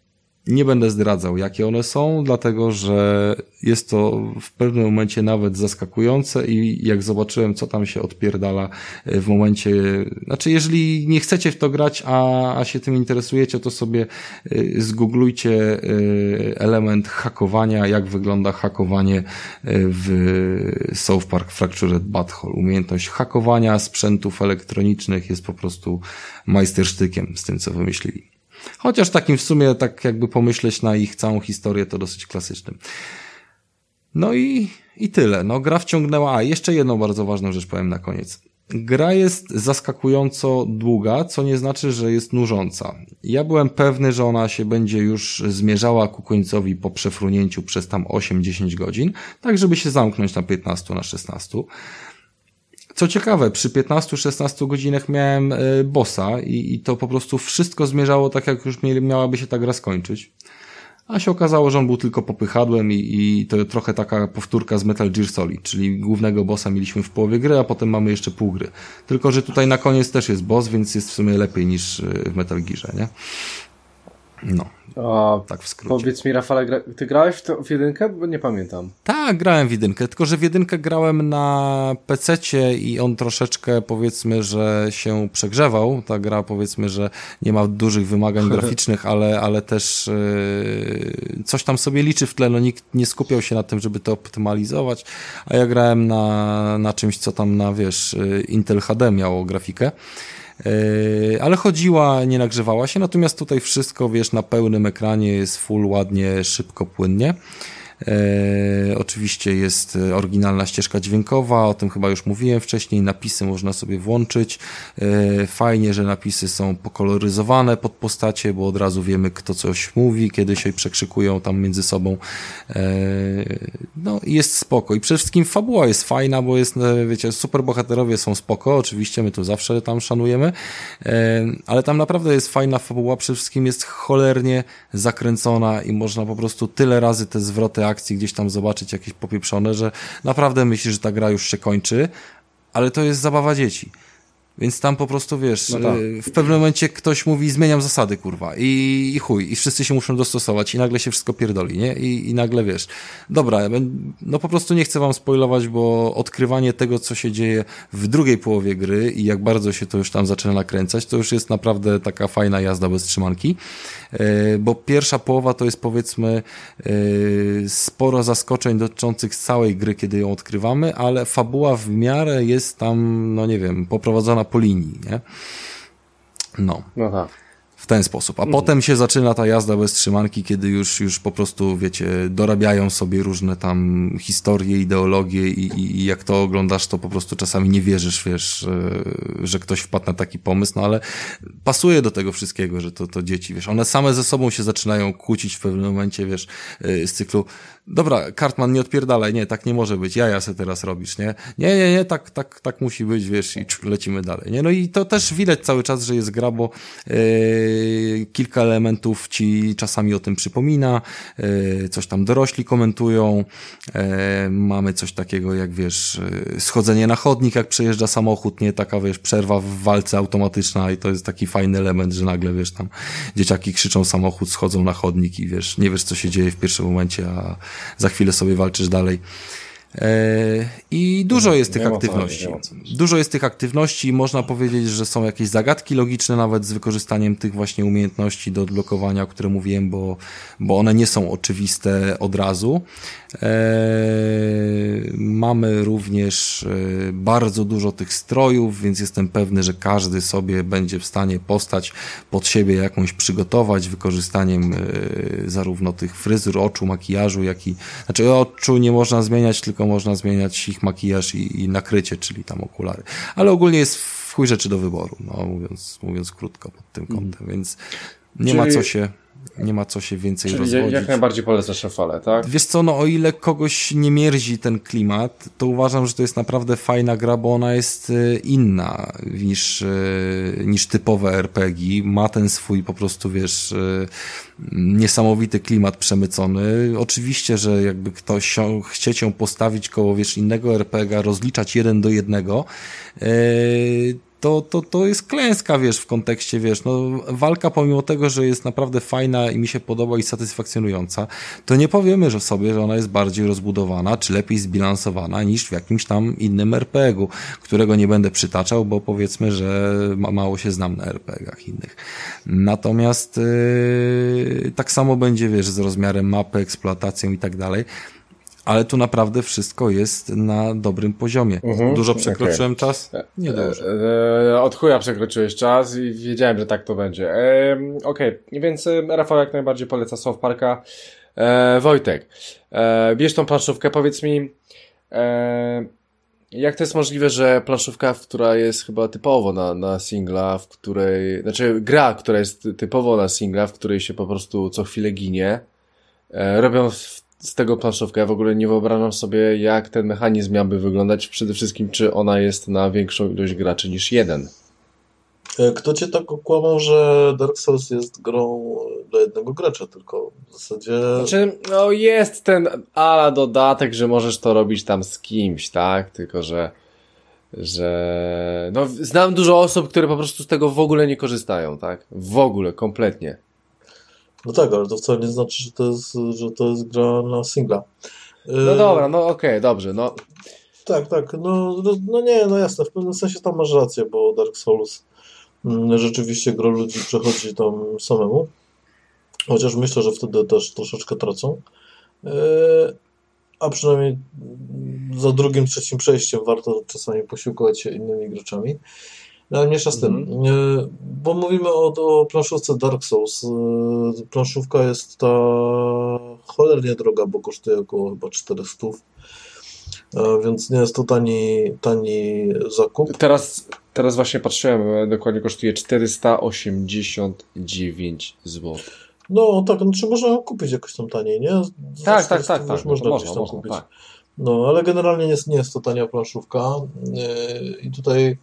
Nie będę zdradzał, jakie one są, dlatego że jest to w pewnym momencie nawet zaskakujące i jak zobaczyłem, co tam się odpierdala e, w momencie, znaczy jeżeli nie chcecie w to grać, a, a się tym interesujecie, to sobie e, zgooglujcie e, element hakowania, jak wygląda hakowanie w South Park Fractured Butthole. Umiejętność hakowania sprzętów elektronicznych jest po prostu majstersztykiem z tym, co wymyślili. Chociaż takim w sumie, tak jakby pomyśleć na ich całą historię, to dosyć klasycznym. No i, i tyle. No, gra wciągnęła. A, jeszcze jedną bardzo ważną rzecz powiem na koniec. Gra jest zaskakująco długa, co nie znaczy, że jest nużąca. Ja byłem pewny, że ona się będzie już zmierzała ku końcowi po przefrunięciu przez tam 8-10 godzin, tak żeby się zamknąć na 15 na 16. Co ciekawe, przy 15-16 godzinach miałem y, bossa i, i to po prostu wszystko zmierzało tak, jak już miałaby się ta gra skończyć. A się okazało, że on był tylko popychadłem i, i to trochę taka powtórka z Metal Gear Solid, czyli głównego bossa mieliśmy w połowie gry, a potem mamy jeszcze pół gry. Tylko, że tutaj na koniec też jest boss, więc jest w sumie lepiej niż w Metal Gearze, nie? No. A, tak w skrócie. Powiedz mi, Rafale, gra... ty grałeś w, to, w jedynkę? Bo nie pamiętam. Tak, grałem w jedynkę, tylko że w jedynkę grałem na PC i on troszeczkę powiedzmy, że się przegrzewał. Ta gra powiedzmy, że nie ma dużych wymagań <laughs> graficznych, ale, ale też yy, coś tam sobie liczy w tle. No nikt nie skupiał się na tym, żeby to optymalizować, a ja grałem na, na czymś, co tam na wiesz, y, Intel HD miało grafikę. Yy, ale chodziła, nie nagrzewała się, natomiast tutaj wszystko, wiesz, na pełnym ekranie jest full, ładnie, szybko, płynnie. E, oczywiście jest oryginalna ścieżka dźwiękowa, o tym chyba już mówiłem wcześniej. Napisy można sobie włączyć. E, fajnie, że napisy są pokoloryzowane pod postacie, bo od razu wiemy, kto coś mówi, kiedy się przekrzykują tam między sobą. E, no i jest spoko. I przede wszystkim fabuła jest fajna, bo jest, e, wiecie, superbohaterowie są spoko, oczywiście my tu zawsze tam szanujemy, e, ale tam naprawdę jest fajna fabuła, przede wszystkim jest cholernie zakręcona i można po prostu tyle razy te zwroty akcji gdzieś tam zobaczyć jakieś popieprzone, że naprawdę myślisz, że ta gra już się kończy, ale to jest zabawa dzieci. Więc tam po prostu, wiesz, no tak. w pewnym momencie ktoś mówi, zmieniam zasady, kurwa, i, i chuj, i wszyscy się muszą dostosować i nagle się wszystko pierdoli, nie? I, i nagle, wiesz, dobra, no po prostu nie chcę wam spoilować, bo odkrywanie tego, co się dzieje w drugiej połowie gry i jak bardzo się to już tam zaczyna nakręcać, to już jest naprawdę taka fajna jazda bez trzymanki, e, bo pierwsza połowa to jest, powiedzmy, e, sporo zaskoczeń dotyczących całej gry, kiedy ją odkrywamy, ale fabuła w miarę jest tam, no nie wiem, poprowadzona po linii, nie? No. No tak. W ten sposób. A mhm. potem się zaczyna ta jazda bez trzymanki, kiedy już, już po prostu, wiecie, dorabiają sobie różne tam historie, ideologie i, i, i jak to oglądasz, to po prostu czasami nie wierzysz, wiesz, że, że ktoś wpadł na taki pomysł, no ale pasuje do tego wszystkiego, że to, to dzieci, wiesz, one same ze sobą się zaczynają kłócić w pewnym momencie, wiesz, y, z cyklu dobra, Cartman, nie odpierdalaj, nie, tak nie może być, ja ja se teraz robisz, nie? Nie, nie, nie, tak, tak, tak musi być, wiesz, i lecimy dalej, nie? No i to też widać cały czas, że jest gra, bo yy, kilka elementów ci czasami o tym przypomina, yy, coś tam dorośli komentują, yy, mamy coś takiego jak, wiesz, yy, schodzenie na chodnik, jak przejeżdża samochód, nie? Taka, wiesz, przerwa w walce automatyczna i to jest taki fajny element, że nagle, wiesz, tam dzieciaki krzyczą samochód, schodzą na chodnik i, wiesz, nie wiesz, co się dzieje w pierwszym momencie, a za chwilę sobie walczysz dalej. E, I dużo jest tych aktywności. Dużo jest tych aktywności. Można powiedzieć, że są jakieś zagadki logiczne, nawet z wykorzystaniem tych właśnie umiejętności do odblokowania, o które mówiłem, bo, bo one nie są oczywiste od razu. Eee, mamy również e, bardzo dużo tych strojów, więc jestem pewny, że każdy sobie będzie w stanie postać pod siebie jakąś przygotować wykorzystaniem e, zarówno tych fryzur, oczu, makijażu, jak i znaczy oczu nie można zmieniać, tylko można zmieniać ich makijaż i, i nakrycie, czyli tam okulary. Ale ogólnie jest w chuj rzeczy do wyboru, no mówiąc, mówiąc krótko pod tym kątem, mm. więc nie czyli... ma co się nie ma co się więcej Czyli rozwodzić. jak najbardziej polecasz szafale, tak? Wiesz co, no o ile kogoś nie mierzi ten klimat, to uważam, że to jest naprawdę fajna gra, bo ona jest e, inna niż, e, niż typowe RPG. Ma ten swój po prostu, wiesz, e, niesamowity klimat przemycony. Oczywiście, że jakby ktoś chcieć ją postawić koło, wiesz, innego RPG, rozliczać jeden do jednego, to, to, to jest klęska, wiesz, w kontekście, wiesz, no walka pomimo tego, że jest naprawdę fajna i mi się podoba i satysfakcjonująca, to nie powiemy że sobie, że ona jest bardziej rozbudowana, czy lepiej zbilansowana niż w jakimś tam innym RPG-u, którego nie będę przytaczał, bo powiedzmy, że ma, mało się znam na RPG-ach innych. Natomiast yy, tak samo będzie, wiesz, z rozmiarem mapy, eksploatacją i tak dalej ale tu naprawdę wszystko jest na dobrym poziomie. Mhm, dużo przekroczyłem okay. czas? Nie dużo. E, e, od chuja przekroczyłeś czas i wiedziałem, że tak to będzie. E, Okej, okay. więc e, Rafał jak najbardziej poleca South Parka. E, Wojtek, e, bierz tą planszówkę, powiedz mi, e, Jak to jest możliwe, że planszówka, która jest chyba typowo na, na singla, w której, znaczy gra, która jest typowo na singla, w której się po prostu co chwilę ginie, e, robią w, z tego planszówkę. Ja w ogóle nie wyobrażam sobie, jak ten mechanizm miałby wyglądać. Przede wszystkim, czy ona jest na większą ilość graczy niż jeden. E, Kto cię tak okłamał, że Dark Souls jest grą dla jednego gracza tylko? W zasadzie... Znaczy, no jest ten ala dodatek, że możesz to robić tam z kimś, tak? Tylko, że że no znam dużo osób, które po prostu z tego w ogóle nie korzystają, tak? W ogóle, kompletnie. No tak, ale to wcale nie znaczy, że to jest, że to jest gra na singla. No dobra, no okej, dobrze, no Tak, tak, no, no, no nie, no jasne, w pewnym sensie tam masz rację, bo Dark Souls mm, rzeczywiście gro ludzi przechodzi tam samemu, chociaż myślę, że wtedy też troszeczkę tracą. E, A przynajmniej za drugim, trzecim przejściem warto czasami posiłkować się innymi graczami. No ale mniejsza z tym, Mhm. E, bo mówimy o, o planszówce Dark Souls. E, Planszówka jest ta cholernie droga, bo kosztuje około chyba 400, E, więc nie jest to tani, tani zakup. teraz, teraz właśnie patrzyłem, e, dokładnie kosztuje 489 zł. No tak, no, czy można ją kupić jakoś tam taniej, nie? Tak, tak, 400 tak, tak, no to można można, gdzieś tam można, kupić. tak. No, ale generalnie nie jest, nie jest to tania planszówka Yy, i tutaj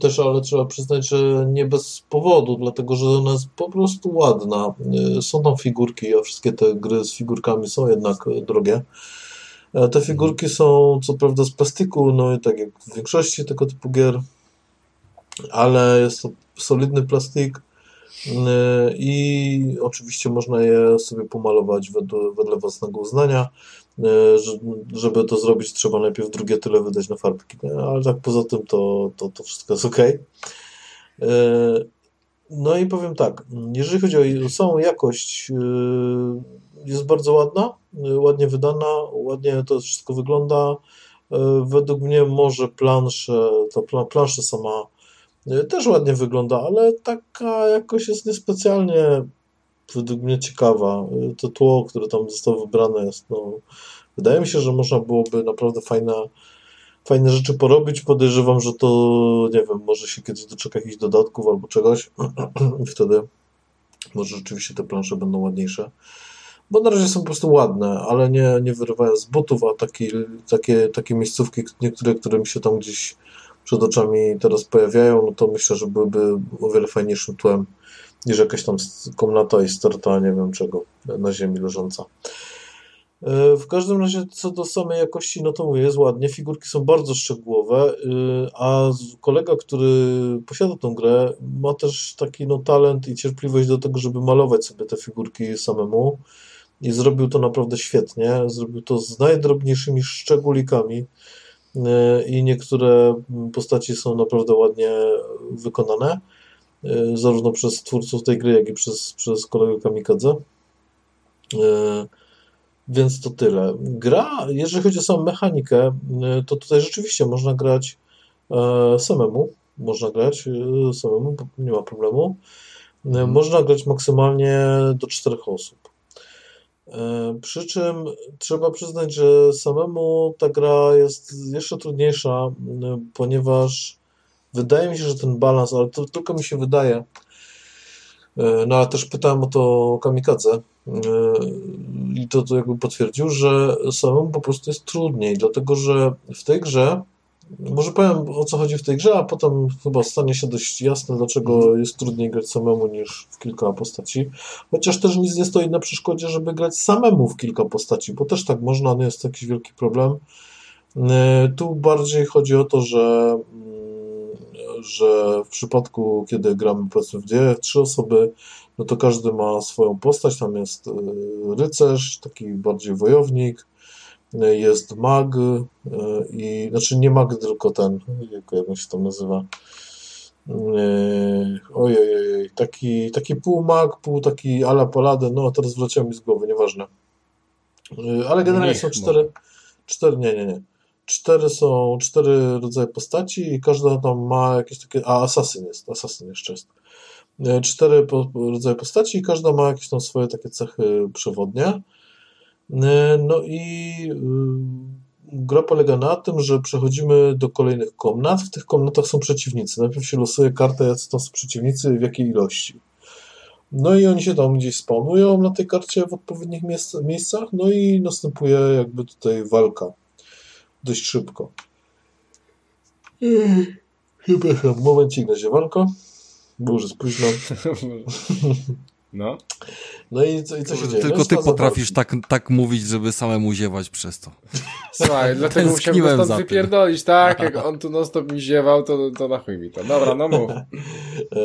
też, ale trzeba przyznać, że nie bez powodu, dlatego że ona jest po prostu ładna. Yy, Są tam figurki, a wszystkie te gry z figurkami są jednak yy, drogie. E, Te figurki są co prawda z plastiku, no i tak jak w większości tego typu gier, ale jest to solidny plastik i oczywiście można je sobie pomalować wedle, własnego uznania. Że- Żeby to zrobić, trzeba najpierw drugie tyle wydać na farbki, ale tak poza tym to, to, to wszystko jest ok. No i powiem tak, jeżeli chodzi o samą jakość, e, jest bardzo ładna, ładnie wydana, ładnie to wszystko wygląda. Według mnie może plansze, ta pla- plansza sama też ładnie wygląda, ale taka jakoś jest niespecjalnie według mnie ciekawa. E, To tło, które tam zostało wybrane jest, no, wydaje mi się, że można byłoby naprawdę fajne, fajne rzeczy porobić. Podejrzewam, że to, nie wiem, może się kiedyś doczeka jakichś dodatków albo czegoś <clears throat> i wtedy może rzeczywiście te plansze będą ładniejsze. Bo na razie są po prostu ładne, ale nie, nie wyrywają z butów, a taki, takie, takie miejscówki, niektóre, które mi się tam gdzieś przed oczami teraz pojawiają, no to myślę, że byłyby o wiele fajniejszym tłem niż jakaś tam komnata i sterta, nie wiem czego, na ziemi leżąca. E, W każdym razie, co do samej jakości, no to mówię, jest ładnie. Figurki są bardzo szczegółowe, y, a kolega, który posiada tą grę, ma też taki no, talent i cierpliwość do tego, żeby malować sobie te figurki samemu. I zrobił to naprawdę świetnie. Zrobił to z najdrobniejszymi szczególikami. Y, I niektóre postaci są naprawdę ładnie wykonane, y, zarówno przez twórców tej gry, jak i przez, przez kolegę Kamikadze. Y, Więc to tyle. Gra, jeżeli chodzi o samą mechanikę, to tutaj rzeczywiście można grać e, samemu. Można grać samemu, nie ma problemu. E, Można grać maksymalnie do czterech osób. E, Przy czym trzeba przyznać, że samemu ta gra jest jeszcze trudniejsza, m, ponieważ wydaje mi się, że ten balans, ale to tylko mi się wydaje, e, no ale też pytałem o to Kamikadze e, i to, to jakby potwierdził, że samemu po prostu jest trudniej, dlatego że w tej grze, może powiem o co chodzi w tej grze, a potem chyba stanie się dość jasne, dlaczego jest trudniej grać samemu niż w kilka postaci. Chociaż też nic nie stoi na przeszkodzie, żeby grać samemu w kilka postaci, bo też tak można, nie jest to jakiś wielki problem. E, Tu bardziej chodzi o to, że, mm, że w przypadku, kiedy gramy powiedzmy w dwie, trzy osoby, no to każdy ma swoją postać. Tam jest e, rycerz, taki bardziej wojownik, jest mag e, i znaczy nie mag, tylko ten, jak, on się tam nazywa. Yy, Ojej, ojej, taki, taki pół mag, pół taki ala paladyn, no teraz wleciał mi z głowy, nieważne. Yy, Ale generalnie Niech są może. cztery, cztery, nie, nie, nie. Cztery są, cztery rodzaje postaci i każda tam ma jakieś takie, a asasyn jest, asasyn jeszcze jest. Cztery po, rodzaje postaci i każda ma jakieś tam swoje takie cechy przewodnie. Yy, No i yy, gra polega na tym, że przechodzimy do kolejnych komnat. W tych komnatach są przeciwnicy. Najpierw się losuje kartę, jacy to są przeciwnicy, w jakiej ilości. No i oni się tam gdzieś spawnują na tej karcie w odpowiednich miejsc, miejscach, no i następuje jakby tutaj walka. Dość szybko. Przepraszam, momencik na ziewanko, bo już jest późno. <laughs> No. No i co, i co się dzieje? Tylko No, ty potrafisz tak, tak mówić, żeby samemu ziewać przez to. Słuchaj, dlatego <laughs> musiałem go stąd za wypierdolić, tak? Jak <laughs> on tu non stop mi ziewał, to, to na chuj mi to. Dobra, no mów. <laughs> E,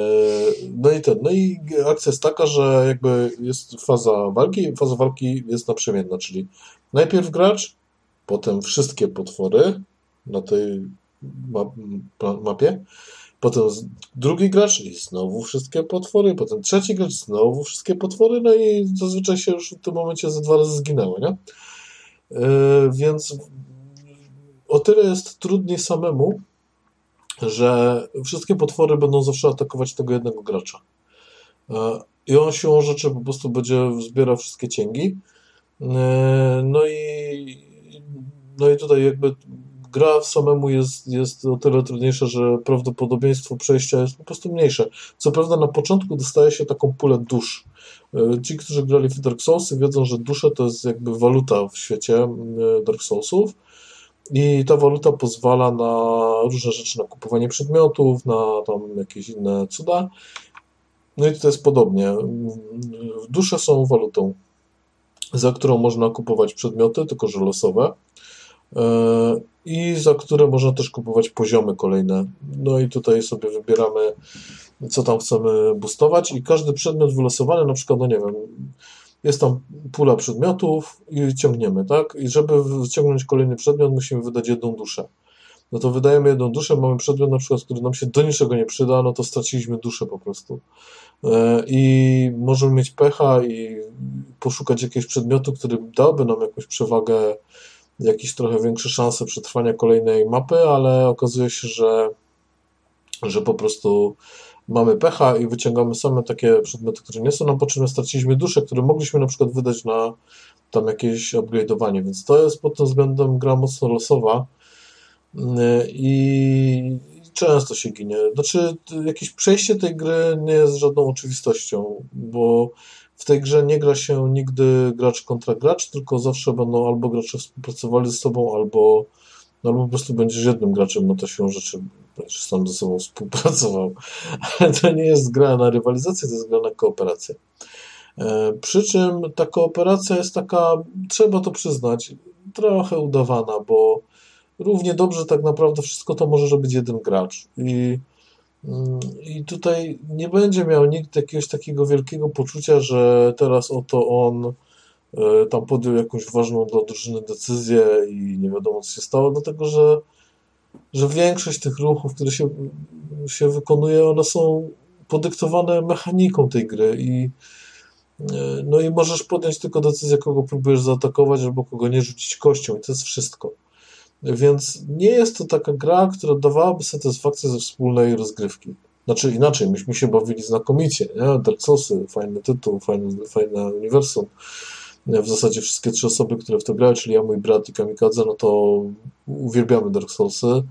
No i ten, no i akcja jest taka, że jakby jest faza walki, faza walki jest naprzemienna, czyli najpierw gracz, potem wszystkie potwory na tej ma- ma- mapie, potem drugi gracz i znowu wszystkie potwory, potem trzeci gracz, znowu wszystkie potwory, no i zazwyczaj się już w tym momencie ze dwa razy zginęły, nie? E, Więc o tyle jest trudniej samemu, że wszystkie potwory będą zawsze atakować tego jednego gracza. E, I on siłą rzeczy po prostu będzie zbierał wszystkie cięgi. E, No i, no i tutaj jakby gra samemu jest, jest o tyle trudniejsza, że prawdopodobieństwo przejścia jest po prostu mniejsze. Co prawda na początku dostaje się taką pulę dusz. E, Ci, którzy grali w Dark Soulsy wiedzą, że dusze to jest jakby waluta w świecie e, Dark Soulsów. I ta waluta pozwala na różne rzeczy, na kupowanie przedmiotów, na tam jakieś inne cuda. No i tutaj jest podobnie. Dusze są walutą, za którą można kupować przedmioty, tylko że losowe. E, I za które można też kupować poziomy kolejne. No i tutaj sobie wybieramy, co tam chcemy boostować, i każdy przedmiot wylosowany, na przykład, no nie wiem, jest tam pula przedmiotów i ciągniemy, tak? I żeby wyciągnąć kolejny przedmiot, musimy wydać jedną duszę. No to wydajemy jedną duszę, mamy przedmiot na przykład, który nam się do niczego nie przyda, no to straciliśmy duszę po prostu. E, I możemy mieć pecha i poszukać jakiegoś przedmiotu, który dałby nam jakąś przewagę, jakieś trochę większe szanse przetrwania kolejnej mapy, ale okazuje się, że, że po prostu mamy pecha i wyciągamy same takie przedmioty, które nie są nam potrzebne, straciliśmy duszę, które mogliśmy na przykład wydać na tam jakieś upgrade'owanie, więc to jest pod tym względem gra mocno losowa Yy, i często się ginie. Znaczy, jakieś przejście tej gry nie jest żadną oczywistością, bo w tej grze nie gra się nigdy gracz kontra gracz, tylko zawsze będą albo gracze współpracowali ze sobą, albo, no, albo po prostu będziesz jednym graczem, no to się rzeczy będziesz sam ze sobą współpracował. <laughs> Ale to nie jest gra na rywalizację, to jest gra na kooperację. E, Przy czym ta kooperacja jest taka, trzeba to przyznać, trochę udawana, bo równie dobrze tak naprawdę wszystko to może robić jeden gracz. I, I tutaj nie będzie miał nikt jakiegoś takiego wielkiego poczucia, że teraz oto on e, tam podjął jakąś ważną dla drużyny decyzję i nie wiadomo co się stało, dlatego że, że większość tych ruchów, które się, się wykonuje, one są podyktowane mechaniką tej gry i e, no i możesz podjąć tylko decyzję, kogo próbujesz zaatakować albo kogo nie rzucić kością i to jest wszystko. Więc nie jest to taka gra, która dawałaby satysfakcję ze wspólnej rozgrywki. Znaczy inaczej, myśmy się bawili znakomicie, nie? Dark Soulsy, fajny tytuł, fajne, fajne uniwersum. W zasadzie wszystkie trzy osoby, które w to grały, czyli ja, mój brat i Kamikadze, no to uwielbiamy Dark Soulsy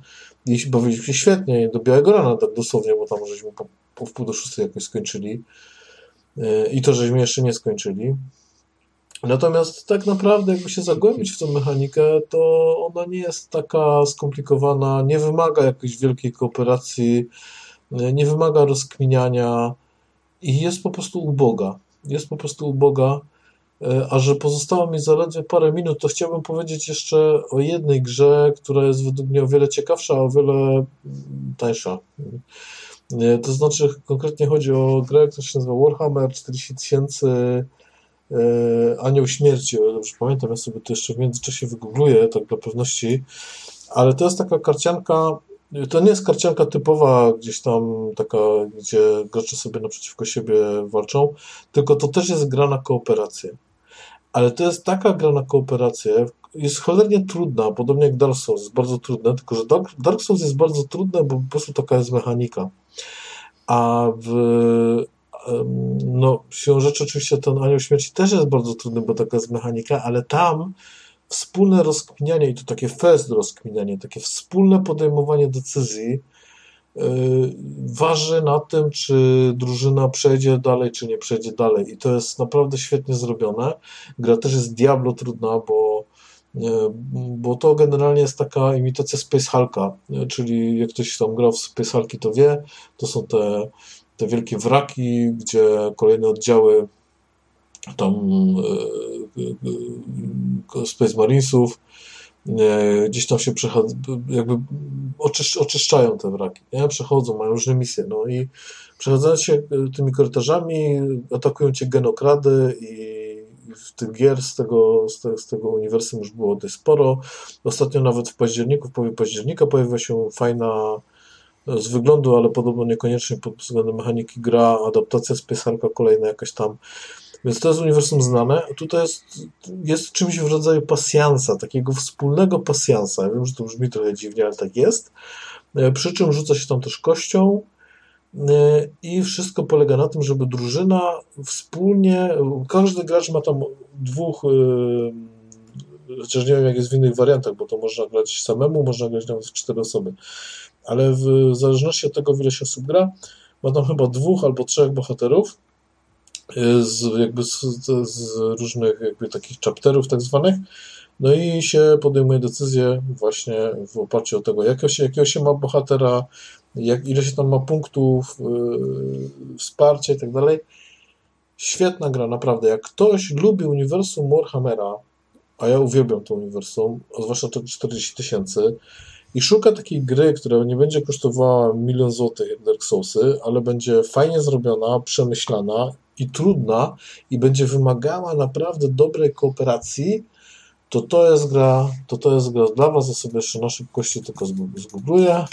i bawiliśmy się świetnie do białego rana, tak dosłownie, bo tam żeśmy po, po wpół do szóstej jakoś skończyli. Yy, I to żeśmy jeszcze nie skończyli. Natomiast tak naprawdę, jakby się zagłębić w tą mechanikę, to ona nie jest taka skomplikowana, nie wymaga jakiejś wielkiej kooperacji, nie wymaga rozkminiania i jest po prostu uboga. Jest po prostu uboga. E, A że pozostało mi zaledwie parę minut, to chciałbym powiedzieć jeszcze o jednej grze, która jest według mnie o wiele ciekawsza, o wiele mm, tańsza. E, To znaczy, konkretnie chodzi o grę, która się nazywa Warhammer 40 tysięcy e, Anioł Śmierci, o dobrze pamiętam, ja sobie to jeszcze w międzyczasie wygoogluję, tak dla pewności, ale to jest taka karcianka, to nie jest karcianka typowa, gdzieś tam taka, gdzie gracze sobie naprzeciwko siebie walczą, tylko to też jest gra na kooperację. Ale to jest taka gra na kooperację, jest cholernie trudna, podobnie jak Dark Souls, jest bardzo trudne, tylko że Dark, Dark Souls jest bardzo trudne, bo po prostu taka jest mechanika. A w no, siłą rzeczy oczywiście ten Anioł Śmierci też jest bardzo trudny, bo taka jest mechanika, ale tam wspólne rozkminianie, i to takie fest rozkminianie, takie wspólne podejmowanie decyzji, waży na tym, czy drużyna przejdzie dalej, czy nie przejdzie dalej. I to jest naprawdę świetnie zrobione. Gra też jest diablo trudna, bo, bo to generalnie jest taka imitacja Space Hulka, czyli jak ktoś tam grał w Space Hulki, to wie, to są te, te wielkie wraki, gdzie kolejne oddziały tam e, e, Space Marinesów gdzieś tam się jakby oczyszczają te wraki, nie? przechodzą, mają różne misje, no i przechodząc się tymi korytarzami atakują cię genokrady i w tych gier z tego, z, z tego uniwersum już było dość sporo. Ostatnio nawet w październiku, w połowie października pojawiła się fajna z wyglądu, ale podobno niekoniecznie pod względem mechaniki gra, adaptacja Space kolejna jakaś tam więc to jest uniwersum znane. Tutaj jest, jest czymś w rodzaju pasjansa, takiego wspólnego pasjansa. Ja wiem, że to brzmi trochę dziwnie, ale tak jest. E, przy czym rzuca się tam też kością e, i wszystko polega na tym, żeby drużyna wspólnie, każdy gracz ma tam dwóch, e, chociaż nie wiem jak jest w innych wariantach, bo to można grać samemu, można grać nawet w cztery osoby, ale w zależności od tego, ile się osób gra, ma tam chyba dwóch albo trzech bohaterów z, jakby z, z różnych jakby takich chapterów tak zwanych, no i się podejmuje decyzję właśnie w oparciu o tego, jakiego się, jakiego się ma bohatera, jak, ile się tam ma punktów, yy, wsparcie i tak dalej. Świetna gra, naprawdę. Jak ktoś lubi uniwersum Warhammera, a ja uwielbiam to uniwersum, zwłaszcza to 40 tysięcy, i szuka takiej gry, która nie będzie kosztowała milion złotych jak Dark Soulsy, ale będzie fajnie zrobiona, przemyślana i trudna i będzie wymagała naprawdę dobrej kooperacji, to to jest gra, to to jest gra dla Was. Ja sobie jeszcze na szybkości tylko zgoogluję.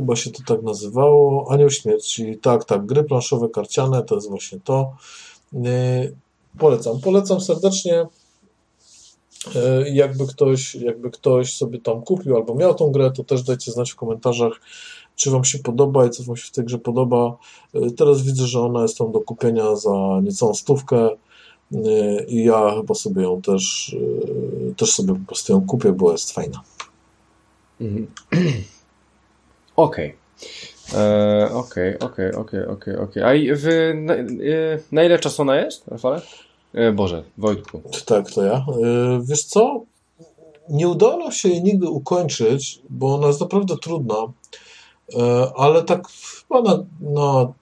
Chyba się to tak nazywało. Anioł Śmierci. Tak, tak. Gry planszowe, karciane, to jest właśnie to. Yy, polecam. Polecam serdecznie. E, jakby ktoś, jakby ktoś sobie tam kupił albo miał tą grę, to też dajcie znać w komentarzach, czy Wam się podoba i co Wam się w tej grze podoba. E, teraz widzę, że ona jest tam do kupienia za niecałą stówkę i ja chyba sobie ją też, też sobie po prostu ją kupię, bo jest fajna. Mhm. Okej. Okej, okej, okej, okej, okej. A wy, na, na ile czasu ona jest, Rafale? E, Boże, Wojtku. Tak, to ja. E, wiesz co? Nie udało się jej nigdy ukończyć, bo ona jest naprawdę trudna, e, ale tak chyba na, na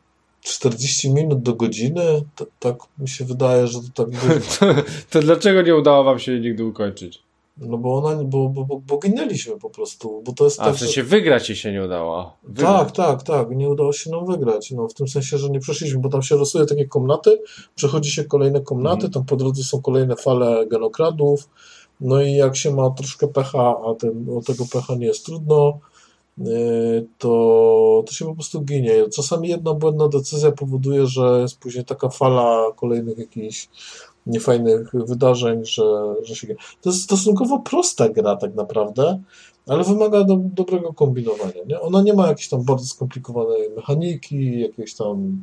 40 minut do godziny, tak mi się wydaje, że to tak <laughs> to, to dlaczego nie udało wam się jej nigdy ukończyć? No bo ona, bo, bo, bo, bo ginęliśmy po prostu, bo to jest A tak, w sensie że... wygrać ci się nie udało. Wygrać. Tak, tak, tak, nie udało się nam wygrać, no w tym sensie, że nie przeszliśmy, bo tam się rysuje takie komnaty, przechodzi się kolejne komnaty, mhm. tam po drodze są kolejne fale genokradów, no i jak się ma troszkę pecha, a ten, o tego pecha nie jest trudno, yy, to, to się po prostu ginie. Czasami jedna błędna decyzja powoduje, że jest później taka fala kolejnych jakichś niefajnych wydarzeń, że, że się... To jest stosunkowo prosta gra tak naprawdę, ale wymaga do, dobrego kombinowania. Nie? Ona nie ma jakiejś tam bardzo skomplikowanej mechaniki, jakiegoś tam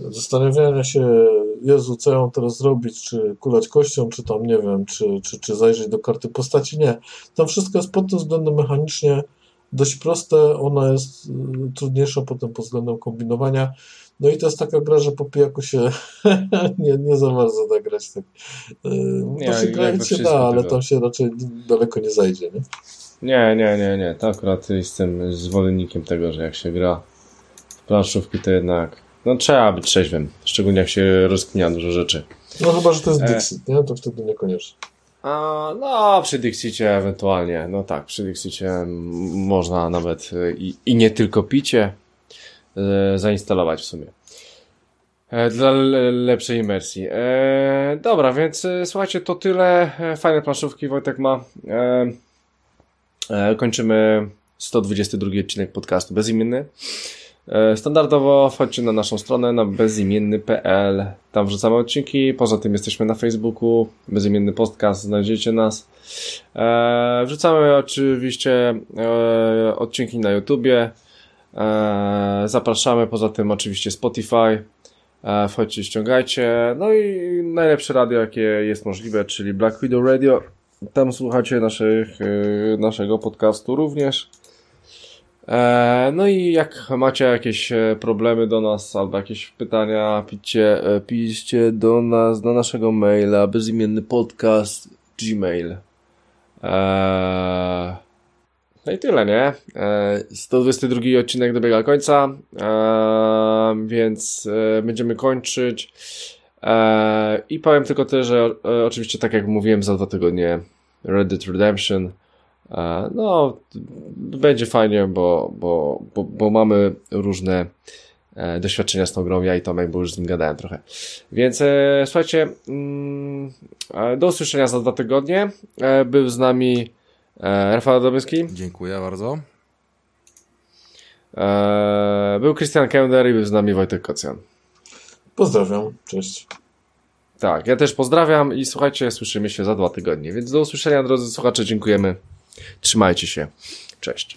zastanawiania się, Jezu, co ja teraz zrobić, czy kulać kością, czy tam, nie wiem, czy, czy, czy zajrzeć do karty postaci. Nie. Tam wszystko jest pod tym względem mechanicznie dość proste, ona jest y, trudniejsza potem pod względem kombinowania. No i to jest taka gra, że po pijaku się <laughs> nie, nie za bardzo da grać. Tak. Y, nie, się grać się da, ale tam się raczej daleko nie zajdzie. Nie? Nie, nie, nie, nie. To akurat jestem zwolennikiem tego, że jak się gra w planszówki, to jednak no trzeba być trzeźwym, szczególnie jak się rozkminia dużo rzeczy. No chyba, że to jest e... Dixit, nie? To wtedy niekoniecznie. A, no, przy Dixicie ewentualnie. No tak, przy Dixicie można nawet i, i nie tylko picie e, zainstalować w sumie. E, dla lepszej imersji. E, dobra, więc e, słuchajcie, to tyle. E, fajne planszówki Wojtek ma. E, e, kończymy 122 odcinek podcastu Bezimienny. E, standardowo wchodźcie na naszą stronę na bezimienny.pl. Tam wrzucamy odcinki. Poza tym jesteśmy na Facebooku. Bezimienny podcast, znajdziecie nas. E, wrzucamy oczywiście e, odcinki na YouTubie. E, zapraszamy, poza tym oczywiście Spotify. E, wchodźcie, ściągajcie. No i najlepsze radio, jakie jest możliwe, czyli Black Widow Radio. Tam słuchacie naszych, e, naszego podcastu również. No i jak macie jakieś problemy do nas albo jakieś pytania, piszcie, do nas, do naszego maila bezimienny podcast gmail. Eee, no i tyle, nie? Eee, 122 odcinek dobiega końca, eee, więc e, będziemy kończyć. I powiem tylko tyle, że e, oczywiście tak jak mówiłem za dwa tygodnie Red Dead Redemption e, no, będzie fajnie, bo, bo, bo, bo mamy różne e, doświadczenia z tą grą, ja i Tomek, bo już z nim gadałem trochę. Więc e, słuchajcie, mm, e, do usłyszenia za dwa tygodnie. E, był z nami e, Rafał Dobyski, Dziękuję bardzo. e, był Christian Kender i był z nami Wojtek Kocjan. Pozdrawiam, cześć. Tak, ja też pozdrawiam i słuchajcie, słyszymy się za dwa tygodnie. Więc do usłyszenia, drodzy słuchacze, dziękujemy. Trzymajcie się. Cześć.